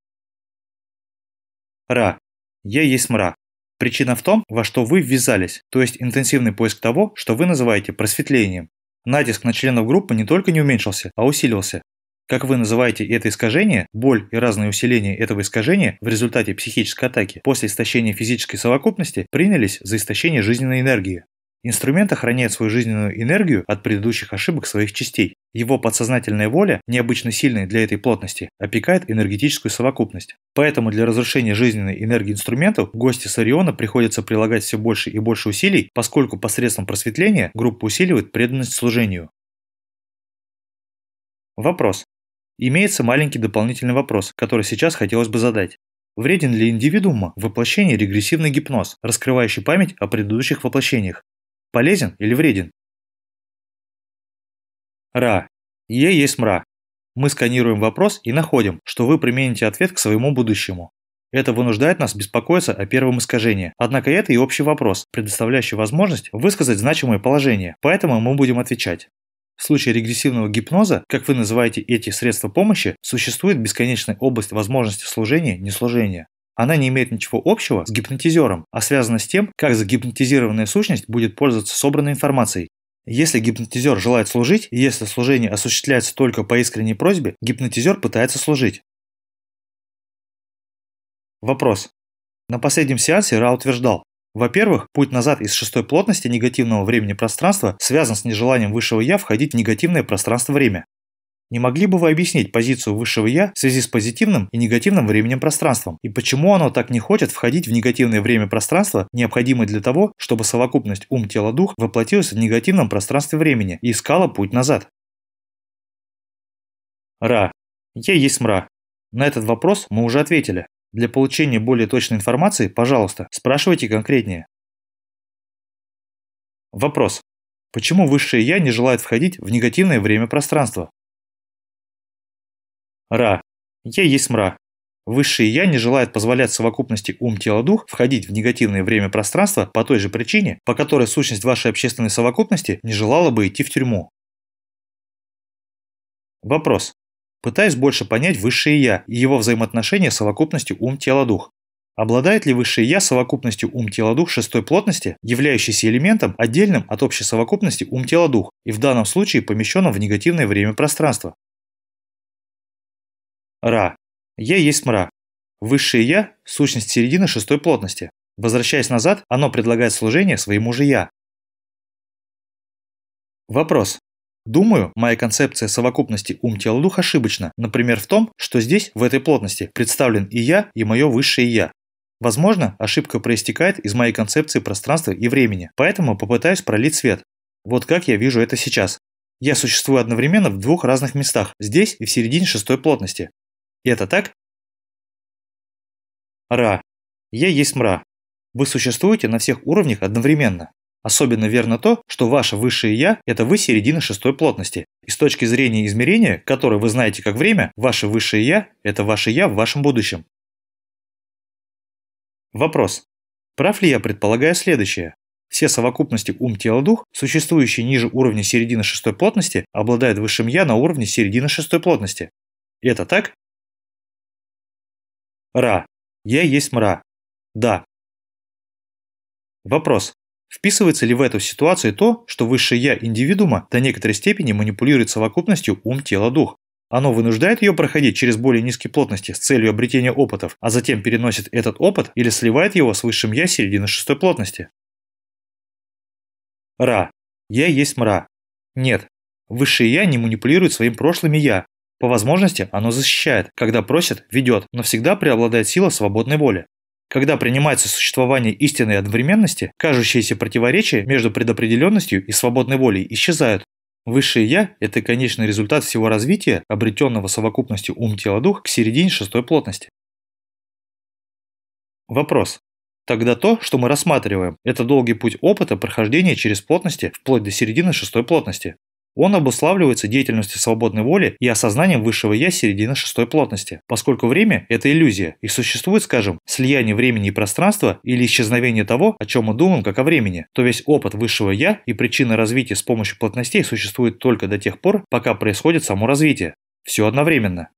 Ра. Я есть мра. Причина в том, во что вы ввязались, то есть интенсивный поиск того, что вы называете просветлением. Натиск на членов группы не только не уменьшился, а усилился. Как вы называете это искажение, боль и разные усиления этого искажения в результате психической атаки после истощения физической совокупности принялись за истощение жизненной энергии. Инструмент охраняет свою жизненную энергию от предыдущих ошибок своих частей. Его подсознательная воля, необычно сильная для этой плотности, опекает энергетическую совокупность. Поэтому для разрушения жизненной энергии инструментов гости с Ориона приходится прилагать все больше и больше усилий, поскольку посредством просветления группа усиливает преданность служению. Вопрос. Имеется маленький дополнительный вопрос, который сейчас хотелось бы задать. Вреден ли индивидуума воплощение регрессивный гипноз, раскрывающий память о предыдущих воплощениях? Полезен или вреден? Ра. Е есть мра. Мы сканируем вопрос и находим, что вы примените ответ к своему будущему. Это вынуждает нас беспокоиться о первом искажении. Однако это и общий вопрос, предоставляющий возможность высказать значимое положение, поэтому мы будем отвечать. В случае регрессивного гипноза, как вы называете эти средства помощи, существует бесконечная область возможности служения, неслужения. Она не имеет ничего общего с гипнотизером, а связана с тем, как загипнотизированная сущность будет пользоваться собранной информацией. Если гипнотизер желает служить, и если служение осуществляется только по искренней просьбе, гипнотизер пытается служить. Вопрос. На последнем сеансе Ра утверждал, во-первых, путь назад из шестой плотности негативного времени-пространства связан с нежеланием высшего Я входить в негативное пространство-время. Не могли бы вы объяснить позицию высшего Я в связи с позитивным и негативным временем-пространством? И почему оно так не хочет входить в негативное время-пространство, необходимое для того, чтобы совокупность ум-тело-дух воплотилась в негативном пространстве-времени и искала путь назад? Ра. Я есть мра. На этот вопрос мы уже ответили. Для получения более точной информации, пожалуйста, спрашивайте конкретнее. Вопрос. Почему высшее Я не желает входить в негативное время-пространство? Ра. Я есть мра. Высшее Я не желает позволять совокупности ум-тело-дух входить в негативное время-пространство по той же причине, по которой сущность вашей общественной совокупности не желала бы идти в тюрьму. Вопрос. Пытаюсь больше понять высшее Я и его взаимоотношения с совокупностью ум-тело-дух. Обладает ли высшее Я совокупностью ум-тело-дух шестой плотности, являющейся элементом, отдельным от общей совокупности ум-тело-дух и в данном случае помещенным в негативное время-пространство? Ра. Я есть мра. Высшее Я – сущность середины шестой плотности. Возвращаясь назад, оно предлагает служение своему же Я. Вопрос. Думаю, моя концепция совокупности ум-тело-дух ошибочна, например, в том, что здесь, в этой плотности, представлен и я, и мое высшее я. Возможно, ошибка проистекает из моей концепции пространства и времени, поэтому попытаюсь пролить свет. Вот как я вижу это сейчас. Я существую одновременно в двух разных местах, здесь и в середине шестой плотности. Это так? Ра. Я есть мра. Вы существуете на всех уровнях одновременно. Особенно верно то, что ваше высшее Я – это вы середина шестой плотности. И с точки зрения измерения, которое вы знаете как время, ваше высшее Я – это ваше Я в вашем будущем. Вопрос. Прав ли я предполагаю следующее? Все совокупности ум-тело-дух, существующие ниже уровня середины шестой плотности, обладают высшим Я на уровне середины шестой плотности. Это так? Ра. Я есть мра. Да. Вопрос. Вписывается ли в эту ситуацию то, что высшее «я» индивидуума до некоторой степени манипулирует совокупностью ум-тело-дух? Оно вынуждает ее проходить через более низкие плотности с целью обретения опытов, а затем переносит этот опыт или сливает его с высшим «я» середины шестой плотности. Ра. Я есть мра. Нет. Высшее я не манипулирует своим прошлым я. По возможности оно защищает, когда просит, ведет, но всегда преобладает сила свободной воли. Когда принимается существование истинной одновременности, кажущиеся противоречия между предопределенностью и свободной волей исчезают. Высшее Я – это конечный результат всего развития, обретенного совокупностью ум-тело-дух к середине шестой плотности. Вопрос. Тогда то, что мы рассматриваем, это долгий путь опыта прохождения через плотности вплоть до середины шестой плотности. Он обуславливается деятельностью свободной воли и осознанием высшего «я» середины шестой плотности, поскольку время – это иллюзия, и существует, скажем, слияние времени и пространства или исчезновение того, о чем мы думаем, как о времени, то весь опыт высшего «я» и причины развития с помощью плотностей существует только до тех пор, пока происходит само развитие. Все одновременно.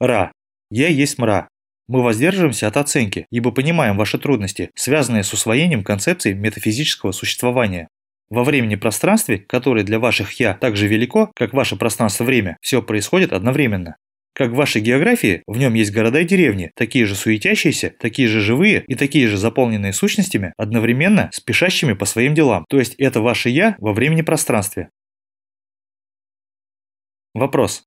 Ра. Я есть мра. Мы воздерживаемся от оценки, ибо понимаем ваши трудности, связанные с усвоением концепции метафизического существования. Во времени-пространстве, которое для ваших «я» так же велико, как ваше пространство-время, все происходит одновременно. Как в вашей географии, в нем есть города и деревни, такие же суетящиеся, такие же живые и такие же заполненные сущностями, одновременно спешащими по своим делам. То есть это ваше «я» во времени-пространстве. Вопрос.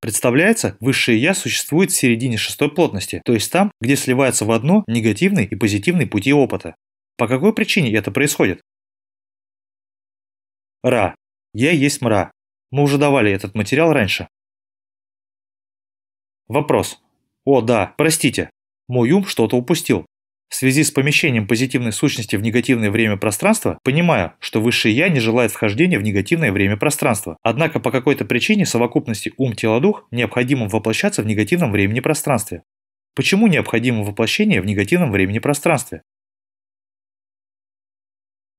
Представляется, высшее «я» существует в середине шестой плотности, то есть там, где сливаются в одно негативный и позитивный пути опыта. По какой причине это происходит? Ра. Я есть мра. Мы уже давали этот материал раньше. Вопрос. О, да, простите. Мой ум что-то упустил. В связи с помещением позитивной сущности в негативное время-пространство, понимаю, что высшее Я не желает вхождения в негативное время-пространство. Однако по какой-то причине совокупности ум-тело-дух необходимо воплощаться в негативном времени-пространстве. Почему необходимо воплощение в негативном времени-пространстве?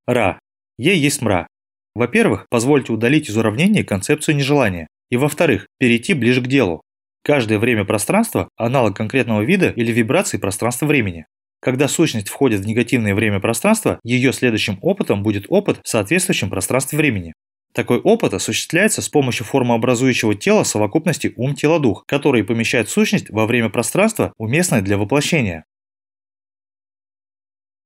Ра. Я есть мра. Во-первых, позвольте удалить из уравнения концепцию нежелания. И во-вторых, перейти ближе к делу. Каждое время-пространство – аналог конкретного вида или вибрации пространства-времени. Когда сущность входит в негативное время-пространство, ее следующим опытом будет опыт в соответствующем пространстве-времени. Такой опыт осуществляется с помощью формообразующего тела совокупности ум-тело-дух, который помещает сущность во время-пространство, уместное для воплощения.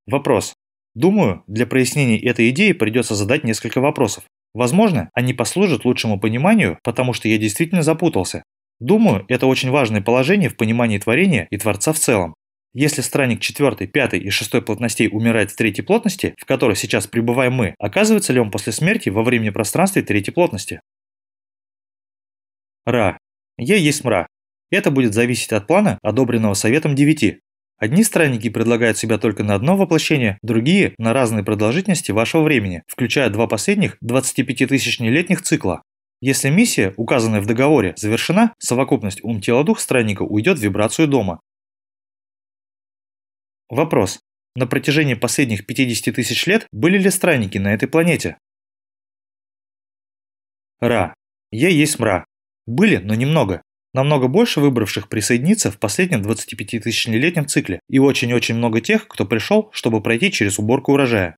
Вопрос. Думаю, для прояснения этой идеи придется задать несколько вопросов. Возможно, они послужат лучшему пониманию, потому что я действительно запутался. Думаю, это очень важное положение в понимании творения и Творца в целом. Если странник 4, 5 и 6 плотностей умирает в третьей плотности, в которой сейчас пребываем мы, оказывается ли он после смерти во времени пространстве третьей плотности? Ра. Я есть мра. Это будет зависеть от плана, одобренного Советом 9. Одни странники предлагают себя только на одно воплощение, другие – на разные продолжительности вашего времени, включая два последних 25-тысячнелетних цикла. Если миссия, указанная в договоре, завершена, совокупность ум-тело-дух странника уйдет в вибрацию дома. Вопрос. На протяжении последних 50 тысяч лет были ли странники на этой планете? Ра. Я есть мра. Были, но немного. Намного больше выбравших присоединиться в последнем 25-тысячелетнем цикле и очень-очень много тех, кто пришел, чтобы пройти через уборку урожая.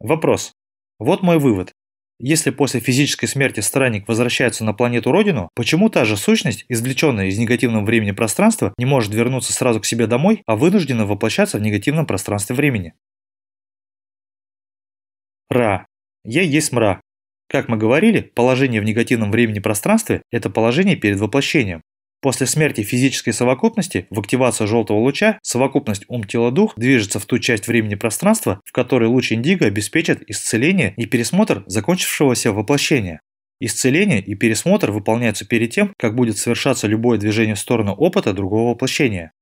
Вопрос. Вот мой вывод. Если после физической смерти странник возвращается на планету Родину, почему та же сущность, извлеченная из негативного времени пространства, не может вернуться сразу к себе домой, а вынуждена воплощаться в негативном пространстве времени? Ра. Я есть мра. Как мы говорили, положение в негативном времени-пространстве – это положение перед воплощением. После смерти физической совокупности в активацию желтого луча совокупность ум-тело-дух движется в ту часть времени-пространства, в которой луч индиго обеспечит исцеление и пересмотр закончившегося воплощения. Исцеление и пересмотр выполняются перед тем, как будет совершаться любое движение в сторону опыта другого воплощения.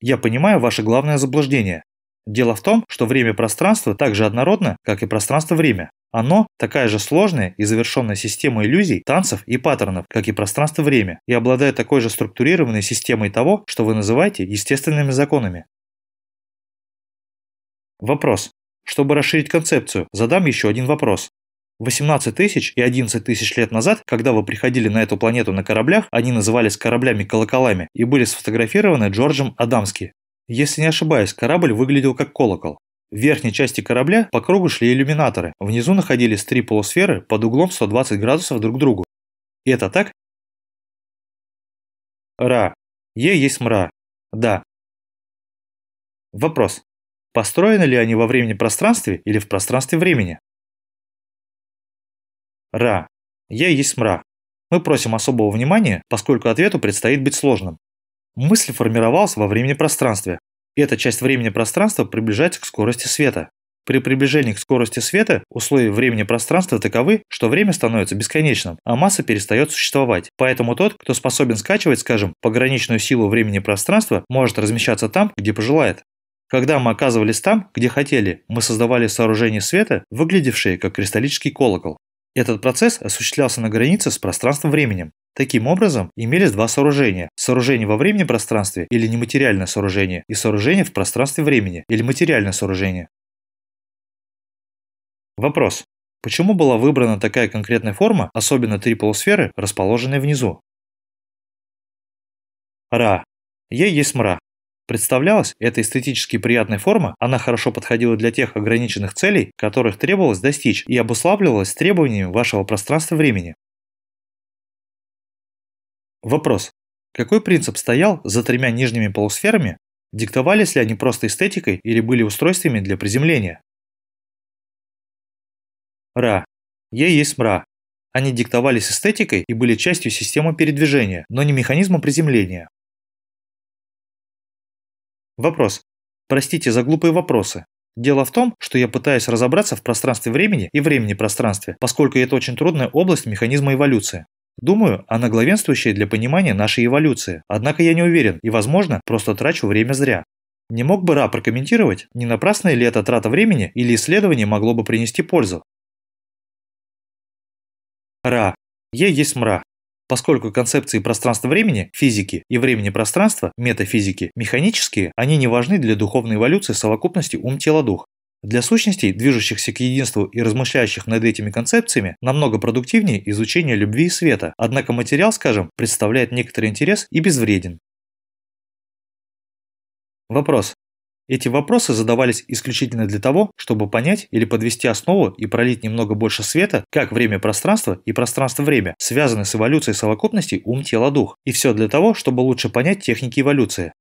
Я понимаю ваше главное заблуждение. Дело в том, что время-пространство так же однородно, как и пространство-время. Оно такая же сложная и завершенная система иллюзий, танцев и паттернов, как и пространство-время, и обладает такой же структурированной системой того, что вы называете естественными законами. Вопрос. Чтобы расширить концепцию, задам еще один вопрос. 18 тысяч и 11 тысяч лет назад, когда вы приходили на эту планету на кораблях, они назывались кораблями-колоколами и были сфотографированы Джорджем Адамски. Если не ошибаюсь, корабль выглядел как колокол. В верхней части корабля по кругу шли иллюминаторы. Внизу находились три полусферы под углом 120 градусов друг к другу. И это так? Ра. Е есть мра. Да. Вопрос. Построены ли они во времени-пространстве или в пространстве-времени? Ра. Я есть мра. Мы просим особого внимания, поскольку ответу предстоит быть сложным. Мысль формировалась во времени-пространстве. Эта часть времени-пространства приближается к скорости света. При приближении к скорости света условия времени-пространства таковы, что время становится бесконечным, а масса перестает существовать. Поэтому тот, кто способен скачивать, скажем, пограничную силу времени-пространства, может размещаться там, где пожелает. Когда мы оказывались там, где хотели, мы создавали сооружение света, выглядевшее как кристаллический колокол. Этот процесс осуществлялся на границе с пространством-временем. Таким образом, имелись два сооружения. Сооружение во времени пространстве или нематериальное сооружение, и сооружение в пространстве времени или материальное сооружение. Вопрос. Почему была выбрана такая конкретная форма, особенно три полусферы, расположенные внизу? Ра. Е есть мра. Представлялась эта эстетически приятная форма, она хорошо подходила для тех ограниченных целей, которых требовалось достичь, и обуславливалась требованиями вашего пространства-времени. Вопрос. Какой принцип стоял за тремя нижними полусферами? Диктовались ли они просто эстетикой или были устройствами для приземления? Ра. Е есть мра. Они диктовались эстетикой и были частью системы передвижения, но не механизмом приземления. Вопрос. Простите за глупые вопросы. Дело в том, что я пытаюсь разобраться в пространстве времени и времени-пространстве, поскольку это очень трудная область механизма эволюции. Думаю, она главенствующая для понимания нашей эволюции, однако я не уверен и, возможно, просто трачу время зря. Не мог бы Ра прокомментировать, не напрасная ли эта трата времени или исследование могло бы принести пользу? Ра. Е есть мра. Поскольку концепции пространства-времени, физики и времени-пространства, метафизики, механические, они не важны для духовной эволюции совокупности ум-тело-дух. Для сущностей, движущихся к единству и размышляющих над этими концепциями, намного продуктивнее изучение любви и света, однако материал, скажем, представляет некоторый интерес и безвреден. Вопрос. Эти вопросы задавались исключительно для того, чтобы понять или подвести основу и пролить немного больше света, как время-пространство и пространство-время связаны с эволюцией совокупностей ум-тело-дух. И все для того, чтобы лучше понять техники эволюции.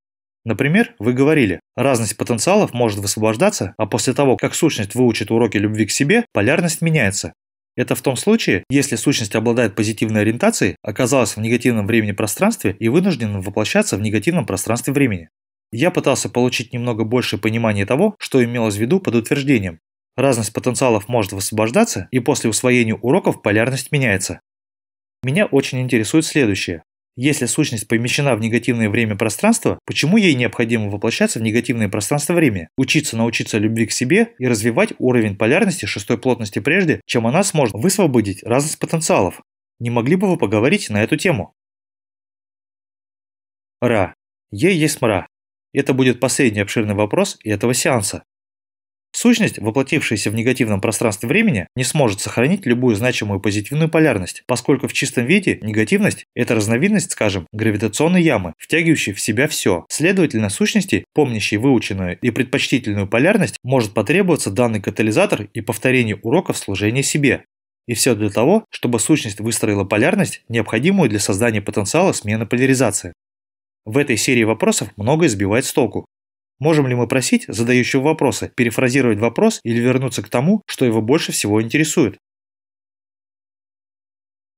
Например, вы говорили, разность потенциалов может высвобождаться, а после того, как сущность выучит уроки любви к себе, полярность меняется. Это в том случае, если сущность обладает позитивной ориентацией, оказалась в негативном времени-пространстве и вынуждена воплощаться в негативном пространстве-времени. Я пытался получить немного больше понимания того, что имелось в виду под утверждением. Разность потенциалов может высвобождаться, и после усвоения уроков полярность меняется. Меня очень интересует следующее. Если сущность помещена в негативное время-пространство, почему ей необходимо воплощаться в негативное пространство-время, учиться научиться любви к себе и развивать уровень полярности шестой плотности прежде, чем она сможет высвободить разность потенциалов? Не могли бы вы поговорить на эту тему? Ра. Е есть мра. Это будет последний обширный вопрос этого сеанса. Сущность, воплотившаяся в негативном пространстве времени, не сможет сохранить любую значимую позитивную полярность, поскольку в чистом виде негативность – это разновидность, скажем, гравитационной ямы, втягивающей в себя все. Следовательно, сущности, помнящей выученную и предпочтительную полярность, может потребоваться данный катализатор и повторение уроков служения себе. И все для того, чтобы сущность выстроила полярность, необходимую для создания потенциала смены поляризации. В этой серии вопросов многое сбивает с толку, Можем ли мы просить задающего вопросы перефразировать вопрос или вернуться к тому, что его больше всего интересует?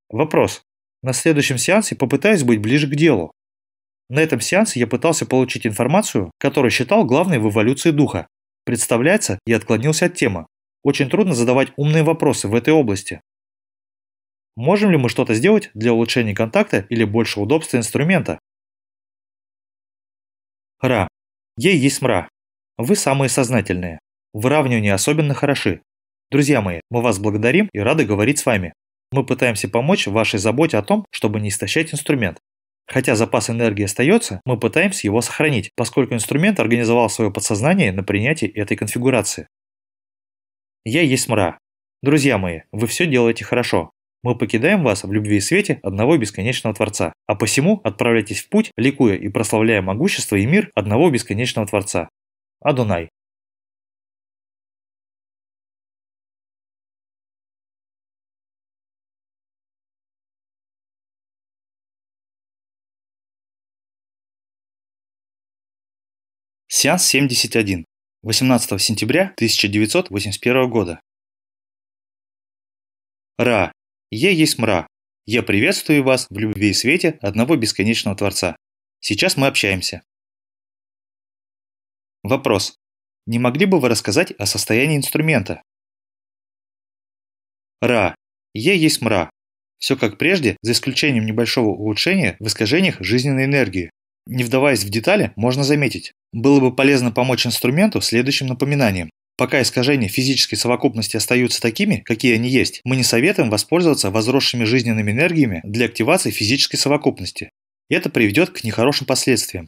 Вопрос. На следующем сеансе попытаюсь быть ближе к делу. На этом сеансе я пытался получить информацию, которую считал главной в эволюции духа. Представляется, я отклонился от темы. Очень трудно задавать умные вопросы в этой области. Можем ли мы что-то сделать для улучшения контакта или больше удобства инструмента? Ра. Ей есть мра. Вы самые сознательные. Выравнивание особенно хороши. Друзья мои, мы вас благодарим и рады говорить с вами. Мы пытаемся помочь в вашей заботе о том, чтобы не истощать инструмент. Хотя запас энергии остается, мы пытаемся его сохранить, поскольку инструмент организовал свое подсознание на принятии этой конфигурации. Я есть мра. Друзья мои, вы все делаете хорошо. Мы покидаем вас в любви и свете одного бесконечного Творца. А посему отправляйтесь в путь, ликуя и прославляя могущество и мир одного бесконечного Творца. Адонай. Сеанс 71. 18 сентября 1981 года. Ра. Е есть мра. Я приветствую вас в любви и свете одного бесконечного Творца. Сейчас мы общаемся. Вопрос. Не могли бы вы рассказать о состоянии инструмента? Ра. Е есть мра. Все как прежде, за исключением небольшого улучшения в искажениях жизненной энергии. Не вдаваясь в детали, можно заметить, было бы полезно помочь инструменту следующим напоминанием. Пока искажения физической совокупности остаются такими, какие они есть, мы не советуем воспользоваться возросшими жизненными энергиями для активации физической совокупности. Это приведет к нехорошим последствиям.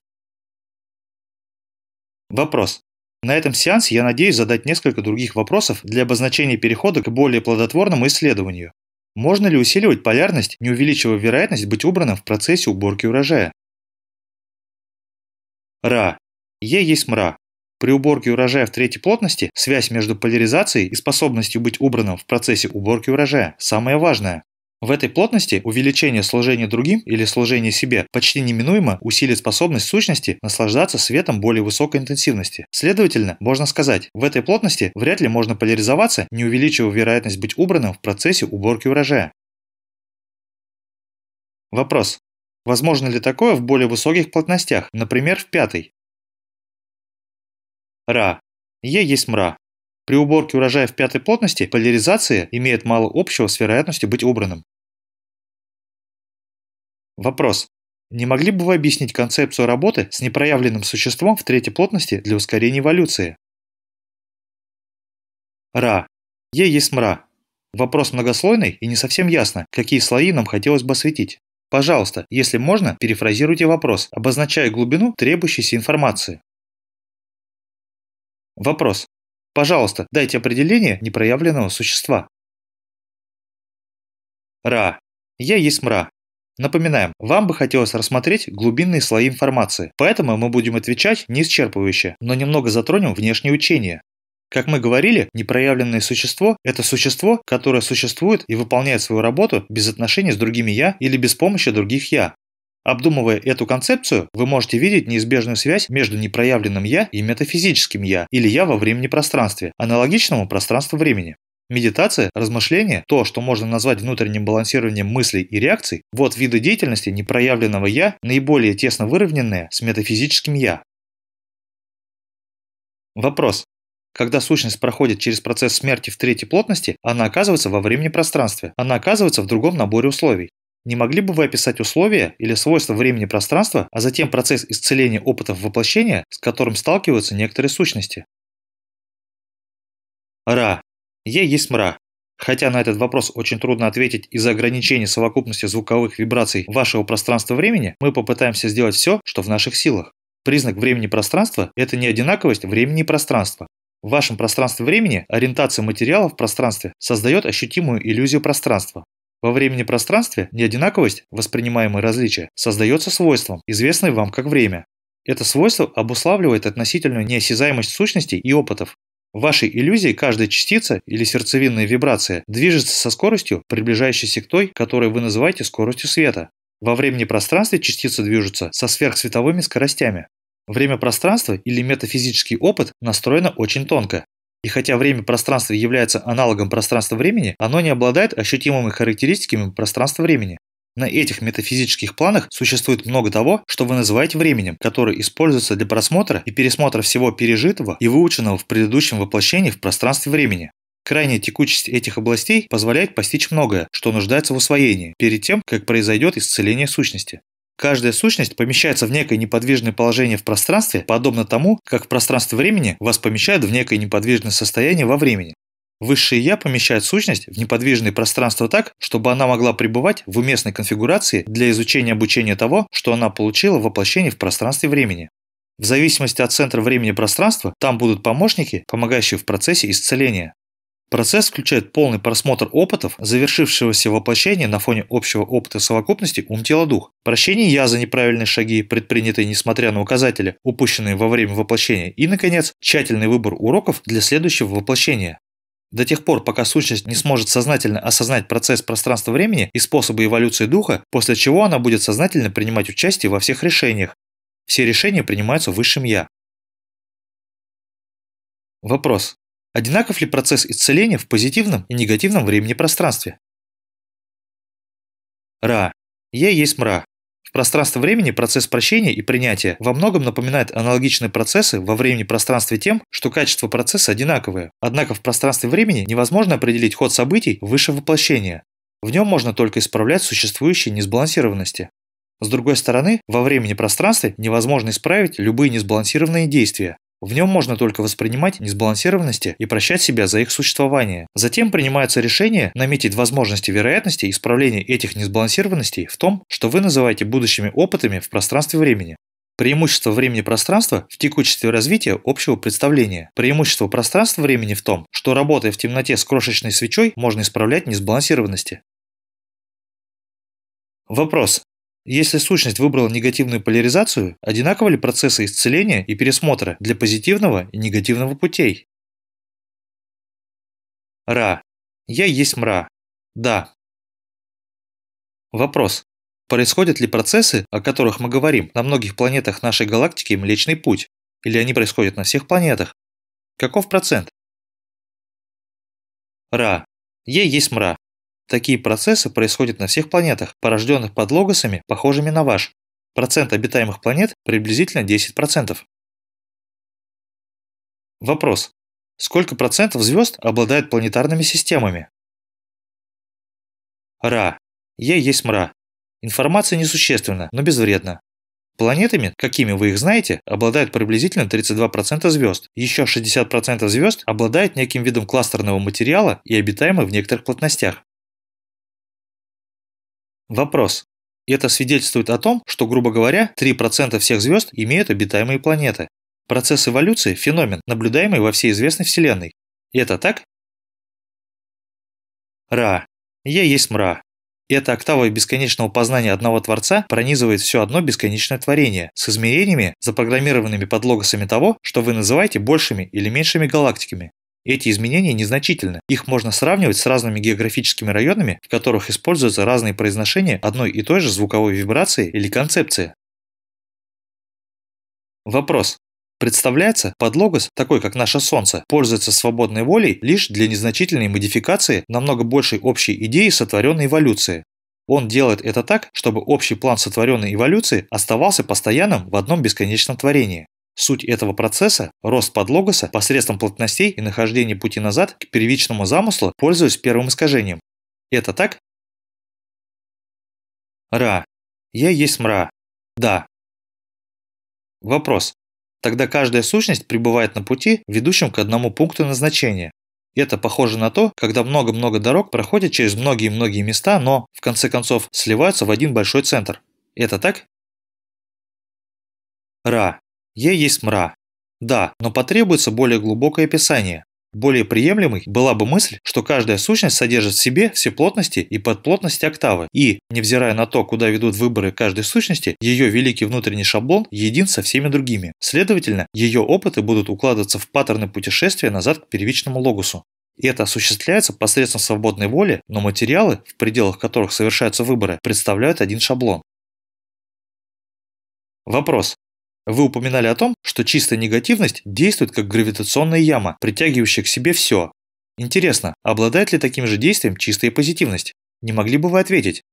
Вопрос. На этом сеансе я надеюсь задать несколько других вопросов для обозначения перехода к более плодотворному исследованию. Можно ли усиливать полярность, не увеличивая вероятность быть убранным в процессе уборки урожая? Ра. Е есть мра. При уборке урожая в третьей плотности связь между поляризацией и способностью быть убранным в процессе уборки урожая самая важная. В этой плотности увеличение служения другим или служение себе почти неминуемо усилит способность сущности наслаждаться светом более высокой интенсивности. Следовательно, можно сказать, в этой плотности вряд ли можно поляризоваться, не увеличивая вероятность быть убранным в процессе уборки урожая. Вопрос. Возможно ли такое в более высоких плотностях, например, в пятой? Ра. Е есть мра. При уборке урожая в пятой плотности поляризация имеет мало общего с вероятностью быть убранным. Вопрос. Не могли бы вы объяснить концепцию работы с непроявленным существом в третьей плотности для ускорения эволюции? Ра. Е есть мра. Вопрос многослойный и не совсем ясно, какие слои нам хотелось бы осветить. Пожалуйста, если можно, перефразируйте вопрос, обозначая глубину требующейся информации. Вопрос. Пожалуйста, дайте определение непроявленного существа. Ра. Я есть мра. Напоминаем, вам бы хотелось рассмотреть глубинные слои информации, поэтому мы будем отвечать не исчерпывающе, но немного затронем внешнее учение. Как мы говорили, непроявленное существо – это существо, которое существует и выполняет свою работу без отношения с другими «я» или без помощи других «я». Обдумывая эту концепцию, вы можете видеть неизбежную связь между непроявленным «я» и метафизическим «я» или «я» во времени-пространстве, аналогичному пространству-времени. Медитация, размышление, то, что можно назвать внутренним балансированием мыслей и реакций, вот виды деятельности непроявленного «я», наиболее тесно выровненные с метафизическим «я». Вопрос. Когда сущность проходит через процесс смерти в третьей плотности, она оказывается во времени-пространстве, она оказывается в другом наборе условий. Не могли бы вы описать условия или свойства времени-пространства, а затем процесс исцеления опытов воплощения, с которым сталкиваются некоторые сущности? Ра. Е есть мра. Хотя на этот вопрос очень трудно ответить из-за ограничения совокупности звуковых вибраций вашего пространства-времени, мы попытаемся сделать все, что в наших силах. Признак времени-пространства – это не одинаковость времени и пространства. В вашем пространстве-времени ориентация материала в пространстве создает ощутимую иллюзию пространства. Во времени-пространстве неодинаковость, воспринимаемое различие, создается свойством, известное вам как время. Это свойство обуславливает относительную неосязаемость сущностей и опытов. В вашей иллюзии каждая частица или сердцевинная вибрация движется со скоростью, приближающейся к той, которую вы называете скоростью света. Во времени-пространстве частицы движутся со сверхсветовыми скоростями. Время-пространство или метафизический опыт настроено очень тонко. И хотя время-пространство является аналогом пространства-времени, оно не обладает ощутимыми характеристиками пространства-времени. На этих метафизических планах существует много того, что вы называете временем, которое используется для просмотра и пересмотра всего пережитого и выученного в предыдущем воплощении в пространстве времени. Крайняя текучесть этих областей позволяет постичь многое, что нуждается в усвоении, перед тем, как произойдет исцеление сущности. Каждая сущность помещается в некое неподвижное положение в пространстве, подобно тому, как в пространстве времени вас помещают в некое неподвижное состояние во времени. Высшее Я помещает сущность в неподвижное пространство так, чтобы она могла пребывать в уместной конфигурации для изучения обучения того, что она получила в воплощении в пространстве времени. В зависимости от центра времени пространства, там будут помощники, помогающие в процессе исцеления. Процесс включает полный просмотр опытов, завершившегося воплощения на фоне общего опыта совокупности ум-тело-дух, прощение «я» за неправильные шаги, предпринятые несмотря на указатели, упущенные во время воплощения, и, наконец, тщательный выбор уроков для следующего воплощения. До тех пор, пока сущность не сможет сознательно осознать процесс пространства-времени и способы эволюции духа, после чего она будет сознательно принимать участие во всех решениях. Все решения принимаются высшим «я». Вопрос. Одинаков ли процесс исцеления в позитивном и негативном времени-пространстве? Ра. Я есть мра. В пространстве-времени процесс прощения и принятия во многом напоминает аналогичные процессы во времени-пространстве тем, что качество процесса одинаковое. Однако в пространстве-времени невозможно определить ход событий выше воплощения. В нем можно только исправлять существующие несбалансированности. С другой стороны, во времени-пространстве невозможно исправить любые несбалансированные действия. В нем можно только воспринимать несбалансированности и прощать себя за их существование. Затем принимается решение наметить возможности вероятности исправления этих несбалансированностей в том, что вы называете будущими опытами в пространстве времени. Преимущество времени-пространства в текучестве развития общего представления. Преимущество пространства-времени в том, что работая в темноте с крошечной свечой, можно исправлять несбалансированности. Вопрос. Если сущность выбрала негативную поляризацию, одинаковы ли процессы исцеления и пересмотра для позитивного и негативного путей? Ра. Я есть мра. Да. Вопрос. Происходят ли процессы, о которых мы говорим, на многих планетах нашей галактики Млечный Путь? Или они происходят на всех планетах? Каков процент? Ра. Е есть мра. Такие процессы происходят на всех планетах, порожденных под логосами, похожими на ваш. Процент обитаемых планет приблизительно 10%. Вопрос. Сколько процентов звезд обладают планетарными системами? Ра. Е есть мра. Информация несущественна, но безвредна. Планетами, какими вы их знаете, обладают приблизительно 32% звезд. Еще 60% звезд обладают неким видом кластерного материала и обитаемы в некоторых плотностях. Вопрос. Это свидетельствует о том, что, грубо говоря, 3% всех звезд имеют обитаемые планеты. Процесс эволюции – феномен, наблюдаемый во всей известной Вселенной. Это так? Ра. Я есть мра. Эта октава бесконечного познания одного Творца пронизывает все одно бесконечное творение с измерениями, запрограммированными под логосами того, что вы называете большими или меньшими галактиками. Эти изменения незначительны. Их можно сравнивать с разными географическими районами, в которых используются разные произношения одной и той же звуковой вибрации или концепции. Вопрос. Представляется, подлогос, такой как наше Солнце, пользуется свободной волей лишь для незначительной модификации намного большей общей идеи сотворенной эволюции. Он делает это так, чтобы общий план сотворенной эволюции оставался постоянным в одном бесконечном творении. Суть этого процесса – рост подлогоса посредством плотностей и нахождение пути назад к первичному замыслу, пользуясь первым искажением. Это так? Ра. Я есть мра. Да. Вопрос. Тогда каждая сущность пребывает на пути, ведущем к одному пункту назначения. Это похоже на то, когда много-много дорог проходят через многие-многие места, но, в конце концов, сливаются в один большой центр. Это так? Ра. Я есть мра. Да, но потребуется более глубокое описание. Более приемлемой была бы мысль, что каждая сущность содержит в себе все плотности и подплотности октавы, и, невзирая на то, куда ведут выборы каждой сущности, ее великий внутренний шаблон един со всеми другими. Следовательно, ее опыты будут укладываться в паттерны путешествия назад к первичному логосу. И это осуществляется посредством свободной воли, но материалы, в пределах которых совершаются выборы, представляют один шаблон. Вопрос. Вы упоминали о том, что чистая негативность действует как гравитационная яма, притягивающая к себе все. Интересно, обладает ли таким же действием чистая позитивность? Не могли бы вы ответить?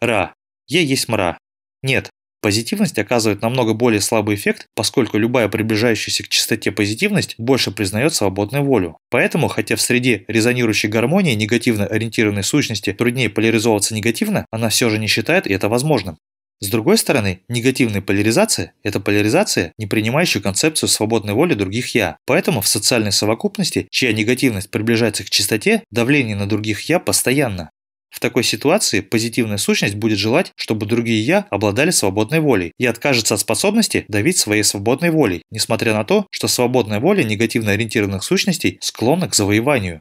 Ра. Я есть мра. Нет, позитивность оказывает намного более слабый эффект, поскольку любая приближающаяся к чистоте позитивность больше признает свободную волю. Поэтому, хотя в среде резонирующей гармонии негативно ориентированной сущности труднее поляризовываться негативно, она все же не считает это возможным. С другой стороны, негативная поляризация – это поляризация, не принимающая концепцию свободной воли других «я». Поэтому в социальной совокупности, чья негативность приближается к чистоте, давление на других «я» постоянно. В такой ситуации позитивная сущность будет желать, чтобы другие «я» обладали свободной волей и откажется от способности давить своей свободной волей, несмотря на то, что свободная воля негативно ориентированных сущностей склонна к завоеванию.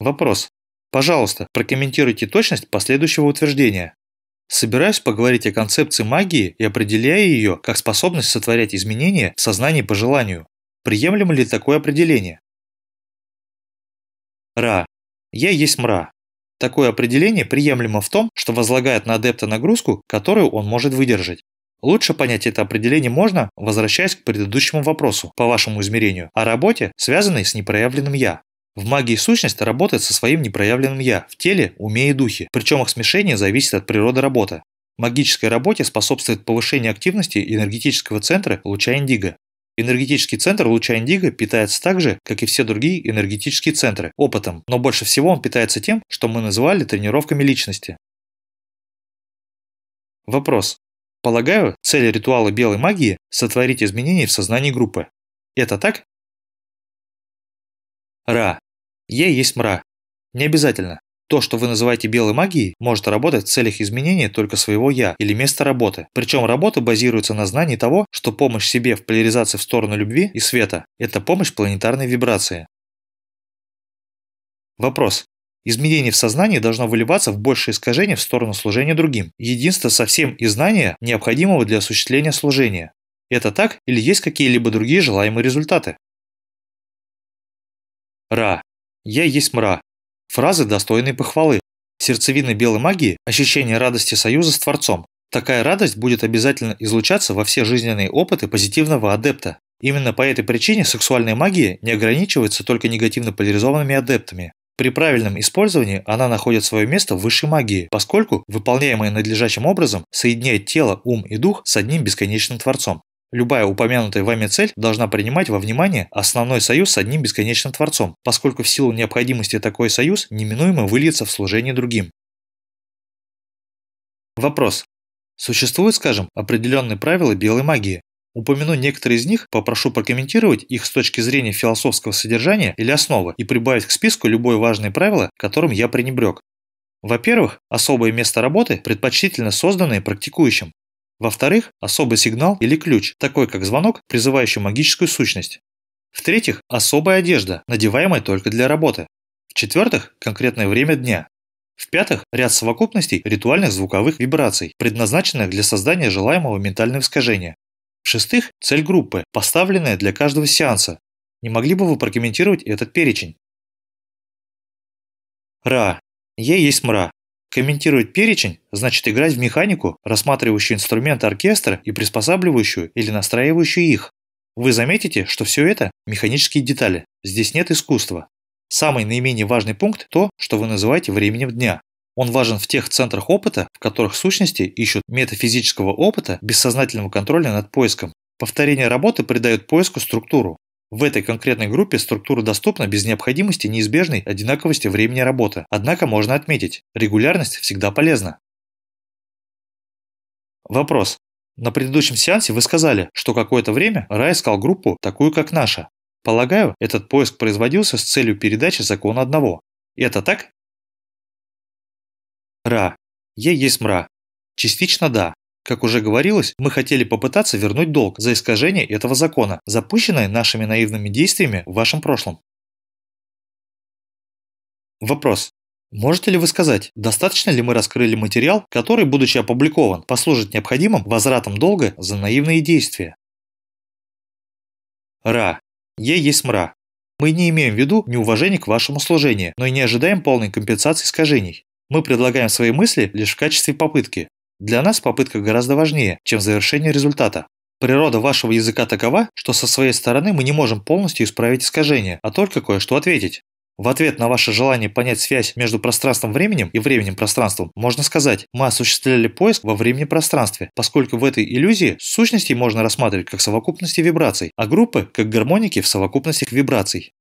Вопрос. Пожалуйста, прокомментируйте точность последующего утверждения. Собираюсь поговорить о концепции магии и определяя ее как способность сотворять изменения в сознании по желанию. Приемлемо ли такое определение? Ра. Я есть мра. Такое определение приемлемо в том, что возлагает на адепта нагрузку, которую он может выдержать. Лучше понять это определение можно, возвращаясь к предыдущему вопросу, по вашему измерению, о работе, связанной с непроявленным «я». В магии сущность работает со своим непроявленным «я» в теле, уме и духе, причем их смешение зависит от природы работы. Магической работе способствует повышение активности энергетического центра луча индиго. Энергетический центр луча индиго питается так же, как и все другие энергетические центры, опытом, но больше всего он питается тем, что мы называли тренировками личности. Вопрос. Полагаю, цель ритуала белой магии – сотворить изменения в сознании группы. Это так? Ра. Е есть мра. Не обязательно. То, что вы называете белой магией, может работать в целях изменения только своего «я» или места работы. Причем работа базируется на знании того, что помощь себе в поляризации в сторону любви и света – это помощь планетарной вибрации. Вопрос. Изменение в сознании должно выливаться в большее искажение в сторону служения другим. Единство совсем и знания, необходимого для осуществления служения. Это так или есть какие-либо другие желаемые результаты? Ра. Я есть мра. Фразы, достойные похвалы. Сердцевина белой магии – ощущение радости союза с Творцом. Такая радость будет обязательно излучаться во все жизненные опыты позитивного адепта. Именно по этой причине сексуальная магия не ограничивается только негативно поляризованными адептами. При правильном использовании она находит свое место в высшей магии, поскольку, выполняемая надлежащим образом, соединяет тело, ум и дух с одним бесконечным Творцом. Любая упомянутая вами цель должна принимать во внимание основной союз с одним бесконечным Творцом, поскольку в силу необходимости такой союз неминуемо выльется в служение другим. Вопрос. Существуют, скажем, определенные правила белой магии. Упомяну некоторые из них, попрошу прокомментировать их с точки зрения философского содержания или основы и прибавить к списку любое важное правило, которым я пренебрег. Во-первых, особое место работы предпочтительно созданное практикующим. Во-вторых, особый сигнал или ключ, такой как звонок, призывающий магическую сущность. В-третьих, особая одежда, надеваемая только для работы. В-четвертых, конкретное время дня. В-пятых, ряд совокупностей ритуальных звуковых вибраций, предназначенных для создания желаемого ментального искажения. В-шестых, цель группы, поставленная для каждого сеанса. Не могли бы вы прокомментировать этот перечень? Ра. Е есть мра. Комментировать перечень значит играть в механику, рассматривающую инструменты оркестра и приспосабливающую или настраивающую их. Вы заметите, что все это – механические детали, здесь нет искусства. Самый наименее важный пункт – то, что вы называете временем дня. Он важен в тех центрах опыта, в которых сущности ищут метафизического опыта бессознательного контроля над поиском. Повторение работы придает поиску структуру. В этой конкретной группе структура доступна без необходимости неизбежной одинаковости времени работы. Однако можно отметить, регулярность всегда полезна. Вопрос. На предыдущем сеансе вы сказали, что какое-то время Ра искал группу, такую как наша. Полагаю, этот поиск производился с целью передачи закона одного. Это так? Ра. Я есть мра. Частично да. Как уже говорилось, мы хотели попытаться вернуть долг за искажение этого закона, запущенное нашими наивными действиями в вашем прошлом. Вопрос. Можете ли вы сказать, достаточно ли мы раскрыли материал, который, будучи опубликован, послужит необходимым возвратом долга за наивные действия? Ра. Е есть мра. Мы не имеем в виду неуважение к вашему служению, но и не ожидаем полной компенсации искажений. Мы предлагаем свои мысли лишь в качестве попытки, для нас попытка гораздо важнее, чем завершение результата. Природа вашего языка такова, что со своей стороны мы не можем полностью исправить искажение, а только кое-что ответить. В ответ на ваше желание понять связь между пространством-временем и временем-пространством, можно сказать, мы осуществляли поиск во времени-пространстве, поскольку в этой иллюзии сущности можно рассматривать как совокупности вибраций, а группы как гармоники в совокупностях вибраций.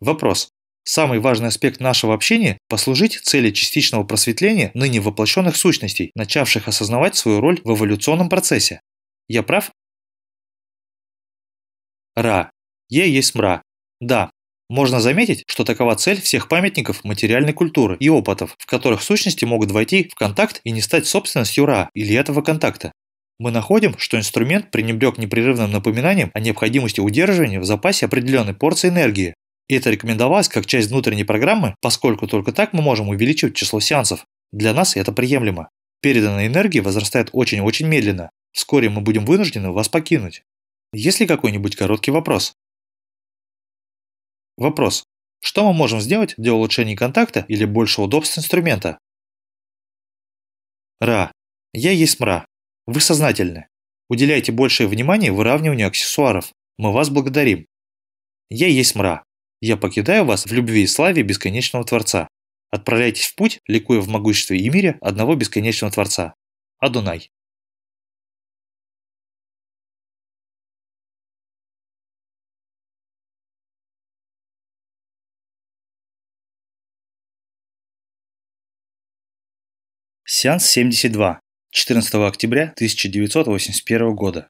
Вопрос. Самый важный аспект нашего общения – послужить цели частичного просветления ныне воплощенных сущностей, начавших осознавать свою роль в эволюционном процессе. Я прав? Ра. Е есть мра. Да. Можно заметить, что такова цель всех памятников материальной культуры и опытов, в которых сущности могут войти в контакт и не стать собственностью Ра или этого контакта. Мы находим, что инструмент пренебрег непрерывным напоминанием о необходимости удерживания в запасе определенной порции энергии, и это рекомендовалось как часть внутренней программы, поскольку только так мы можем увеличивать число сеансов. Для нас это приемлемо. Переданная энергия возрастает очень-очень медленно. Вскоре мы будем вынуждены вас покинуть. Есть ли какой-нибудь короткий вопрос? Вопрос. Что мы можем сделать для улучшения контакта или большего удобства инструмента? Ра. Я есть мра. Вы сознательны. Уделяйте большее внимание выравниванию аксессуаров. Мы вас благодарим. Я есть мра. Я покидаю вас в любви и славе бесконечного Творца. Отправляйтесь в путь, ликуя в могуществе и мире одного бесконечного Творца. Адунай. Сеанс 72. 14 октября 1981 года.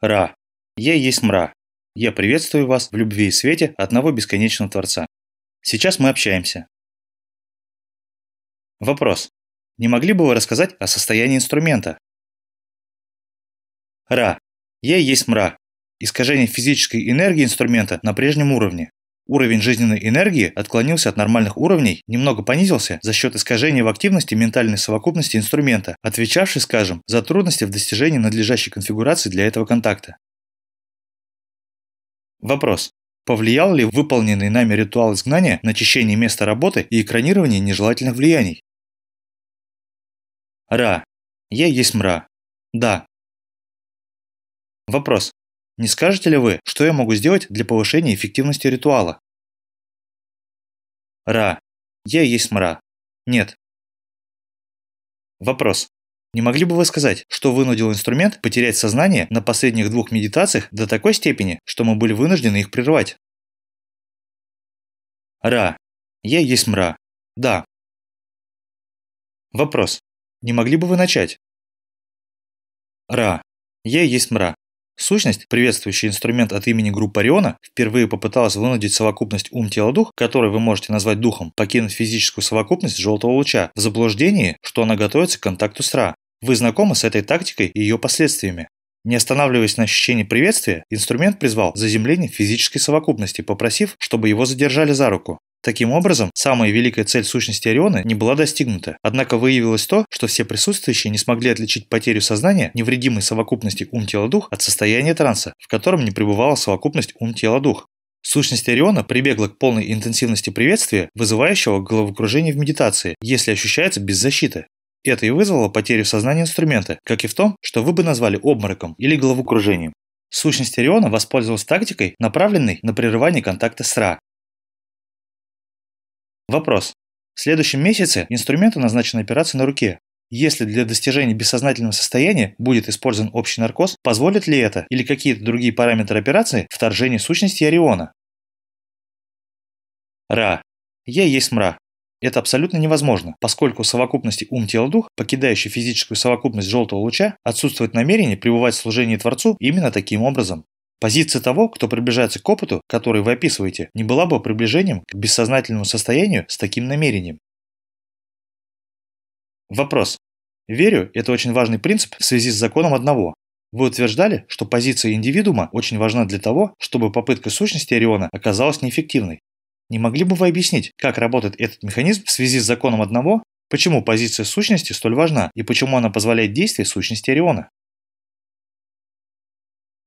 Ра. Я есть мра. Я приветствую вас в любви и свете одного бесконечного Творца. Сейчас мы общаемся. Вопрос. Не могли бы вы рассказать о состоянии инструмента? Ра. Я есть мра. Искажение физической энергии инструмента на прежнем уровне. Уровень жизненной энергии отклонился от нормальных уровней, немного понизился за счет искажения в активности ментальной совокупности инструмента, отвечавшей, скажем, за трудности в достижении надлежащей конфигурации для этого контакта. Вопрос. Повлиял ли выполненный нами ритуал изгнания на очищение места работы и экранирование нежелательных влияний? Ра. Я есть мра. Да. Вопрос. Не скажете ли вы, что я могу сделать для повышения эффективности ритуала? Ра. Я есть мра. Нет. Вопрос. Не могли бы вы сказать, что вынудил инструмент потерять сознание на последних двух медитациях до такой степени, что мы были вынуждены их прервать? Ра. Я есть мра. Да. Вопрос. Не могли бы вы начать? Ра. Я есть мра. Сущность, приветствующая инструмент от имени группы Ориона, впервые попыталась вынудить совокупность ум-тело-дух, которую вы можете назвать духом, покинуть физическую совокупность желтого луча в заблуждении, что она готовится к контакту с Ра. Вы знакомы с этой тактикой и ее последствиями. Не останавливаясь на ощущении приветствия, инструмент призвал заземление физической совокупности, попросив, чтобы его задержали за руку. Таким образом, самая великая цель сущности Ориона не была достигнута, однако выявилось то, что все присутствующие не смогли отличить потерю сознания невредимой совокупности ум-тело-дух от состояния транса, в котором не пребывала совокупность ум-тело-дух. Сущность Ориона прибегла к полной интенсивности приветствия, вызывающего головокружение в медитации, если ощущается без защиты. Это и вызвало потерю сознания инструмента, как и в том, что вы бы назвали обмороком или головокружением. Сущность Ориона воспользовалась тактикой, направленной на прерывание контакта с Ра, Вопрос. В следующем месяце инструменту назначена операция на руке. Если для достижения бессознательного состояния будет использован общий наркоз, позволит ли это или какие-то другие параметры операции вторжение сущности Ориона? Ра. Я есть мра. Это абсолютно невозможно, поскольку в совокупности ум-тело-дух, покидающей физическую совокупность желтого луча, отсутствует намерение пребывать в служении Творцу именно таким образом. Позиция того, кто приближается к опыту, который вы описываете, не была бы приближением к бессознательному состоянию с таким намерением. Вопрос. Верю, это очень важный принцип в связи с законом одного. Вы утверждали, что позиция индивидуума очень важна для того, чтобы попытка сущности Ориона оказалась неэффективной. Не могли бы вы объяснить, как работает этот механизм в связи с законом одного, почему позиция сущности столь важна и почему она позволяет действия сущности Ориона?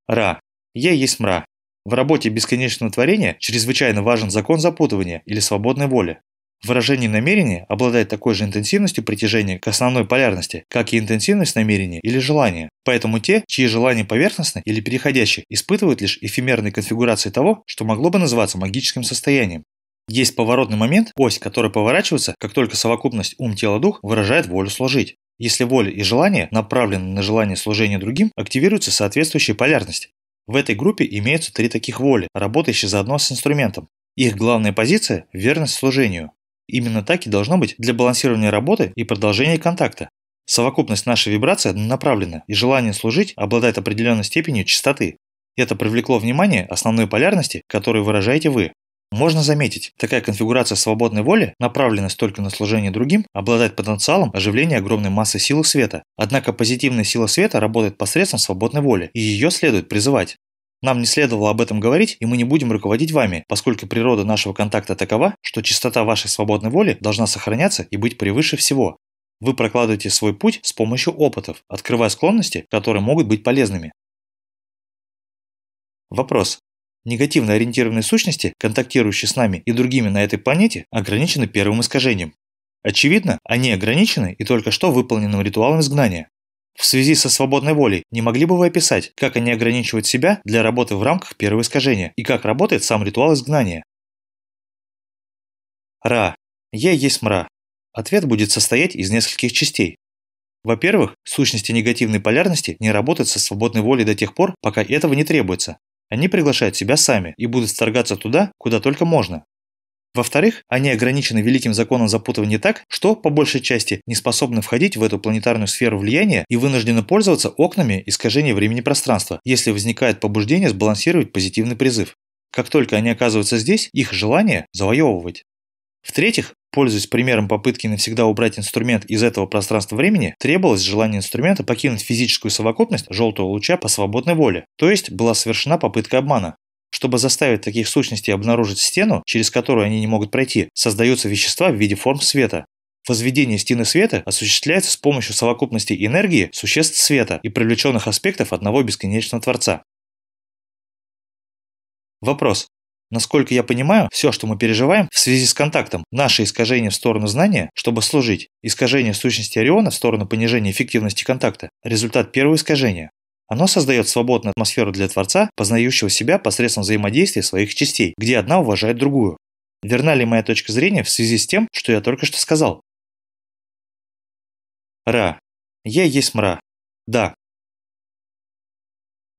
Ра. Я есть мра. В работе бесконечного творения чрезвычайно важен закон запутывания или свободной воли. Выражение намерения обладает такой же интенсивностью притяжения к основной полярности, как и интенсивность намерения или желания. Поэтому те, чьи желания поверхностны или переходящие, испытывают лишь эфемерные конфигурации того, что могло бы называться магическим состоянием. Есть поворотный момент, ось, которая поворачивается, как только совокупность ум-тело-дух выражает волю служить. Если воля и желание направлены на желание служения другим, активируются соответствующие полярности. В этой группе имеются три таких воли, работающие заодно с инструментом. Их главная позиция – верность служению. Именно так и должно быть для балансирования работы и продолжения контакта. Совокупность нашей вибрации направлена, и желание служить обладает определенной степенью чистоты. Это привлекло внимание основной полярности, которую выражаете вы. Можно заметить, такая конфигурация свободной воли, направленность только на служение другим, обладает потенциалом оживления огромной массы силы света. Однако позитивная сила света работает посредством свободной воли, и ее следует призывать. Нам не следовало об этом говорить, и мы не будем руководить вами, поскольку природа нашего контакта такова, что чистота вашей свободной воли должна сохраняться и быть превыше всего. Вы прокладываете свой путь с помощью опытов, открывая склонности, которые могут быть полезными. Вопрос. Негативно ориентированные сущности, контактирующие с нами и другими на этой планете, ограничены первым искажением. Очевидно, они ограничены и только что выполненным ритуалом изгнания. В связи со свободной волей, не могли бы вы описать, как они ограничивают себя для работы в рамках первого искажения и как работает сам ритуал изгнания? Ра. Я есть мра. Ответ будет состоять из нескольких частей. Во-первых, сущности негативной полярности не работают со свободной волей до тех пор, пока этого не требуется. Они приглашают себя сами и будут вторгаться туда, куда только можно. Во-вторых, они ограничены великим законом запутывания так, что, по большей части, не способны входить в эту планетарную сферу влияния и вынуждены пользоваться окнами искажения времени-пространства, если возникает побуждение сбалансировать позитивный призыв. Как только они оказываются здесь, их желание – завоевывать. В-третьих, пользуясь примером попытки навсегда убрать инструмент из этого пространства времени, требовалось желание инструмента покинуть физическую совокупность желтого луча по свободной воле, то есть была совершена попытка обмана. Чтобы заставить таких сущностей обнаружить стену, через которую они не могут пройти, создаются вещества в виде форм света. Возведение стены света осуществляется с помощью совокупности энергии существ света и привлеченных аспектов одного бесконечного Творца. Вопрос. Насколько я понимаю, все, что мы переживаем в связи с контактом, наше искажение в сторону знания, чтобы служить, искажение сущности Ориона в сторону понижения эффективности контакта, результат первого искажения. Оно создает свободную атмосферу для Творца, познающего себя посредством взаимодействия своих частей, где одна уважает другую. Верна ли моя точка зрения в связи с тем, что я только что сказал? Ра. Я есть мра. Да.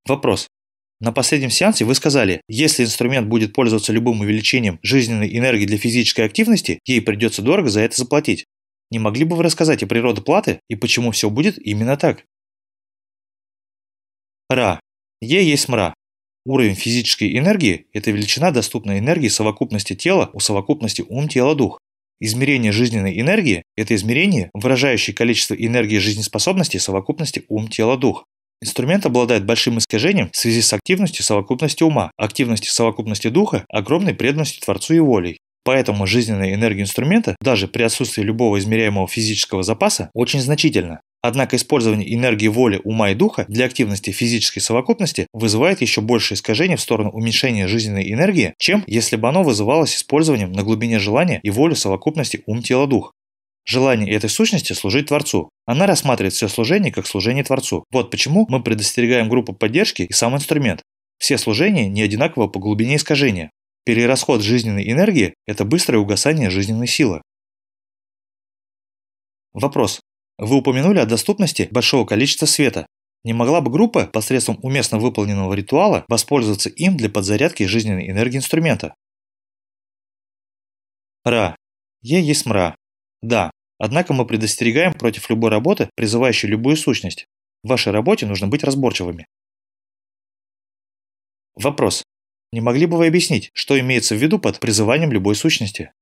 Вопрос. На последнем сеансе вы сказали, если инструмент будет пользоваться любым увеличением жизненной энергии для физической активности, ей придется дорого за это заплатить. Не могли бы вы рассказать о природе платы и почему все будет именно так? Ра. Е есть мра. Уровень физической энергии – это величина доступной энергии совокупности тела у совокупности ум-тело-дух. Измерение жизненной энергии – это измерение, выражающее количество энергии жизнеспособности совокупности ум-тело-дух. Инструмент обладает большим искажением в связи с активностью совокупности ума, активностью совокупности духа, огромной преданностью Творцу и волей. Поэтому жизненная энергия инструмента, даже при отсутствии любого измеряемого физического запаса, очень значительна. Однако использование энергии воли, ума и духа для активности физической совокупности вызывает еще большее искажение в сторону уменьшения жизненной энергии, чем если бы оно вызывалось использованием на глубине желания и волю совокупности ум-тело-дух. Желание этой сущности служить Творцу. Она рассматривает все служение как служение Творцу. Вот почему мы предостерегаем группу поддержки и сам инструмент. Все служения не одинаково по глубине искажения. Перерасход жизненной энергии – это быстрое угасание жизненной силы. Вопрос. Вы упомянули о доступности большого количества света. Не могла бы группа посредством уместно выполненного ритуала воспользоваться им для подзарядки жизненной энергии инструмента? Ра. Е есть мра. Да. Однако мы предостерегаем против любой работы, призывающей любую сущность. В вашей работе нужно быть разборчивыми. Вопрос. Не могли бы вы объяснить, что имеется в виду под призыванием любой сущности?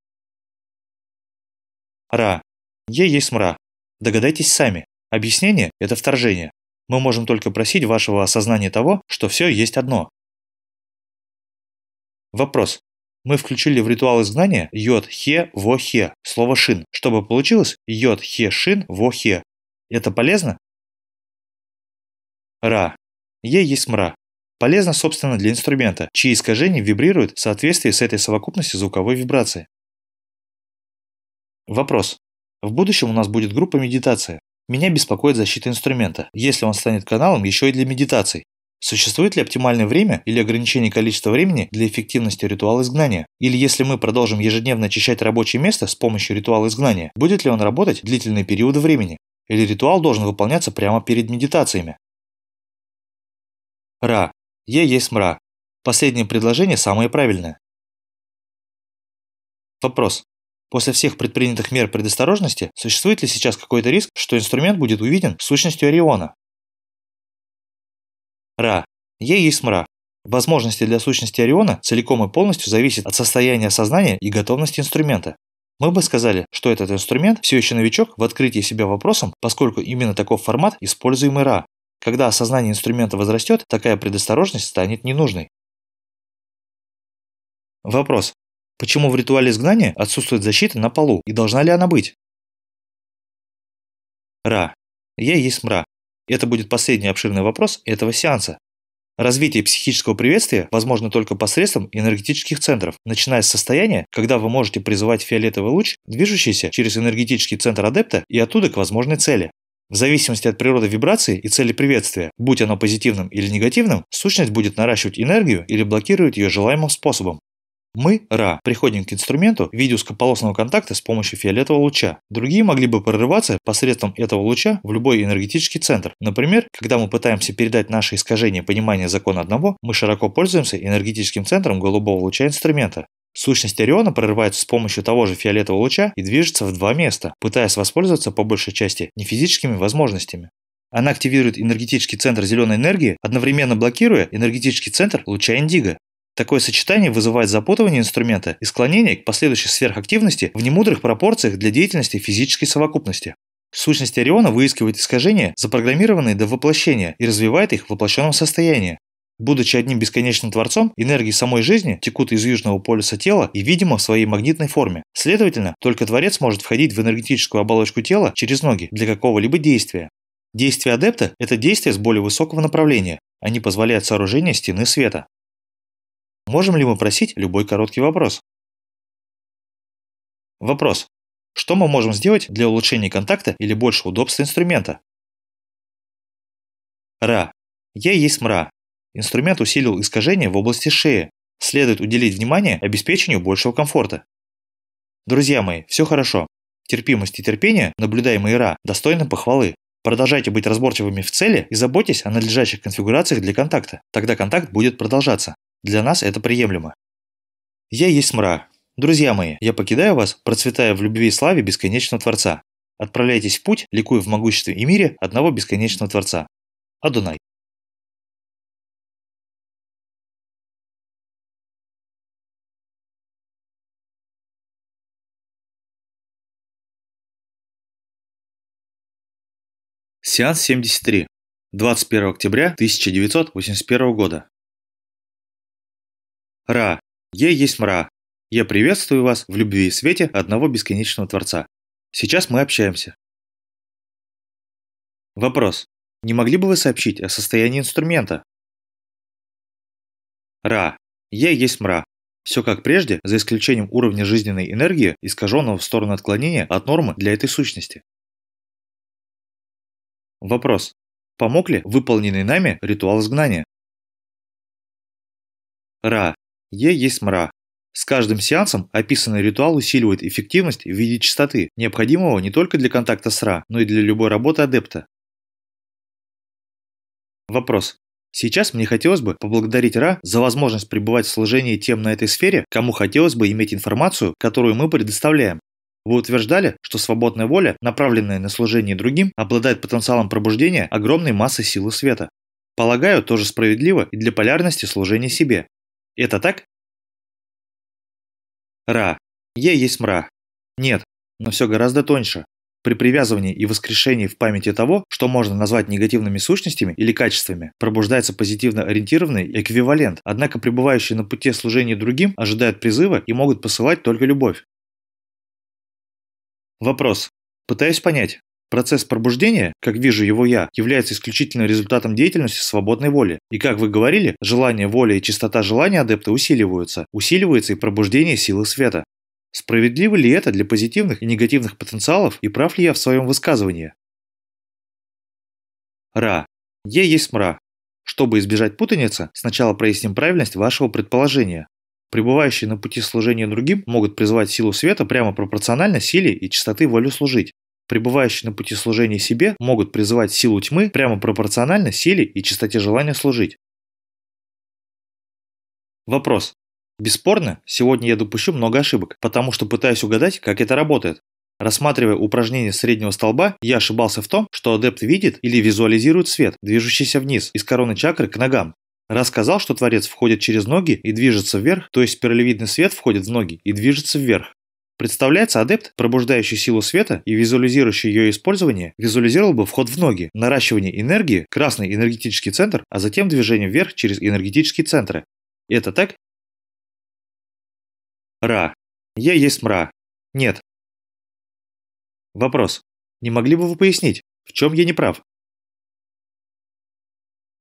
Ра. Е есть мра. Догадайтесь сами. Объяснение – это вторжение. Мы можем только просить вашего осознания того, что все есть одно. Вопрос. Мы включили в ритуал изгнания йод хе во хе, слово шин, чтобы получилось йод хе шин во хе. Это полезно? Ра. Е есть мра. Полезно, собственно, для инструмента, чьи искажения вибрируют в соответствии с этой совокупностью звуковой вибрации. Вопрос. В будущем у нас будет группа медитация. Меня беспокоит защита инструмента, если он станет каналом еще и для медитаций. Существует ли оптимальное время или ограничение количества времени для эффективности ритуала изгнания? Или если мы продолжим ежедневно очищать рабочее место с помощью ритуала изгнания, будет ли он работать длительные периоды времени? Или ритуал должен выполняться прямо перед медитациями? Ра. Е есть мра. Последнее предложение самое правильное. Вопрос. После всех предпринятых мер предосторожности, существует ли сейчас какой-то риск, что инструмент будет увиден сущностью Ориона? Ра. Е есть мра. Возможности для сущности Ориона целиком и полностью зависят от состояния сознания и готовности инструмента. Мы бы сказали, что этот инструмент все еще новичок в открытии себя вопросом, поскольку именно таков формат, используемый Ра. Когда осознание инструмента возрастет, такая предосторожность станет ненужной. Вопрос. Почему в ритуале изгнания отсутствует защита на полу и должна ли она быть? Ра. Я есть мра. Это будет последний обширный вопрос этого сеанса. Развитие психического приветствия возможно только посредством энергетических центров, начиная с состояния, когда вы можете призывать фиолетовый луч, движущийся через энергетический центр адепта и оттуда к возможной цели. В зависимости от природы вибрации и цели приветствия, будь оно позитивным или негативным, сущность будет наращивать энергию или блокировать ее желаемым способом. Мы, Ра, приходим к инструменту в виде узкополосного контакта с помощью фиолетового луча. Другие могли бы прорываться посредством этого луча в любой энергетический центр. Например, когда мы пытаемся передать наше искажение понимания закона одного, мы широко пользуемся энергетическим центром голубого луча инструмента. Сущность Ориона прорывается с помощью того же фиолетового луча и движется в два места, пытаясь воспользоваться по большей части не физическими возможностями. Она активирует энергетический центр зеленой энергии, одновременно блокируя энергетический центр луча индиго. Такое сочетание вызывает запутывание инструмента и склонение к последующей сверхактивности в немудрых пропорциях для деятельности физической совокупности. Сущность Ориона выискивает искажения, запрограммированные до воплощения, и развивает их в воплощенном состоянии. Будучи одним бесконечным творцом, энергии самой жизни текут из южного полюса тела и видимо в своей магнитной форме. Следовательно, только творец может входить в энергетическую оболочку тела через ноги для какого-либо действия. Действие адепта – это действие с более высокого направления. Они позволяют сооружению стены света. Можем ли мы просить любой короткий вопрос? Вопрос. Что мы можем сделать для улучшения контакта или большего удобства инструмента? Ра. Я есть мра. Инструмент усилил искажение в области шеи. Следует уделить внимание обеспечению большего комфорта. Друзья мои, все хорошо. Терпимость и терпение, наблюдаемые Ра, достойны похвалы. Продолжайте быть разборчивыми в цели и заботьтесь о надлежащих конфигурациях для контакта. Тогда контакт будет продолжаться. Для нас это приемлемо. Я есть мра. Друзья мои, я покидаю вас, процветая в любви и славе бесконечного Творца. Отправляйтесь в путь, ликуя в могуществе и мире одного бесконечного Творца. Адунай. Сеанс 73. 21 октября 1981 года. Ра. Я есть мра. Я приветствую вас в любви и свете одного бесконечного Творца. Сейчас мы общаемся. Вопрос. Не могли бы вы сообщить о состоянии инструмента? Ра. Я есть мра. Все как прежде, за исключением уровня жизненной энергии, искаженного в сторону отклонения от нормы для этой сущности. Вопрос. Помог ли выполненный нами ритуал изгнания? Ра. Е есть мра. С каждым сеансом описанный ритуал усиливает эффективность в виде частоты, необходимого не только для контакта с Ра, но и для любой работы адепта. Вопрос. Сейчас мне хотелось бы поблагодарить Ра за возможность пребывать в служении тем на этой сфере, кому хотелось бы иметь информацию, которую мы предоставляем. Вы утверждали, что свободная воля, направленная на служение другим, обладает потенциалом пробуждения огромной массы силы света. Полагаю, тоже справедливо и для полярности служения себе. Это так? Ра. Е есть мра. Нет, но все гораздо тоньше. При привязывании и воскрешении в памяти того, что можно назвать негативными сущностями или качествами, пробуждается позитивно ориентированный эквивалент, однако пребывающие на пути служения другим ожидают призыва и могут посылать только любовь. Вопрос. Пытаюсь понять, Процесс пробуждения, как вижу его я, является исключительно результатом деятельности свободной воли. И как вы говорили, желание воли и чистота желания адепта усиливаются. Усиливается и пробуждение силы света. Справедливо ли это для позитивных и негативных потенциалов и прав ли я в своем высказывании? Ра. Е есть мра. Чтобы избежать путаницы, сначала проясним правильность вашего предположения. Пребывающие на пути служения другим могут призвать силу света прямо пропорционально силе и чистоты воли служить пребывающие на пути служения себе, могут призывать силу тьмы прямо пропорционально силе и чистоте желания служить. Вопрос. Бесспорно, сегодня я допущу много ошибок, потому что пытаюсь угадать, как это работает. Рассматривая упражнение среднего столба, я ошибался в том, что адепт видит или визуализирует свет, движущийся вниз, из короны чакры к ногам. Рассказал, что Творец входит через ноги и движется вверх, то есть спиралевидный свет входит в ноги и движется вверх. Представляется, адепт, пробуждающий силу света и визуализирующий ее использование, визуализировал бы вход в ноги, наращивание энергии, красный энергетический центр, а затем движение вверх через энергетические центры. Это так? Ра. Я есть мра. Нет. Вопрос. Не могли бы вы пояснить, в чем я не прав?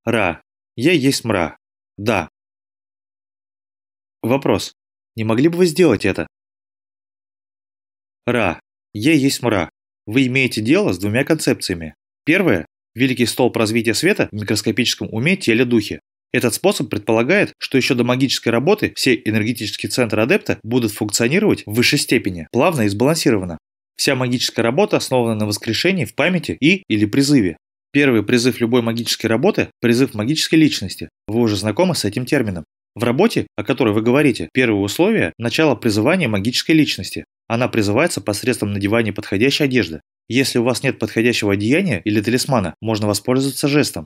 Ра. Я есть мра. Да. Вопрос. Не могли бы вы сделать это? Ра. Я есть мра. Вы имеете дело с двумя концепциями. Первое – великий столб развития света в микроскопическом уме теле-духе. Этот способ предполагает, что еще до магической работы все энергетические центры адепта будут функционировать в высшей степени, плавно и сбалансированно. Вся магическая работа основана на воскрешении в памяти и или призыве. Первый призыв любой магической работы – призыв магической личности. Вы уже знакомы с этим термином. В работе, о которой вы говорите, первое условие – начало призывания магической личности. Она призывается посредством надевания подходящей одежды. Если у вас нет подходящего одеяния или талисмана, можно воспользоваться жестом.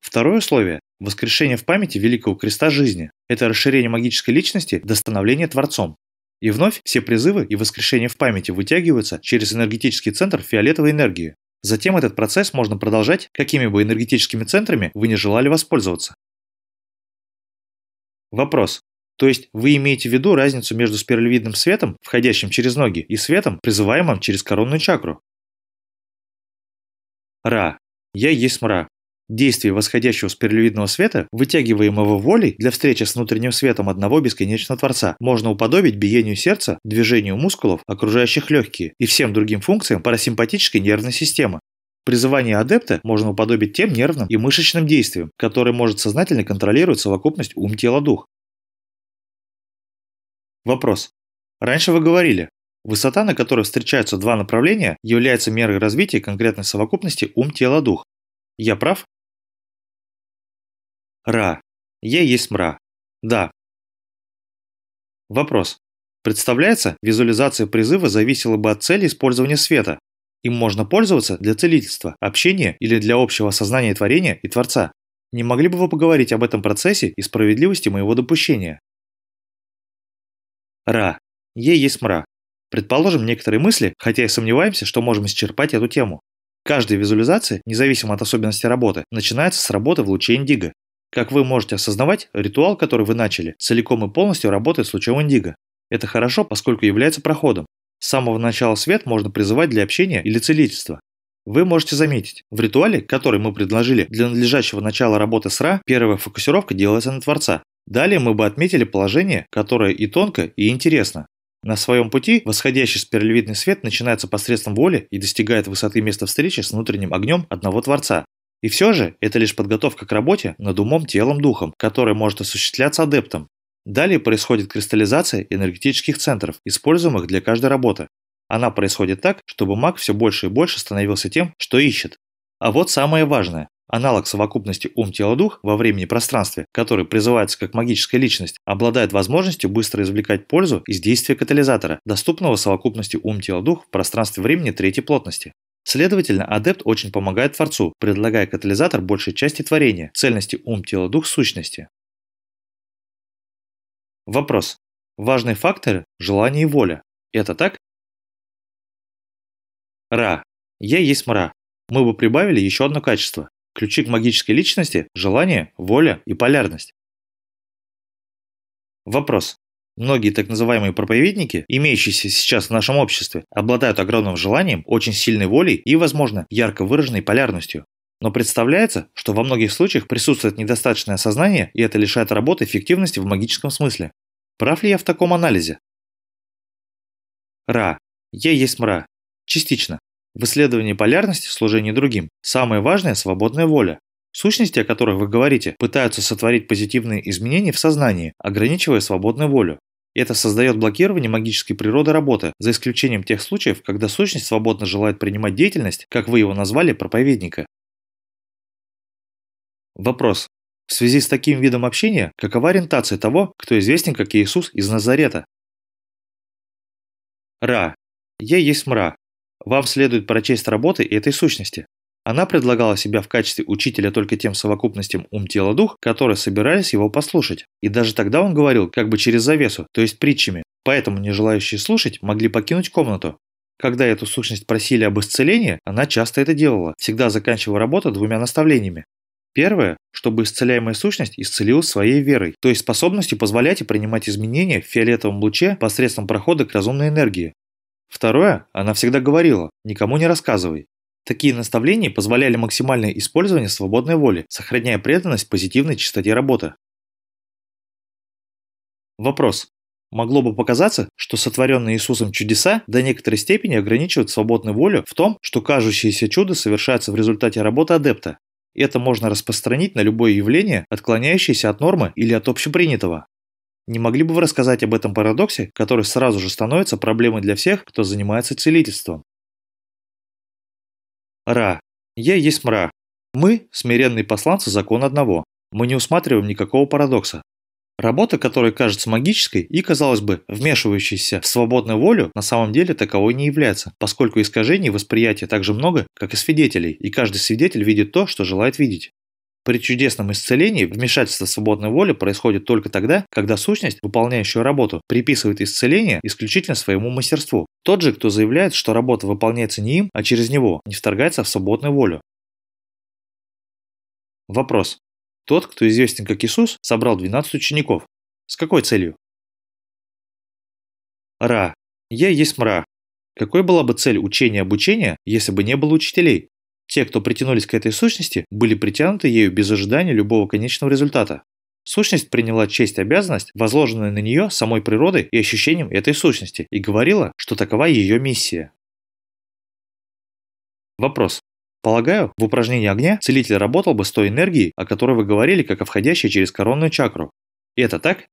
Второе условие – воскрешение в памяти Великого Креста жизни. Это расширение магической личности до становления Творцом. И вновь все призывы и воскрешения в памяти вытягиваются через энергетический центр фиолетовой энергии. Затем этот процесс можно продолжать, какими бы энергетическими центрами вы не желали воспользоваться. Вопрос. То есть вы имеете в виду разницу между спиралевидным светом, входящим через ноги, и светом, призываемым через коронную чакру? Ра. Я есть мра. Действие восходящего спиралевидного света, вытягиваемого волей для встречи с внутренним светом одного бесконечного Творца, можно уподобить биению сердца, движению мускулов, окружающих легкие, и всем другим функциям парасимпатической нервной системы. Призывание адепта можно уподобить тем нервным и мышечным действиям, которые может сознательно контролировать совокупность ум-тело-дух. Вопрос. Раньше вы говорили, высота, на которой встречаются два направления, является мерой развития конкретной совокупности ум-тело-дух. Я прав? Ра. Я есть мра. Да. Вопрос. Представляется, визуализация призыва зависела бы от цели использования света. Им можно пользоваться для целительства, общения или для общего осознания творения и Творца. Не могли бы вы поговорить об этом процессе и справедливости моего допущения? Ра. Е есть мра. Предположим некоторые мысли, хотя и сомневаемся, что можем исчерпать эту тему. Каждая визуализация, независимо от особенностей работы, начинается с работы в луче индиго. Как вы можете осознавать, ритуал, который вы начали, целиком и полностью работает с лучом индиго. Это хорошо, поскольку является проходом. С самого начала свет можно призывать для общения или целительства. Вы можете заметить, в ритуале, который мы предложили для надлежащего начала работы с Ра, первая фокусировка делается на Творца. Далее мы бы отметили положение, которое и тонко, и интересно. На своем пути восходящий спиралевидный свет начинается посредством воли и достигает высоты места встречи с внутренним огнем одного Творца. И все же это лишь подготовка к работе над умом, телом, духом, которая может осуществляться адептом. Далее происходит кристаллизация энергетических центров, используемых для каждой работы. Она происходит так, чтобы маг все больше и больше становился тем, что ищет. А вот самое важное. Аналог совокупности ум-тело-дух во времени и пространстве, который призывается как магическая личность, обладает возможностью быстро извлекать пользу из действия катализатора, доступного совокупности ум-тело-дух в пространстве времени третьей плотности. Следовательно, адепт очень помогает Творцу, предлагая катализатор большей части творения, цельности ум, тело, дух, сущности. Вопрос. Важные факторы – желание и воля. Это так? Ра. Я есть мра. Мы бы прибавили еще одно качество. Ключи к магической личности – желание, воля и полярность. Вопрос. Многие так называемые проповедники, имеющиеся сейчас в нашем обществе, обладают огромным желанием, очень сильной волей и, возможно, ярко выраженной полярностью. Но представляется, что во многих случаях присутствует недостаточное осознание, и это лишает работы эффективности в магическом смысле. Прав ли я в таком анализе? Ра. Я есть мра. Частично. В исследовании полярности в служении другим самое важное – свободная воля. Сущности, о которых вы говорите, пытаются сотворить позитивные изменения в сознании, ограничивая свободную волю. Это создает блокирование магической природы работы, за исключением тех случаев, когда сущность свободно желает принимать деятельность, как вы его назвали, проповедника. Вопрос. В связи с таким видом общения, какова ориентация того, кто известен как Иисус из Назарета? Ра. Я есть мра. Вам следует прочесть работы этой сущности. Она предлагала себя в качестве учителя только тем совокупностям ум-тело-дух, которые собирались его послушать. И даже тогда он говорил как бы через завесу, то есть притчами. Поэтому не желающие слушать могли покинуть комнату. Когда эту сущность просили об исцелении, она часто это делала, всегда заканчивая работу двумя наставлениями. Первое, чтобы исцеляемая сущность исцелилась своей верой, то есть способностью позволять и принимать изменения в фиолетовом луче посредством прохода к разумной энергии. Второе, она всегда говорила, никому не рассказывай. Такие наставления позволяли максимальное использование свободной воли, сохраняя преданность позитивной частоте работы. Вопрос. Могло бы показаться, что сотворенные Иисусом чудеса до некоторой степени ограничивают свободную волю в том, что кажущееся чудо совершается в результате работы адепта. Это можно распространить на любое явление, отклоняющееся от нормы или от общепринятого. Не могли бы вы рассказать об этом парадоксе, который сразу же становится проблемой для всех, кто занимается целительством? Ра. Я есть мра. Мы – смиренные посланцы закона одного. Мы не усматриваем никакого парадокса. Работа, которая кажется магической и, казалось бы, вмешивающейся в свободную волю, на самом деле таковой не является, поскольку искажений восприятия так же много, как и свидетелей, и каждый свидетель видит то, что желает видеть. При чудесном исцелении вмешательство свободной воли происходит только тогда, когда сущность, выполняющая работу, приписывает исцеление исключительно своему мастерству. Тот же, кто заявляет, что работа выполняется не им, а через него, не вторгается в свободную волю. Вопрос. Тот, кто известен как Иисус, собрал 12 учеников. С какой целью? Ра. Я есть мра. Какой была бы цель учения обучения, если бы не было учителей? Те, кто притянулись к этой сущности, были притянуты ею без ожидания любого конечного результата. Сущность приняла честь обязанность, возложенную на нее самой природой и ощущением этой сущности, и говорила, что такова ее миссия. Вопрос. Полагаю, в упражнении огня целитель работал бы с той энергией, о которой вы говорили, как о входящей через коронную чакру. Это так?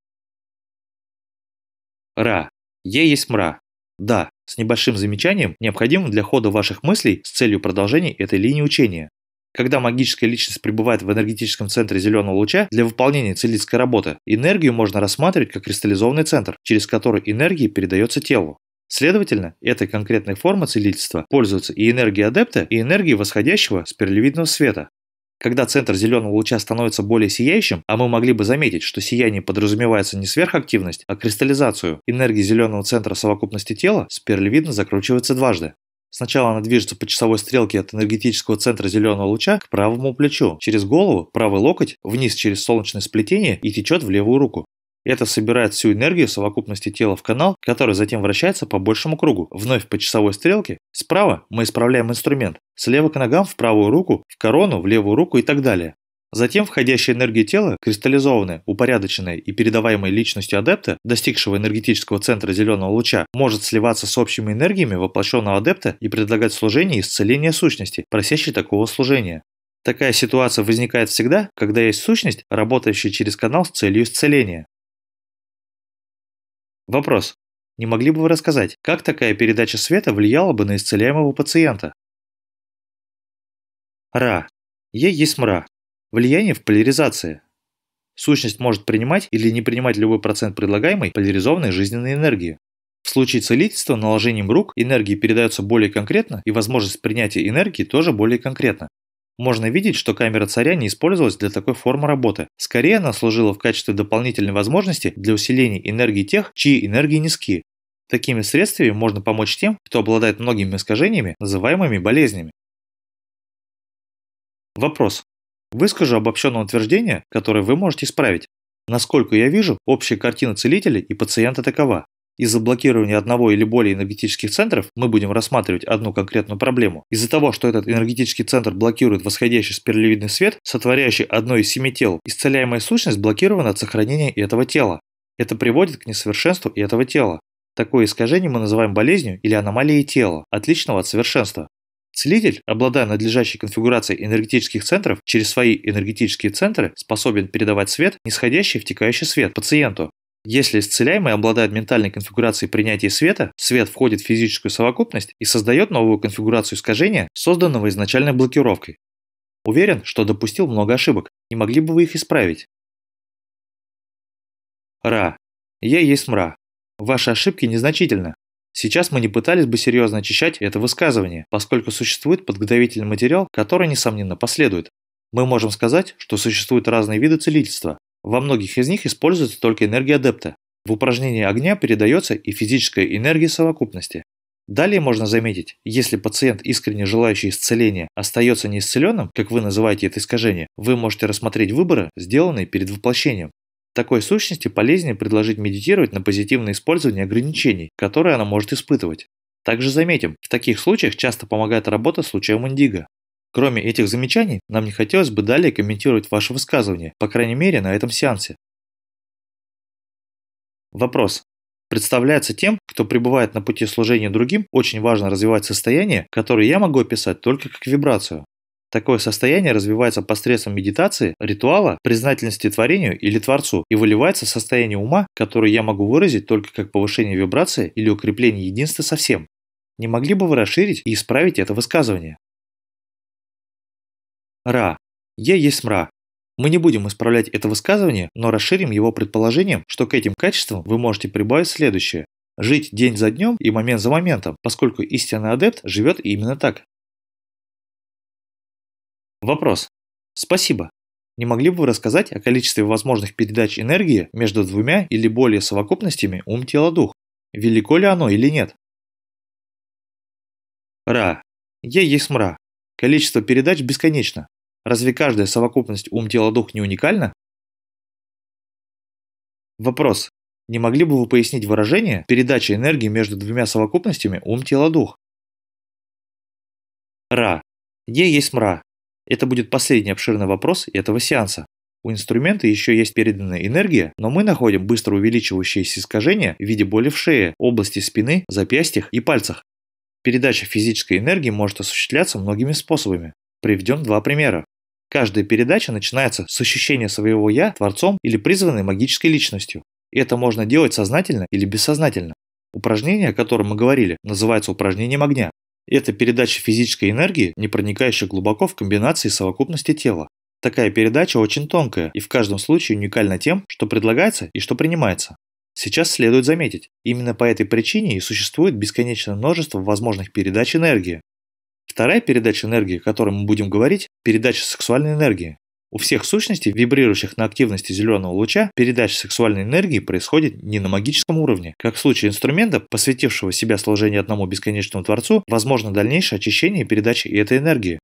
Ра. Е есть мра. Да, с небольшим замечанием, необходимым для хода ваших мыслей с целью продолжения этой линии учения. Когда магическая личность пребывает в энергетическом центре зеленого луча для выполнения целительской работы, энергию можно рассматривать как кристаллизованный центр, через который энергия передается телу. Следовательно, этой конкретной формы целительства пользуются и энергия адепта, и энергия восходящего спиралевидного света. Когда центр зеленого луча становится более сияющим, а мы могли бы заметить, что сияние подразумевается не сверхактивность, а кристаллизацию, энергия зеленого центра совокупности тела спиралевидно закручивается дважды. Сначала она движется по часовой стрелке от энергетического центра зеленого луча к правому плечу, через голову, правый локоть, вниз через солнечное сплетение и течет в левую руку. Это собирает всю энергию совокупности тела в канал, который затем вращается по большему кругу, вновь по часовой стрелке. Справа мы исправляем инструмент, слева к ногам в правую руку, в корону, в левую руку и так далее. Затем входящая энергия тела, кристаллизованная, упорядоченная и передаваемая личностью адепта, достигшего энергетического центра зеленого луча, может сливаться с общими энергиями воплощенного адепта и предлагать служение и исцеление сущности, просящей такого служения. Такая ситуация возникает всегда, когда есть сущность, работающая через канал с целью исцеления. Вопрос. Не могли бы вы рассказать, как такая передача света влияла бы на исцеляемого пациента? Ра. Е есть мра. Влияние в поляризации. Сущность может принимать или не принимать любой процент предлагаемой поляризованной жизненной энергии. В случае целительства наложением рук энергии передаются более конкретно и возможность принятия энергии тоже более конкретно. Можно видеть, что камера царя не использовалась для такой формы работы. Скорее она служила в качестве дополнительной возможности для усиления энергии тех, чьи энергии низки. Такими средствами можно помочь тем, кто обладает многими искажениями, называемыми болезнями. Вопрос. Выскажу обобщенное утверждение, которое вы можете исправить. Насколько я вижу, общая картина целителя и пациента такова. Из-за блокирования одного или более энергетических центров мы будем рассматривать одну конкретную проблему. Из-за того, что этот энергетический центр блокирует восходящий спиралевидный свет, сотворяющий одно из семи тел, исцеляемая сущность блокирована от сохранения этого тела. Это приводит к несовершенству этого тела. Такое искажение мы называем болезнью или аномалией тела, отличного от совершенства. Целитель, обладая надлежащей конфигурацией энергетических центров, через свои энергетические центры способен передавать свет, нисходящий втекающий свет пациенту. Если исцеляемый обладает ментальной конфигурацией принятия света, свет входит в физическую совокупность и создает новую конфигурацию искажения, созданного изначальной блокировкой. Уверен, что допустил много ошибок. Не могли бы вы их исправить? Ра. Я есть мра. Ваши ошибки незначительны. Сейчас мы не пытались бы серьезно очищать это высказывание, поскольку существует подготовительный материал, который, несомненно, последует. Мы можем сказать, что существуют разные виды целительства, во многих из них используется только энергия адепта. В упражнении огня передается и физическая энергия совокупности. Далее можно заметить, если пациент, искренне желающий исцеления, остается неисцеленным, как вы называете это искажение, вы можете рассмотреть выборы, сделанные перед воплощением. Такой сущности полезнее предложить медитировать на позитивное использование ограничений, которые она может испытывать. Также заметим, в таких случаях часто помогает работа с лучом индиго. Кроме этих замечаний, нам не хотелось бы далее комментировать ваше высказывание, по крайней мере на этом сеансе. Вопрос. Представляется тем, кто пребывает на пути служения другим, очень важно развивать состояние, которое я могу описать только как вибрацию. Такое состояние развивается посредством медитации, ритуала, признательности творению или Творцу и выливается в состояние ума, которое я могу выразить только как повышение вибрации или укрепление единства со всем. Не могли бы вы расширить и исправить это высказывание? Ра. Я есть мра. Мы не будем исправлять это высказывание, но расширим его предположением, что к этим качествам вы можете прибавить следующее. Жить день за днем и момент за моментом, поскольку истинный адепт живет именно так. Вопрос. Спасибо. Не могли бы вы рассказать о количестве возможных передач энергии между двумя или более совокупностями ум-тело-дух? Велико ли оно или нет? Ра. Я есть мра. Количество передач бесконечно. Разве каждая совокупность ум-тело-дух не уникальна? Вопрос. Не могли бы вы пояснить выражение передача энергии между двумя совокупностями ум-тело-дух? Ра. Е есть мра. Это будет последний обширный вопрос этого сеанса. У инструмента еще есть переданная энергия, но мы находим быстро увеличивающиеся искажения в виде боли в шее, области спины, запястьях и пальцах. Передача физической энергии может осуществляться многими способами. Приведем два примера. Каждая передача начинается с ощущения своего «я» творцом или призванной магической личностью. И это можно делать сознательно или бессознательно. Упражнение, о котором мы говорили, называется упражнением огня. Это передача физической энергии, не проникающая глубоко в комбинации совокупности тела. Такая передача очень тонкая и в каждом случае уникальна тем, что предлагается и что принимается. Сейчас следует заметить, именно по этой причине и существует бесконечное множество возможных передач энергии. Вторая передача энергии, о которой мы будем говорить, передача сексуальной энергии. У всех сущностей, вибрирующих на активности зеленого луча, передача сексуальной энергии происходит не на магическом уровне. Как в случае инструмента, посвятившего себя служению одному бесконечному Творцу, возможно дальнейшее очищение и передача этой энергии.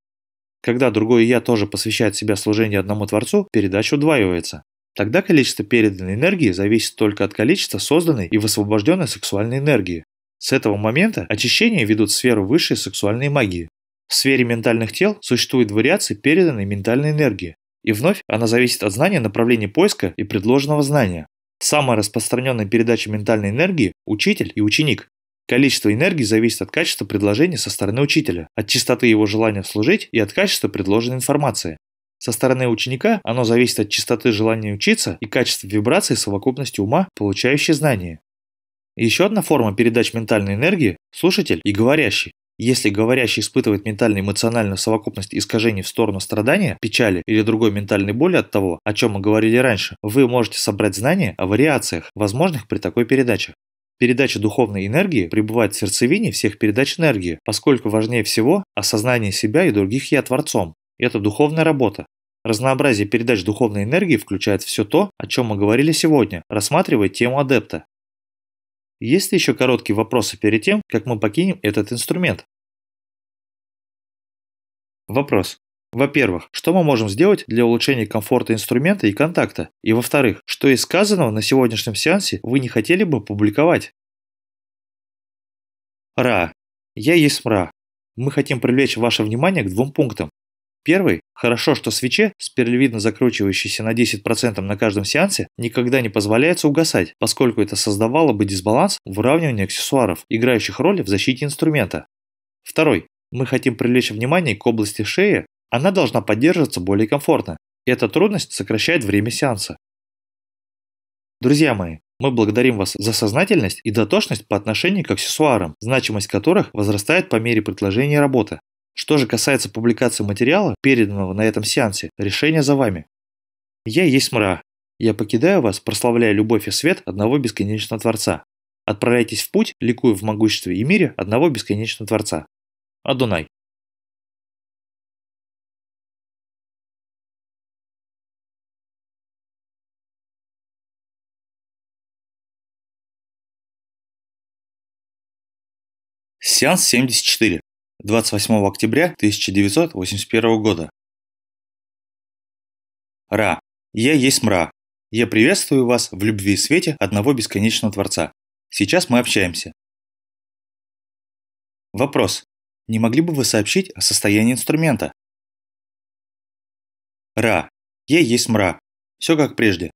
Когда другое «я» тоже посвящает себя служению одному Творцу, передача удваивается. Тогда количество переданной энергии зависит только от количества созданной и высвобожденной сексуальной энергии. С этого момента очищение ведут в сферу высшей сексуальной магии. В сфере ментальных тел существуют вариации переданной ментальной энергии. И вновь она зависит от знания направления поиска и предложенного знания. Самая распространенная передача ментальной энергии – учитель и ученик. Количество энергии зависит от качества предложения со стороны учителя, от чистоты его желания служить и от качества предложенной информации. Со стороны ученика оно зависит от частоты желания учиться и качества вибрации совокупности ума, получающей знания. Еще одна форма передач ментальной энергии – слушатель и говорящий. Если говорящий испытывает ментально-эмоциональную совокупность искажений в сторону страдания, печали или другой ментальной боли от того, о чем мы говорили раньше, вы можете собрать знания о вариациях, возможных при такой передаче. Передача духовной энергии пребывает в сердцевине всех передач энергии, поскольку важнее всего осознание себя и других «я» Творцом. Это духовная работа, Разнообразие передач духовной энергии включает все то, о чем мы говорили сегодня, рассматривая тему адепта. Есть ли еще короткие вопросы перед тем, как мы покинем этот инструмент? Вопрос. Во-первых, что мы можем сделать для улучшения комфорта инструмента и контакта? И во-вторых, что из сказанного на сегодняшнем сеансе вы не хотели бы публиковать? Ра. Я есть мра. Мы хотим привлечь ваше внимание к двум пунктам. Первый – хорошо, что свече, спиралевидно закручивающейся на 10% на каждом сеансе, никогда не позволяется угасать, поскольку это создавало бы дисбаланс в выравнивании аксессуаров, играющих роль в защите инструмента. Второй – мы хотим привлечь внимание к области шеи, она должна поддерживаться более комфортно. Эта трудность сокращает время сеанса. Друзья мои, мы благодарим вас за сознательность и дотошность по отношению к аксессуарам, значимость которых возрастает по мере предложения работы. Что же касается публикации материала, переданного на этом сеансе, решение за вами. Я есть мра. Я покидаю вас, прославляя любовь и свет одного бесконечного Творца. Отправляйтесь в путь, ликуя в могуществе и мире одного бесконечного Творца. Адунай. Сеанс 74. 28 октября 1981 года. Ра. Я есть мра. Я приветствую вас в любви и свете одного бесконечного Творца. Сейчас мы общаемся. Вопрос. Не могли бы вы сообщить о состоянии инструмента? Ра. Я есть мра. Все как прежде.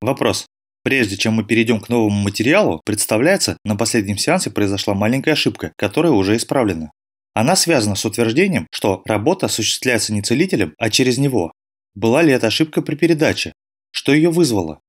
Вопрос. Прежде чем мы перейдем к новому материалу, представляется, на последнем сеансе произошла маленькая ошибка, которая уже исправлена. Она связана с утверждением, что работа осуществляется не целителем, а через него. Была ли эта ошибка при передаче? Что ее вызвало?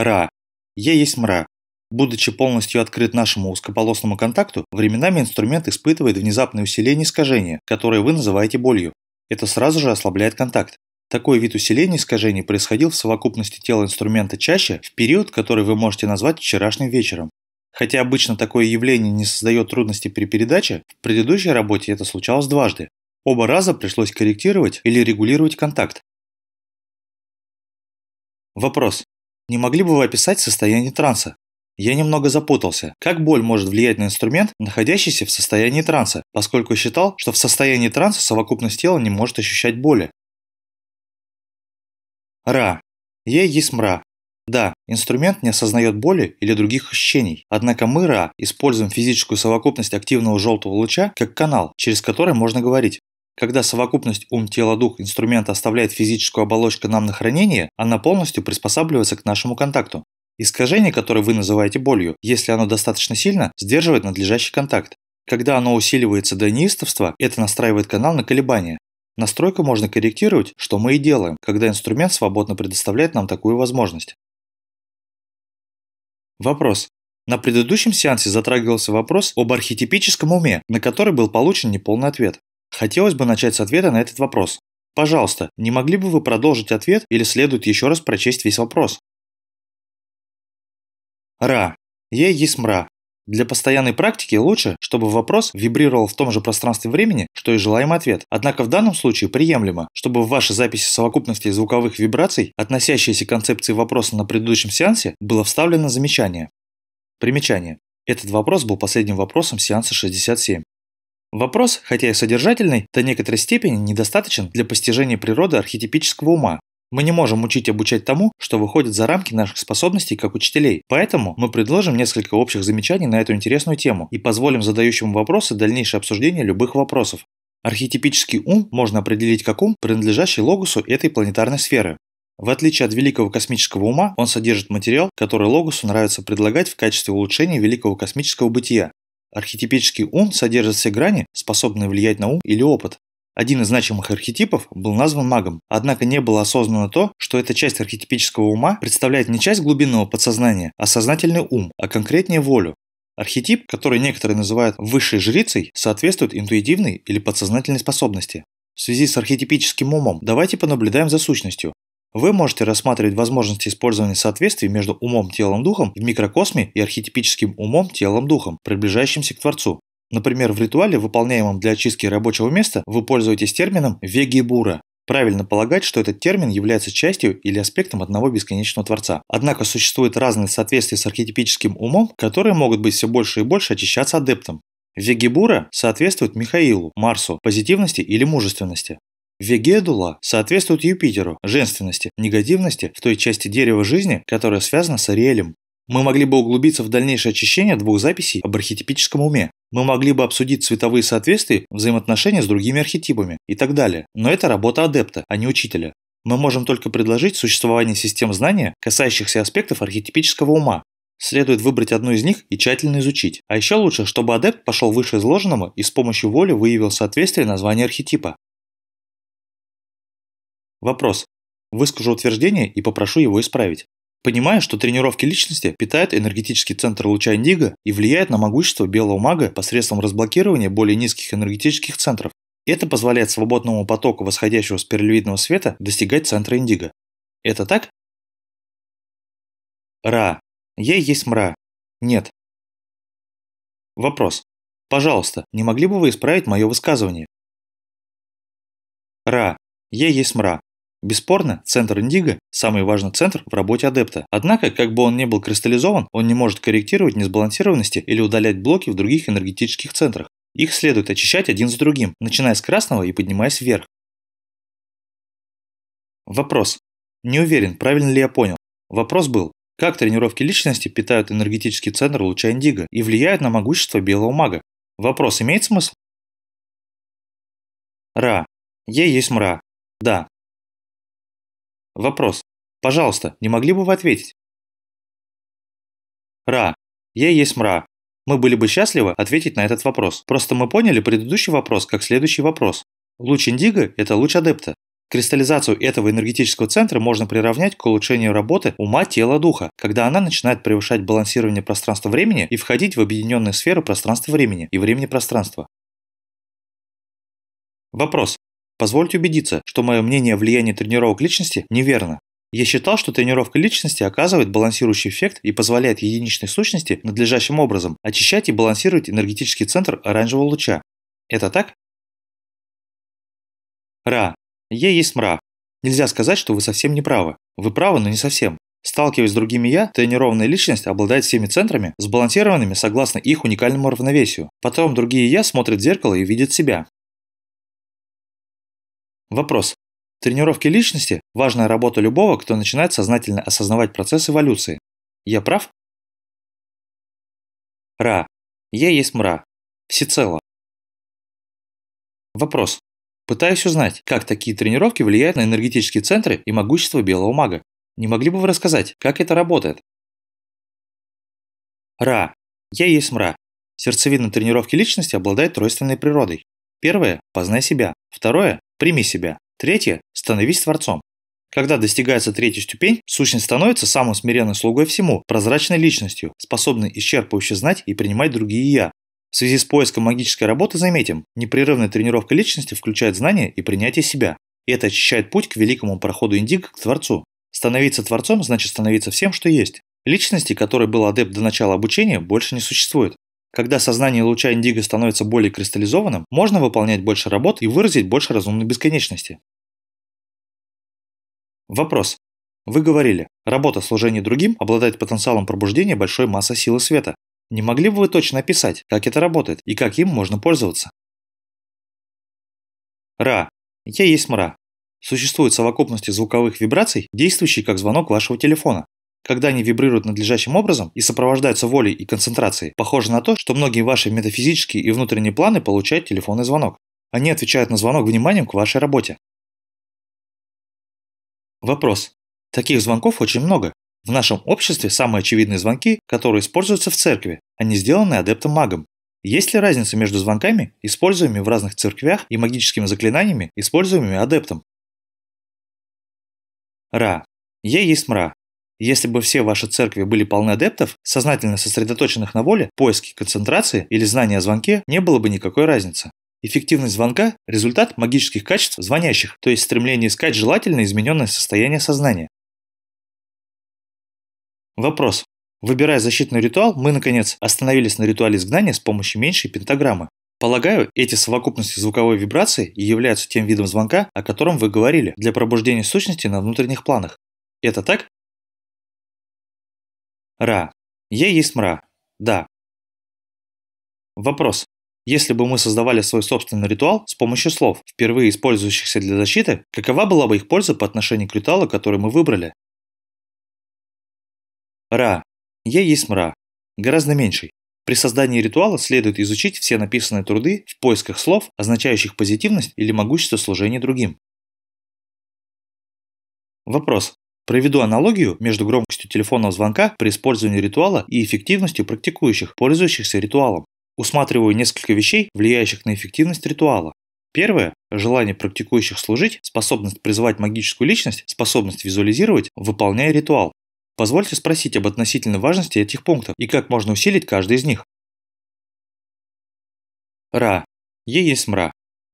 Ра. Я есть мра. Будучи полностью открыт нашему узкополосному контакту, временами инструмент испытывает внезапное усиление искажения, которое вы называете болью. Это сразу же ослабляет контакт. Такой вид усиления искажений происходил в совокупности тела инструмента чаще в период, который вы можете назвать вчерашним вечером. Хотя обычно такое явление не создает трудностей при передаче, в предыдущей работе это случалось дважды. Оба раза пришлось корректировать или регулировать контакт. Вопрос. Не могли бы вы описать состояние транса? Я немного запутался, как боль может влиять на инструмент, находящийся в состоянии транса, поскольку считал, что в состоянии транса совокупность тела не может ощущать боли. Ра. Я есть мра. Да, инструмент не осознает боли или других ощущений, однако мы, Ра, используем физическую совокупность активного желтого луча как канал, через который можно говорить. Когда совокупность ум-тело-дух инструмента оставляет физическую оболочку нам на хранение, она полностью приспосабливается к нашему контакту. Искажение, которое вы называете болью, если оно достаточно сильно, сдерживает надлежащий контакт. Когда оно усиливается до неистовства, это настраивает канал на колебания. Настройку можно корректировать, что мы и делаем, когда инструмент свободно предоставляет нам такую возможность. Вопрос. На предыдущем сеансе затрагивался вопрос об архетипическом уме, на который был получен неполный ответ. Хотелось бы начать с ответа на этот вопрос. Пожалуйста, не могли бы вы продолжить ответ или следует еще раз прочесть весь вопрос? Ра. Е есть мра. Для постоянной практики лучше, чтобы вопрос вибрировал в том же пространстве времени, что и желаемый ответ. Однако в данном случае приемлемо, чтобы в вашей записи совокупности звуковых вибраций, относящиеся к концепции вопроса на предыдущем сеансе, было вставлено замечание. Примечание. Этот вопрос был последним вопросом сеанса 67. Вопрос, хотя и содержательный, до некоторой степени недостаточен для постижения природы архетипического ума, мы не можем учить обучать тому, что выходит за рамки наших способностей как учителей. Поэтому мы предложим несколько общих замечаний на эту интересную тему и позволим задающему вопросы дальнейшее обсуждение любых вопросов. Архетипический ум можно определить как ум, принадлежащий логосу этой планетарной сферы. В отличие от великого космического ума, он содержит материал, который логосу нравится предлагать в качестве улучшения великого космического бытия. Архетипический ум содержит все грани, способные влиять на ум или опыт. Один из значимых архетипов был назван магом, однако не было осознано то, что эта часть архетипического ума представляет не часть глубинного подсознания, а сознательный ум, а конкретнее волю. Архетип, который некоторые называют высшей жрицей, соответствует интуитивной или подсознательной способности. В связи с архетипическим умом давайте понаблюдаем за сущностью. Вы можете рассматривать возможности использования соответствий между умом, телом, духом в микрокосме и архетипическим умом, телом, духом, приближающимся к Творцу. Например, в ритуале, выполняемом для очистки рабочего места, вы пользуетесь термином «вегибура». Правильно полагать, что этот термин является частью или аспектом одного бесконечного Творца. Однако существуют разные соответствия с архетипическим умом, которые могут быть все больше и больше очищаться адептом. Вегибура соответствует Михаилу, Марсу, позитивности или мужественности. Вегедула соответствует Юпитеру, женственности, негативности в той части дерева жизни, которая связана с Ариэлем. Мы могли бы углубиться в дальнейшее очищение двух записей об архетипическом уме. Мы могли бы обсудить цветовые соответствия, взаимоотношения с другими архетипами и так далее. Но это работа адепта, а не учителя. Мы можем только предложить существование систем знания, касающихся аспектов архетипического ума. Следует выбрать одну из них и тщательно изучить. А еще лучше, чтобы адепт пошел выше изложенному и с помощью воли выявил соответствие названия архетипа. Вопрос. Выскажу утверждение и попрошу его исправить. Понимая, что тренировки личности питают энергетический центр луча Индиго и влияют на могущество белого мага посредством разблокирования более низких энергетических центров. Это позволяет свободному потоку восходящего спиралевидного света достигать центра Индиго. Это так? Ра. Я есть мра. Нет. Вопрос. Пожалуйста, не могли бы вы исправить мое высказывание? Ра. Я есть мра. Бесспорно, центр Индиго – самый важный центр в работе адепта. Однако, как бы он ни был кристаллизован, он не может корректировать несбалансированности или удалять блоки в других энергетических центрах. Их следует очищать один за другим, начиная с красного и поднимаясь вверх. Вопрос. Не уверен, правильно ли я понял. Вопрос был, Как тренировки личности питают энергетический центр луча индиго и влияют на могущество белого мага? Вопрос имеет смысл? Ра. Е есть мра. Да. Вопрос. Пожалуйста, не могли бы вы ответить? Ра. Е есть мра. Мы были бы счастливы ответить на этот вопрос. Просто мы поняли предыдущий вопрос как следующий вопрос. Луч индиго – это луч адепта. Кристаллизацию этого энергетического центра можно приравнять к улучшению работы ума, тела, духа, когда она начинает превышать балансирование пространства-времени и входить в объединенную сферу пространства-времени и времени-пространства. Вопрос. Позвольте убедиться, что мое мнение о влиянии тренировок личности неверно. Я считал, что тренировка личности оказывает балансирующий эффект и позволяет единичной сущности надлежащим образом очищать и балансировать энергетический центр оранжевого луча. Это так? Ра. Е есть мра. Нельзя сказать, что вы совсем не правы. Вы правы, но не совсем. Сталкиваясь с другими «я», тренированная личность обладает всеми центрами, сбалансированными согласно их уникальному равновесию. Потом другие «я» смотрят в зеркало и видят себя. Вопрос. Тренировки личности – важная работа любого, кто начинает сознательно осознавать процесс эволюции. Я прав? Ра. Я есть мра. Всецело. Вопрос. Пытаюсь узнать, как такие тренировки влияют на энергетические центры и могущество белого мага. Не могли бы вы рассказать, как это работает? Ра. Я есть мра. Сердцевина тренировки личности обладает тройственной природой. Первое – познай себя. Второе – прими себя. Третье – становись творцом. Когда достигается третья ступень, сущность становится самым смиренным слугой всему, прозрачной личностью, способной исчерпывающе знать и принимать другие «я». В связи с поиском магической работы заметим, непрерывная тренировка личности включает знание и принятие себя. И это очищает путь к великому проходу индиго к Творцу. Становиться Творцом значит становиться всем, что есть. Личности, которой был адепт до начала обучения, больше не существует. Когда сознание луча индиго становится более кристаллизованным, можно выполнять больше работ и выразить больше разумной бесконечности. Вопрос. Вы говорили, работа служения другим обладает потенциалом пробуждения большой массы силы света. Не могли бы вы точно описать, как это работает и как им можно пользоваться? Ра. Я есть мра. Существуют совокупности звуковых вибраций, действующие как звонок вашего телефона. Когда они вибрируют надлежащим образом и сопровождаются волей и концентрацией, похоже на то, что многие ваши метафизические и внутренние планы получают телефонный звонок. Они отвечают на звонок вниманием к вашей работе. Вопрос. Таких звонков очень много. В нашем обществе самые очевидные звонки, которые используются в церкви, они сделаны адептом-магом. Есть ли разница между звонками, используемыми в разных церквях, и магическими заклинаниями, используемыми адептом? Ра. Я есть мра. Если бы все ваши церкви были полны адептов, сознательно сосредоточенных на воле, поиске концентрации или знании о звонке, не было бы никакой разницы. Эффективность звонка – результат магических качеств звонящих, то есть стремление искать желательно измененное состояние сознания. Вопрос. Выбирая защитный ритуал, мы, наконец, остановились на ритуале изгнания с помощью меньшей пентаграммы. Полагаю, эти совокупности звуковой вибрации и являются тем видом звонка, о котором вы говорили, для пробуждения сущности на внутренних планах. Это так? Ра. Я есть мра. Да. Вопрос. Если бы мы создавали свой собственный ритуал с помощью слов, впервые использующихся для защиты, какова была бы их польза по отношению к ритуалу, который мы выбрали? Ра. Я есть мра. Гораздо меньший. При создании ритуала следует изучить все написанные труды в поисках слов, означающих позитивность или могущество служения другим. Вопрос. Проведу аналогию между громкостью телефонного звонка при использовании ритуала и эффективностью практикующих, пользующихся ритуалом. Усматриваю несколько вещей, влияющих на эффективность ритуала. Первое – желание практикующих служить, способность призывать магическую личность, способность визуализировать, выполняя ритуал. Позвольте спросить об относительной важности этих пунктов и как можно усилить каждый из них. Ра. Е есть мра.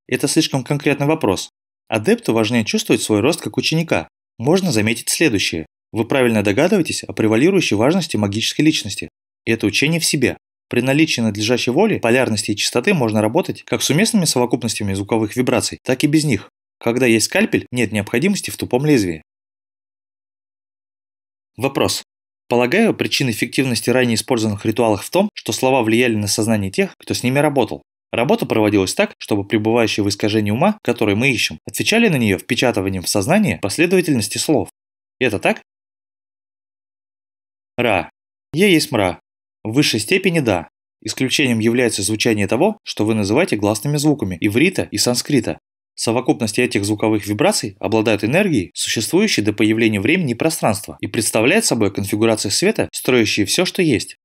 Это слишком конкретный вопрос. Адепту важнее чувствовать свой рост как ученика, можно заметить следующее. Вы правильно догадываетесь о превалирующей важности магической личности. И это учение в себе. При наличии надлежащей воли, полярности и частоты можно работать как с уместными совокупностями звуковых вибраций, так и без них. Когда есть скальпель, нет необходимости в тупом лезвии. Вопрос. Полагаю, причина эффективности ранее использованных ритуалов в том, что слова влияли на сознание тех, кто с ними работал. Работа проводилась так, чтобы пребывающие в искажении ума, которые мы ищем, отвечали на нее впечатыванием в сознание последовательности слов. Это так? Ра. Е есть мра. В высшей степени да. Исключением является звучание того, что вы называете гласными звуками иврита и санскрита. Совокупность этих звуковых вибраций обладают энергией, существующей до появления времени и пространства, и представляет собой конфигурации света, строящие все, что есть.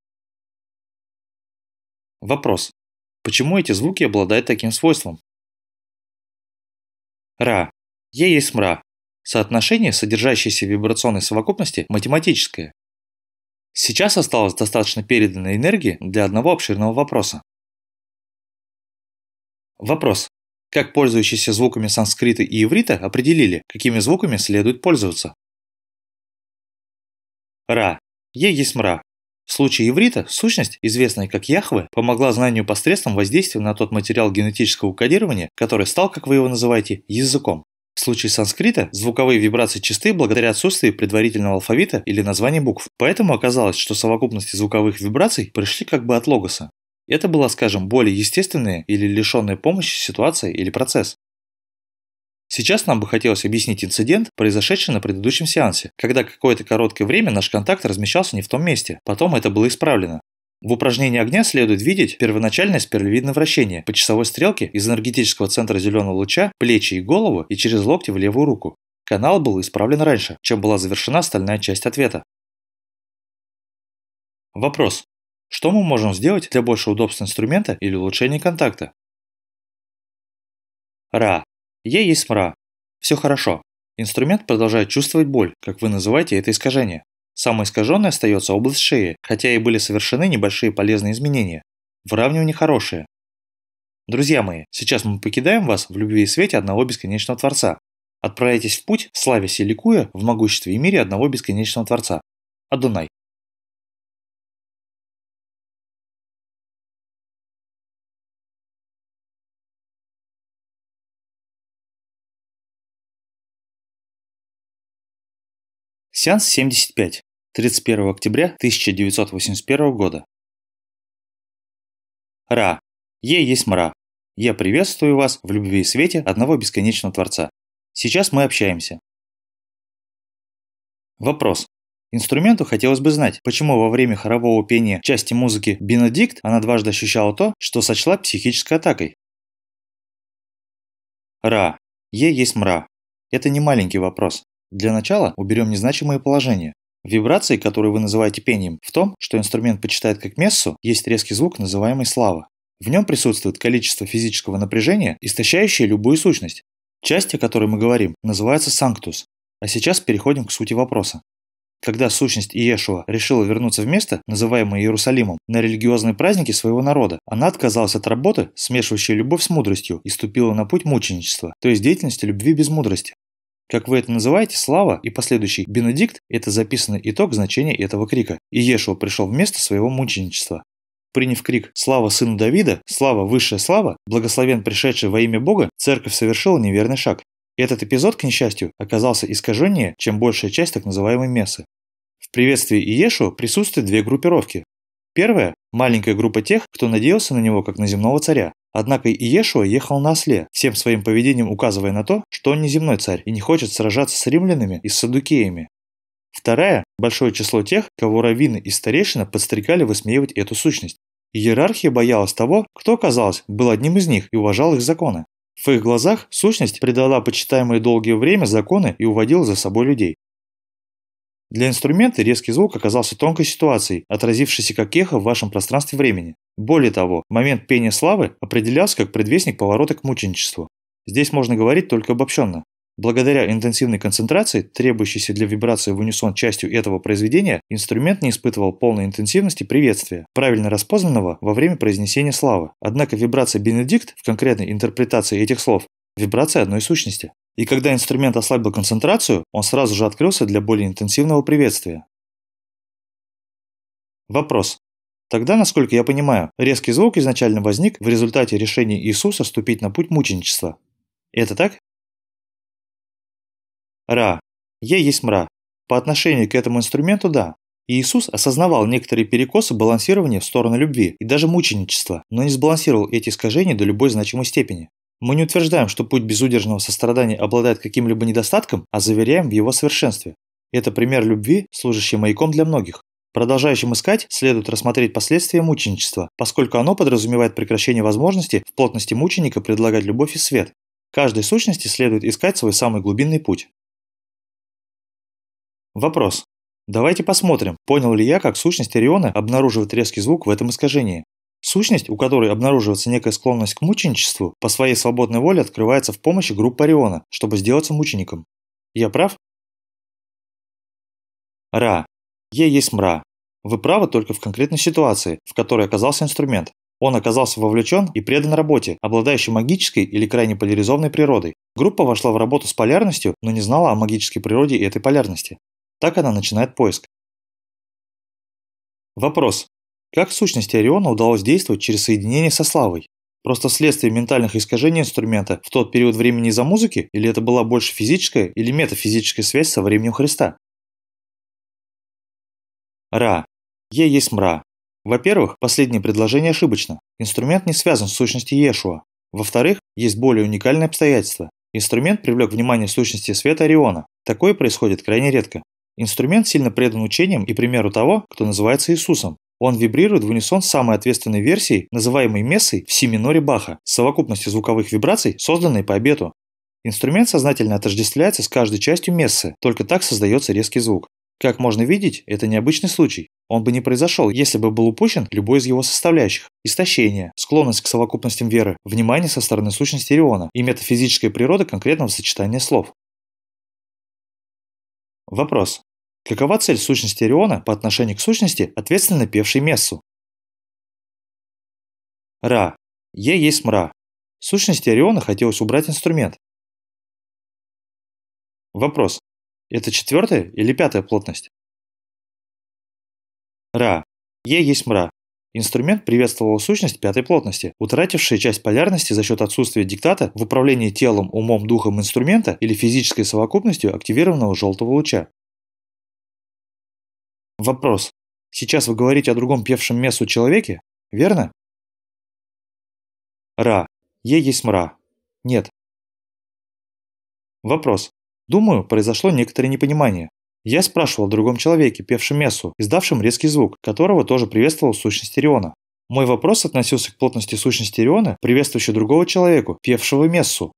Вопрос. Почему эти звуки обладают таким свойством? Ра. Е есть мра. Соотношение содержащейся вибрационной совокупности математическое. Сейчас осталось достаточно переданной энергии для одного обширного вопроса. Вопрос. Как пользующиеся звуками санскрита и иврита определили, какими звуками следует пользоваться? Ра. Е есть мра. В случае иврита сущность, известная как Яхве, помогла знанию посредством воздействия на тот материал генетического кодирования, который стал, как вы его называете, языком. В случае санскрита звуковые вибрации чисты благодаря отсутствию предварительного алфавита или названий букв. Поэтому оказалось, что совокупности звуковых вибраций пришли как бы от логоса. Это была, скажем, более естественная или лишенная помощи ситуация или процесс. Сейчас нам бы хотелось объяснить инцидент, произошедший на предыдущем сеансе, когда какое-то короткое время наш контакт размещался не в том месте, потом это было исправлено. В упражнении огня следует видеть первоначальное спиралевидное вращение по часовой стрелке из энергетического центра зеленого луча, плечи и голову и через локти в левую руку. Канал был исправлен раньше, чем была завершена остальная часть ответа. Вопрос. Что мы можем сделать для большего удобства инструмента или улучшения контакта? Ра. Е есть мра. Все хорошо. Инструмент продолжает чувствовать боль, как вы называете это искажение. Самой искаженной остается область шеи, хотя и были совершены небольшие полезные изменения. Выравнивание хорошее. Друзья мои, сейчас мы покидаем вас в любви и свете одного бесконечного Творца. Отправляйтесь в путь, славясь и ликуя в могуществе и мире одного бесконечного Творца. Адунай. Сеанс 75. 31 октября 1981 года. Ра. Е есть мра. Я приветствую вас в любви и свете одного бесконечного Творца. Сейчас мы общаемся. Вопрос. Инструменту хотелось бы знать, почему во время хорового пения части музыки «Бенедикт» она дважды ощущала то, что сочла психической атакой. Ра. Е есть мра. Это не маленький вопрос. Для начала уберем незначимые положения. Вибрации, которые вы называете пением, в том, что инструмент почитает как мессу, есть резкий звук, называемый слава. В нем присутствует количество физического напряжения, истощающее любую сущность. Часть, о которой мы говорим, называется санктус. А сейчас переходим к сути вопроса. Когда сущность Иешуа решила вернуться в место, называемое Иерусалимом, на религиозные праздники своего народа, она отказалась от работы, смешивающей любовь с мудростью, и ступила на путь мученичества, то есть деятельности любви без мудрости. Как вы это называете, слава и последующий Бенедикт – это записанный итог значения этого крика. И Ешуа пришел в место своего мученичества. Приняв крик «Слава сыну Давида! Слава, высшая слава! Благословен пришедший во имя Бога!», церковь совершила неверный шаг. Этот эпизод, к несчастью, оказался искаженнее, чем большая часть так называемой мессы. В приветствии Иешуа присутствуют две группировки. Первая – маленькая группа тех, кто надеялся на него как на земного царя, Однако Иешуа ехал на осле, всем своим поведением указывая на то, что он не земной царь и не хочет сражаться с римлянами и с садукеями. Вторая – большое число тех, кого раввины и старейшина подстрекали высмеивать эту сущность. Иерархия боялась того, кто, казалось, был одним из них и уважал их законы. В их глазах сущность предала почитаемое долгое время законы и уводила за собой людей. Для инструмента резкий звук оказался тонкой ситуацией, отразившейся как эхо в вашем пространстве времени. Более того, момент пения славы определялся как предвестник поворота к мученичеству. Здесь можно говорить только обобщенно. Благодаря интенсивной концентрации, требующейся для вибрации в унисон частью этого произведения, инструмент не испытывал полной интенсивности приветствия, правильно распознанного во время произнесения славы. Однако вибрация Бенедикт в конкретной интерпретации этих слов – вибрация одной сущности. И когда инструмент ослабил концентрацию, он сразу же открылся для более интенсивного приветствия. Вопрос. Тогда, насколько я понимаю, резкий звук изначально возник в результате решения Иисуса ступить на путь мученичества. Это так? Ра. Е есть мра. По отношению к этому инструменту – да. Иисус осознавал некоторые перекосы балансирования в сторону любви и даже мученичества, но не сбалансировал эти искажения до любой значимой степени. Мы не утверждаем, что путь безудержного сострадания обладает каким-либо недостатком, а заверяем в его совершенстве. Это пример любви, служащий маяком для многих. Продолжающим искать следует рассмотреть последствия мученичества, поскольку оно подразумевает прекращение возможности в плотности мученика предлагать любовь и свет. Каждой сущности следует искать свой самый глубинный путь. Вопрос. Давайте посмотрим, понял ли я, как сущность Ориона обнаруживает резкий звук в этом искажении. Сущность, у которой обнаруживается некая склонность к мученичеству, по своей свободной воле открывается в помощи группы Ориона, чтобы сделаться мучеником. Я прав? Ра. Е есть мра. Вы правы только в конкретной ситуации, в которой оказался инструмент. Он оказался вовлечен и предан работе, обладающей магической или крайне поляризованной природой. Группа вошла в работу с полярностью, но не знала о магической природе этой полярности. Так она начинает поиск. Вопрос. Как сущности Ориона удалось действовать через соединение со Славой? Просто вследствие ментальных искажений инструмента в тот период времени из-за музыки, или это была больше физическая или метафизическая связь со временем Христа? Ра. Е есть мра. Во-первых, последнее предложение ошибочно. Инструмент не связан с сущностью Иешуа. Во-вторых, есть более уникальное обстоятельство. Инструмент привлек внимание сущности света Ориона. Такое происходит крайне редко. Инструмент сильно предан учениям и примеру того, кто называется Иисусом. Он вибрирует в унисон с самой ответственной версией, называемой мессой в си миноре Баха, с совокупностью звуковых вибраций, созданной по обету. Инструмент сознательно отождествляется с каждой частью мессы, только так создается резкий звук. Как можно видеть, это необычный случай. Он бы не произошел, если бы был упущен любой из его составляющих. Истощение, склонность к совокупностям веры, внимание со стороны сущности Иона и метафизическая природа конкретного сочетания слов. Вопрос. Какова цель сущности Ориона по отношению к сущности, ответственно певшей Мессу? Ра. Е есть мра. Сущности Ориона хотелось убрать инструмент. Вопрос. Это четвертая или пятая плотность? Ра. Е есть мра. Инструмент приветствовал сущность пятой плотности, утратившая часть полярности за счет отсутствия диктата в управлении телом, умом, духом инструмента или физической совокупностью активированного желтого луча. Вопрос. Сейчас вы говорите о другом певшем мессу человеке, верно? Ра. Е есть мра. Нет. Вопрос. Думаю, произошло некоторое непонимание. Я спрашивал о другом человеке, певшем мессу, издавшем резкий звук, которого тоже приветствовал сущность Ириона. Мой вопрос относился к плотности сущности Ириона, приветствующей другого человеку, певшего мессу.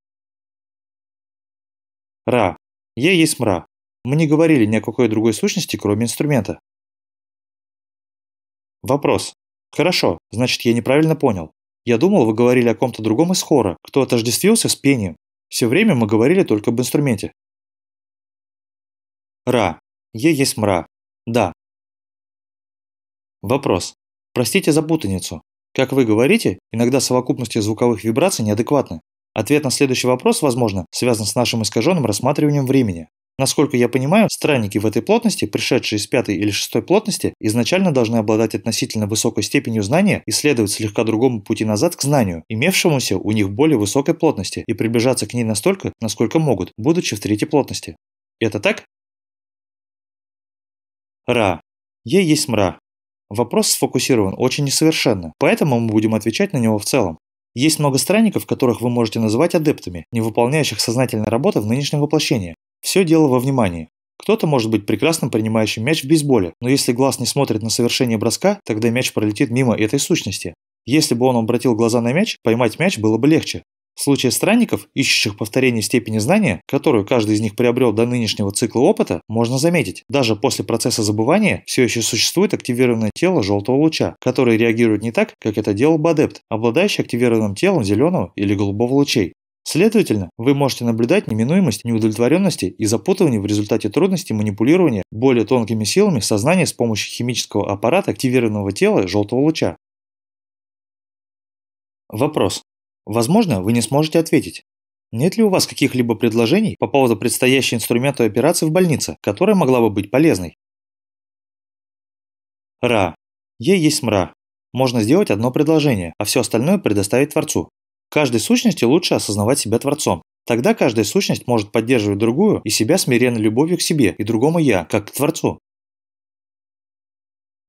Ра. Е есть мра. Мы не говорили ни о какой другой сущности, кроме инструмента. Вопрос. Хорошо, значит я неправильно понял. Я думал, вы говорили о ком-то другом из хора, кто отождествился с пением. Все время мы говорили только об инструменте. Ра. Е есть мра. Да. Вопрос. Простите за путаницу. Как вы говорите, иногда совокупности звуковых вибраций неадекватны. Ответ на следующий вопрос, возможно, связан с нашим искаженным рассматриванием времени. Насколько я понимаю, странники в этой плотности, пришедшие из пятой или шестой плотности, изначально должны обладать относительно высокой степенью знания и следовать слегка другому пути назад к знанию, имевшемуся у них более высокой плотности, и приближаться к ней настолько, насколько могут, будучи в третьей плотности. Это так? Ра. Е есть мра. Вопрос сфокусирован очень несовершенно, поэтому мы будем отвечать на него в целом. Есть много странников, которых вы можете называть адептами, не выполняющих сознательной работы в нынешнем воплощении. Все дело во внимании. Кто-то может быть прекрасно принимающим мяч в бейсболе, но если глаз не смотрит на совершение броска, тогда мяч пролетит мимо этой сущности. Если бы он обратил глаза на мяч, поймать мяч было бы легче. В случае странников, ищущих повторение степени знания, которую каждый из них приобрел до нынешнего цикла опыта, можно заметить, даже после процесса забывания все еще существует активированное тело желтого луча, которое реагирует не так, как это делал бы адепт, обладающий активированным телом зеленого или голубого лучей. Следовательно, вы можете наблюдать неминуемость неудовлетворенности и запутывания в результате трудностей манипулирования более тонкими силами сознания с помощью химического аппарата активированного тела желтого луча. Вопрос. Возможно, вы не сможете ответить. Нет ли у вас каких-либо предложений по поводу предстоящей инструмента операции в больнице, которая могла бы быть полезной? Ра. Е есть мра. Можно сделать одно предложение, а все остальное предоставить Творцу. Каждой сущности лучше осознавать себя Творцом. Тогда каждая сущность может поддерживать другую и себя смиренной любовью к себе и другому «я», как к Творцу.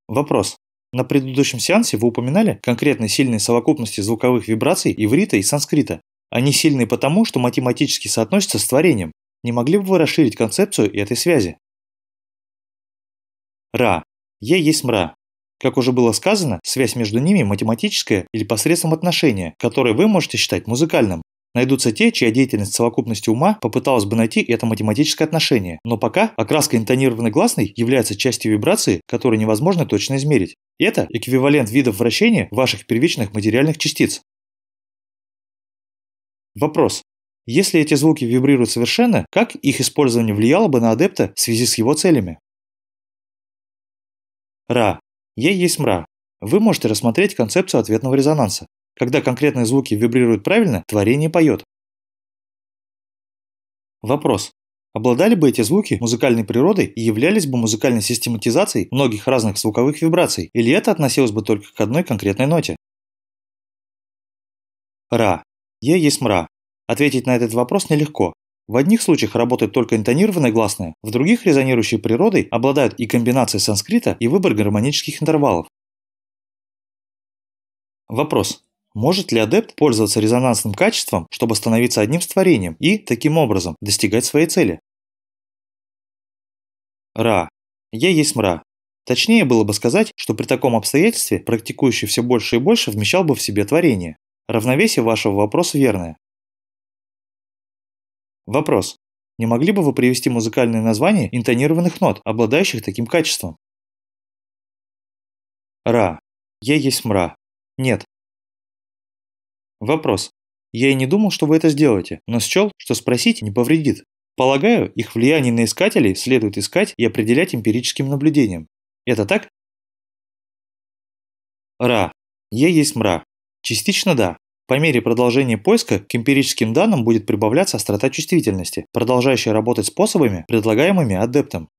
Вопрос. На предыдущем сеансе вы упоминали конкретные сильные совокупности звуковых вибраций иврита и санскрита. Они сильные потому, что математически соотносятся с творением. Не могли бы вы расширить концепцию этой связи? Ра. Е есть мра. Как уже было сказано, связь между ними математическая или посредством отношения, которое вы можете считать музыкальным. Найдутся те, чья деятельность совокупности ума попыталась бы найти это математическое отношение, но пока окраска интонированной гласной является частью вибрации, которую невозможно точно измерить. Это эквивалент видов вращения ваших первичных материальных частиц. Вопрос. Если эти звуки вибрируют совершенно, как их использование влияло бы на адепта в связи с его целями? Ра. Е есть мра. Вы можете рассмотреть концепцию ответного резонанса. Когда конкретные звуки вибрируют правильно, творение поет. Вопрос. Обладали бы эти звуки музыкальной природой и являлись бы музыкальной систематизацией многих разных звуковых вибраций, или это относилось бы только к одной конкретной ноте? Ра. Е есть мра. Ответить на этот вопрос нелегко. В одних случаях работают только интонированные гласные, в других резонирующие природой обладают и комбинацией санскрита, и выбор гармонических интервалов. Вопрос. Может ли адепт пользоваться резонансным качеством, чтобы становиться одним с творением и, таким образом, достигать своей цели? Ра. Я есть мра. Точнее было бы сказать, что при таком обстоятельстве практикующий все больше и больше вмещал бы в себе творение. Равновесие вашего вопроса верное. Вопрос. Не могли бы вы привести музыкальные названия интонированных нот, обладающих таким качеством? Ра. Я есть мра. Нет, Вопрос. Я и не думал, что вы это сделаете, но счел, что спросить не повредит. Полагаю, их влияние на искателей следует искать и определять эмпирическим наблюдением. Это так? Ра. Е есть мра. Частично да. По мере продолжения поиска к эмпирическим данным будет прибавляться острота чувствительности, продолжающая работать способами, предлагаемыми адептом.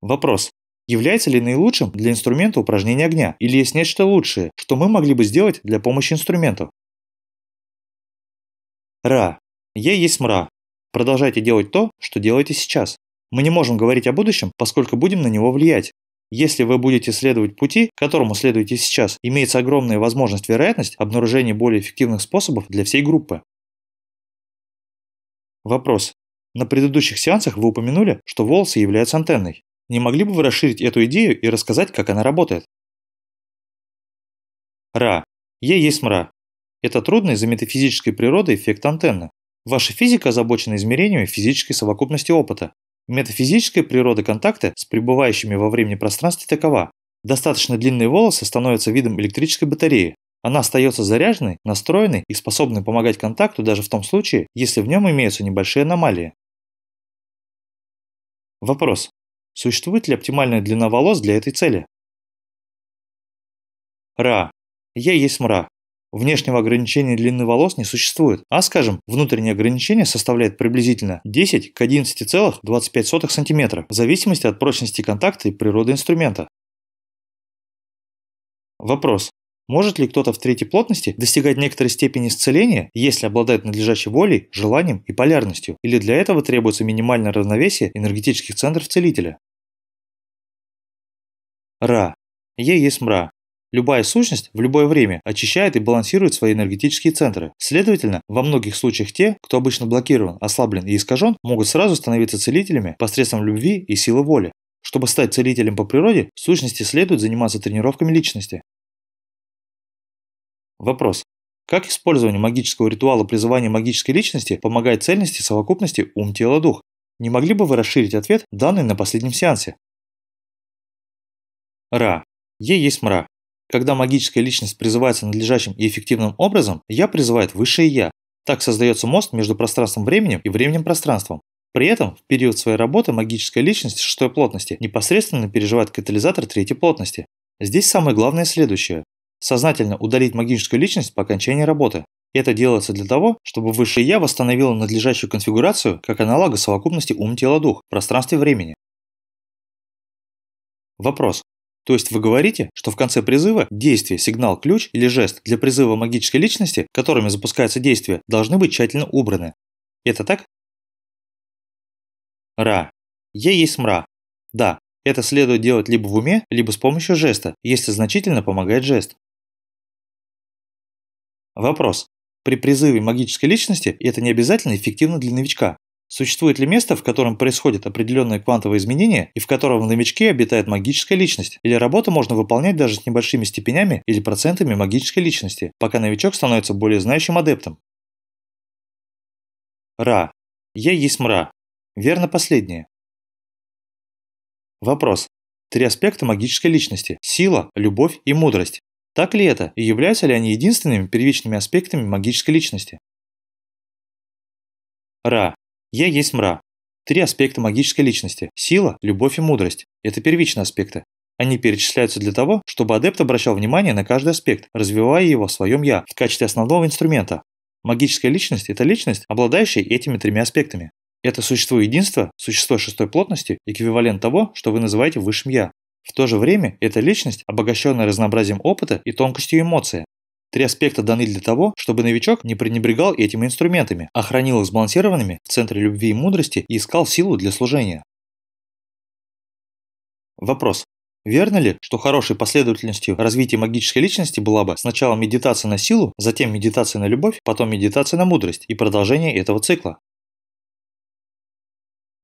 Вопрос. Является ли наилучшим для инструмента упражнение огня? Или есть нечто лучшее, что мы могли бы сделать для помощи инструменту? Ра. Е есть мра. Продолжайте делать то, что делаете сейчас. Мы не можем говорить о будущем, поскольку будем на него влиять. Если вы будете следовать пути, которому следуете сейчас, имеется огромная возможность вероятность обнаружения более эффективных способов для всей группы. Вопрос. На предыдущих сеансах вы упомянули, что волосы являются антенной. Не могли бы вы расширить эту идею и рассказать, как она работает? Ра. Е есть мра. Это трудный из-за метафизической природы эффект антенны. Ваша физика озабочена измерениями физической совокупности опыта. Метафизическая природа контакта с пребывающими во времени пространстве такова. Достаточно длинные волосы становятся видом электрической батареи. Она остается заряженной, настроенной и способной помогать контакту даже в том случае, если в нем имеются небольшие аномалии. Вопрос. Существует ли оптимальная длина волос для этой цели? Ра. Я есть мра. Внешнего ограничения длины волос не существует, а, скажем, внутреннее ограничение составляет приблизительно 10 к 11,25 см в зависимости от прочности контакта и природы инструмента. Вопрос. Может ли кто-то в третьей плотности достигать некоторой степени исцеления, если обладает надлежащей волей, желанием и полярностью, или для этого требуется минимальное равновесие энергетических центров целителя? Ра. Е есть мра. Любая сущность в любое время очищает и балансирует свои энергетические центры. Следовательно, во многих случаях те, кто обычно блокирован, ослаблен и искажен, могут сразу становиться целителями посредством любви и силы воли. Чтобы стать целителем по природе, в сущности следует заниматься тренировками личности. Вопрос. Как использование магического ритуала призывания магической личности помогает цельности совокупности ум-тело-дух? Не могли бы вы расширить ответ, данный на последнем сеансе? Ра. Е есть мра. Когда магическая личность призывается надлежащим и эффективным образом, Я призывает высшее Я. Так создается мост между пространством-временем и временем-пространством. При этом в период своей работы магическая личность шестой плотности непосредственно переживает катализатор третьей плотности. Здесь самое главное следующее сознательно удалить магическую личность по окончании работы. Это делается для того, чтобы высшее Я восстановило надлежащую конфигурацию как аналога совокупности ум-тело-дух в пространстве времени. Вопрос. То есть вы говорите, что в конце призыва действие, сигнал, ключ или жест для призыва магической личности, которыми запускается действие, должны быть тщательно убраны. Это так? Ра. Е есть мра. Да, это следует делать либо в уме, либо с помощью жеста, если значительно помогает жест. Вопрос. При призыве магической личности это не обязательно эффективно для новичка. Существует ли место, в котором происходят определенные квантовые изменения и в котором в новичке обитает магическая личность, или работу можно выполнять даже с небольшими степенями или процентами магической личности, пока новичок становится более знающим адептом? Ра. Я есть мра. Верно последнее. Вопрос. Три аспекта магической личности – сила, любовь и мудрость. Так ли это, и являются ли они единственными первичными аспектами магической личности? Ра. Я есть мра. Три аспекта магической личности – сила, любовь и мудрость. Это первичные аспекты. Они перечисляются для того, чтобы адепт обращал внимание на каждый аспект, развивая его в своем «я» в качестве основного инструмента. Магическая личность – это личность, обладающая этими тремя аспектами. Это существо единства, существо шестой плотности, эквивалент того, что вы называете высшим «я». В то же время это личность, обогащенная разнообразием опыта и тонкостью эмоций, Три аспекта даны для того, чтобы новичок не пренебрегал этими инструментами, а хранил их сбалансированными в центре любви и мудрости и искал силу для служения. Вопрос. Верно ли, что хорошей последовательностью развития магической личности была бы сначала медитация на силу, затем медитация на любовь, потом медитация на мудрость и продолжение этого цикла?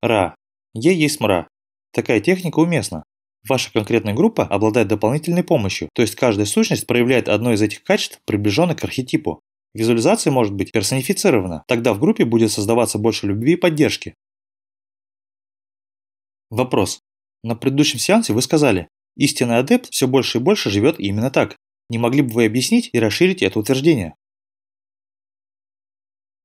Ра. Е есть мра. Такая техника уместна. Ваша конкретная группа обладает дополнительной помощью, то есть каждая сущность проявляет одно из этих качеств, приближенных к архетипу. Визуализация может быть персонифицирована, тогда в группе будет создаваться больше любви и поддержки. Вопрос. На предыдущем сеансе вы сказали, истинный адепт все больше и больше живет именно так. Не могли бы вы объяснить и расширить это утверждение?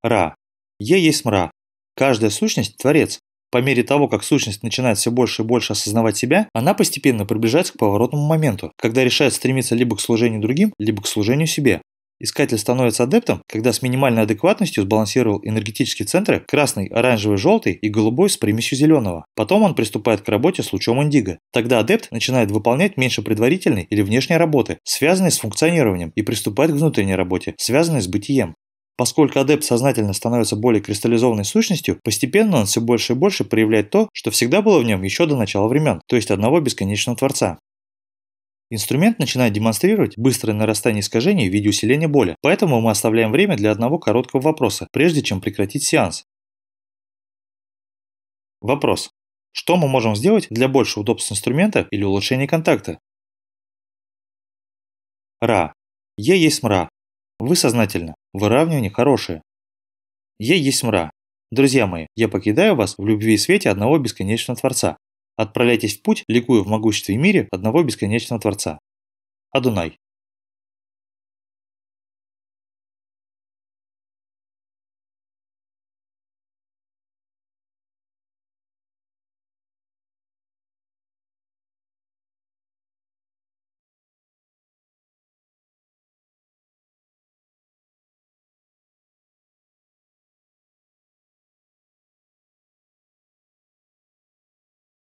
Ра. Я есть мра. Каждая сущность – творец. По мере того, как сущность начинает все больше и больше осознавать себя, она постепенно приближается к поворотному моменту, когда решает стремиться либо к служению другим, либо к служению себе. Искатель становится адептом, когда с минимальной адекватностью сбалансировал энергетические центры красный, оранжевый, желтый и голубой с примесью зеленого. Потом он приступает к работе с лучом индиго. Тогда адепт начинает выполнять меньше предварительной или внешней работы, связанной с функционированием, и приступает к внутренней работе, связанной с бытием. Поскольку адепт сознательно становится более кристаллизованной сущностью, постепенно он все больше и больше проявляет то, что всегда было в нем еще до начала времен, то есть одного бесконечного Творца. Инструмент начинает демонстрировать быстрое нарастание искажений в виде усиления боли, поэтому мы оставляем время для одного короткого вопроса, прежде чем прекратить сеанс. Вопрос. Что мы можем сделать для большего удобства инструмента или улучшения контакта? Ра. Е есть мра. Вы сознательно. Выравнивание хорошее. Я есть мра. Друзья мои, я покидаю вас в любви и свете одного бесконечного Творца. Отправляйтесь в путь, ликуя в могуществе и мире одного бесконечного Творца. Адунай.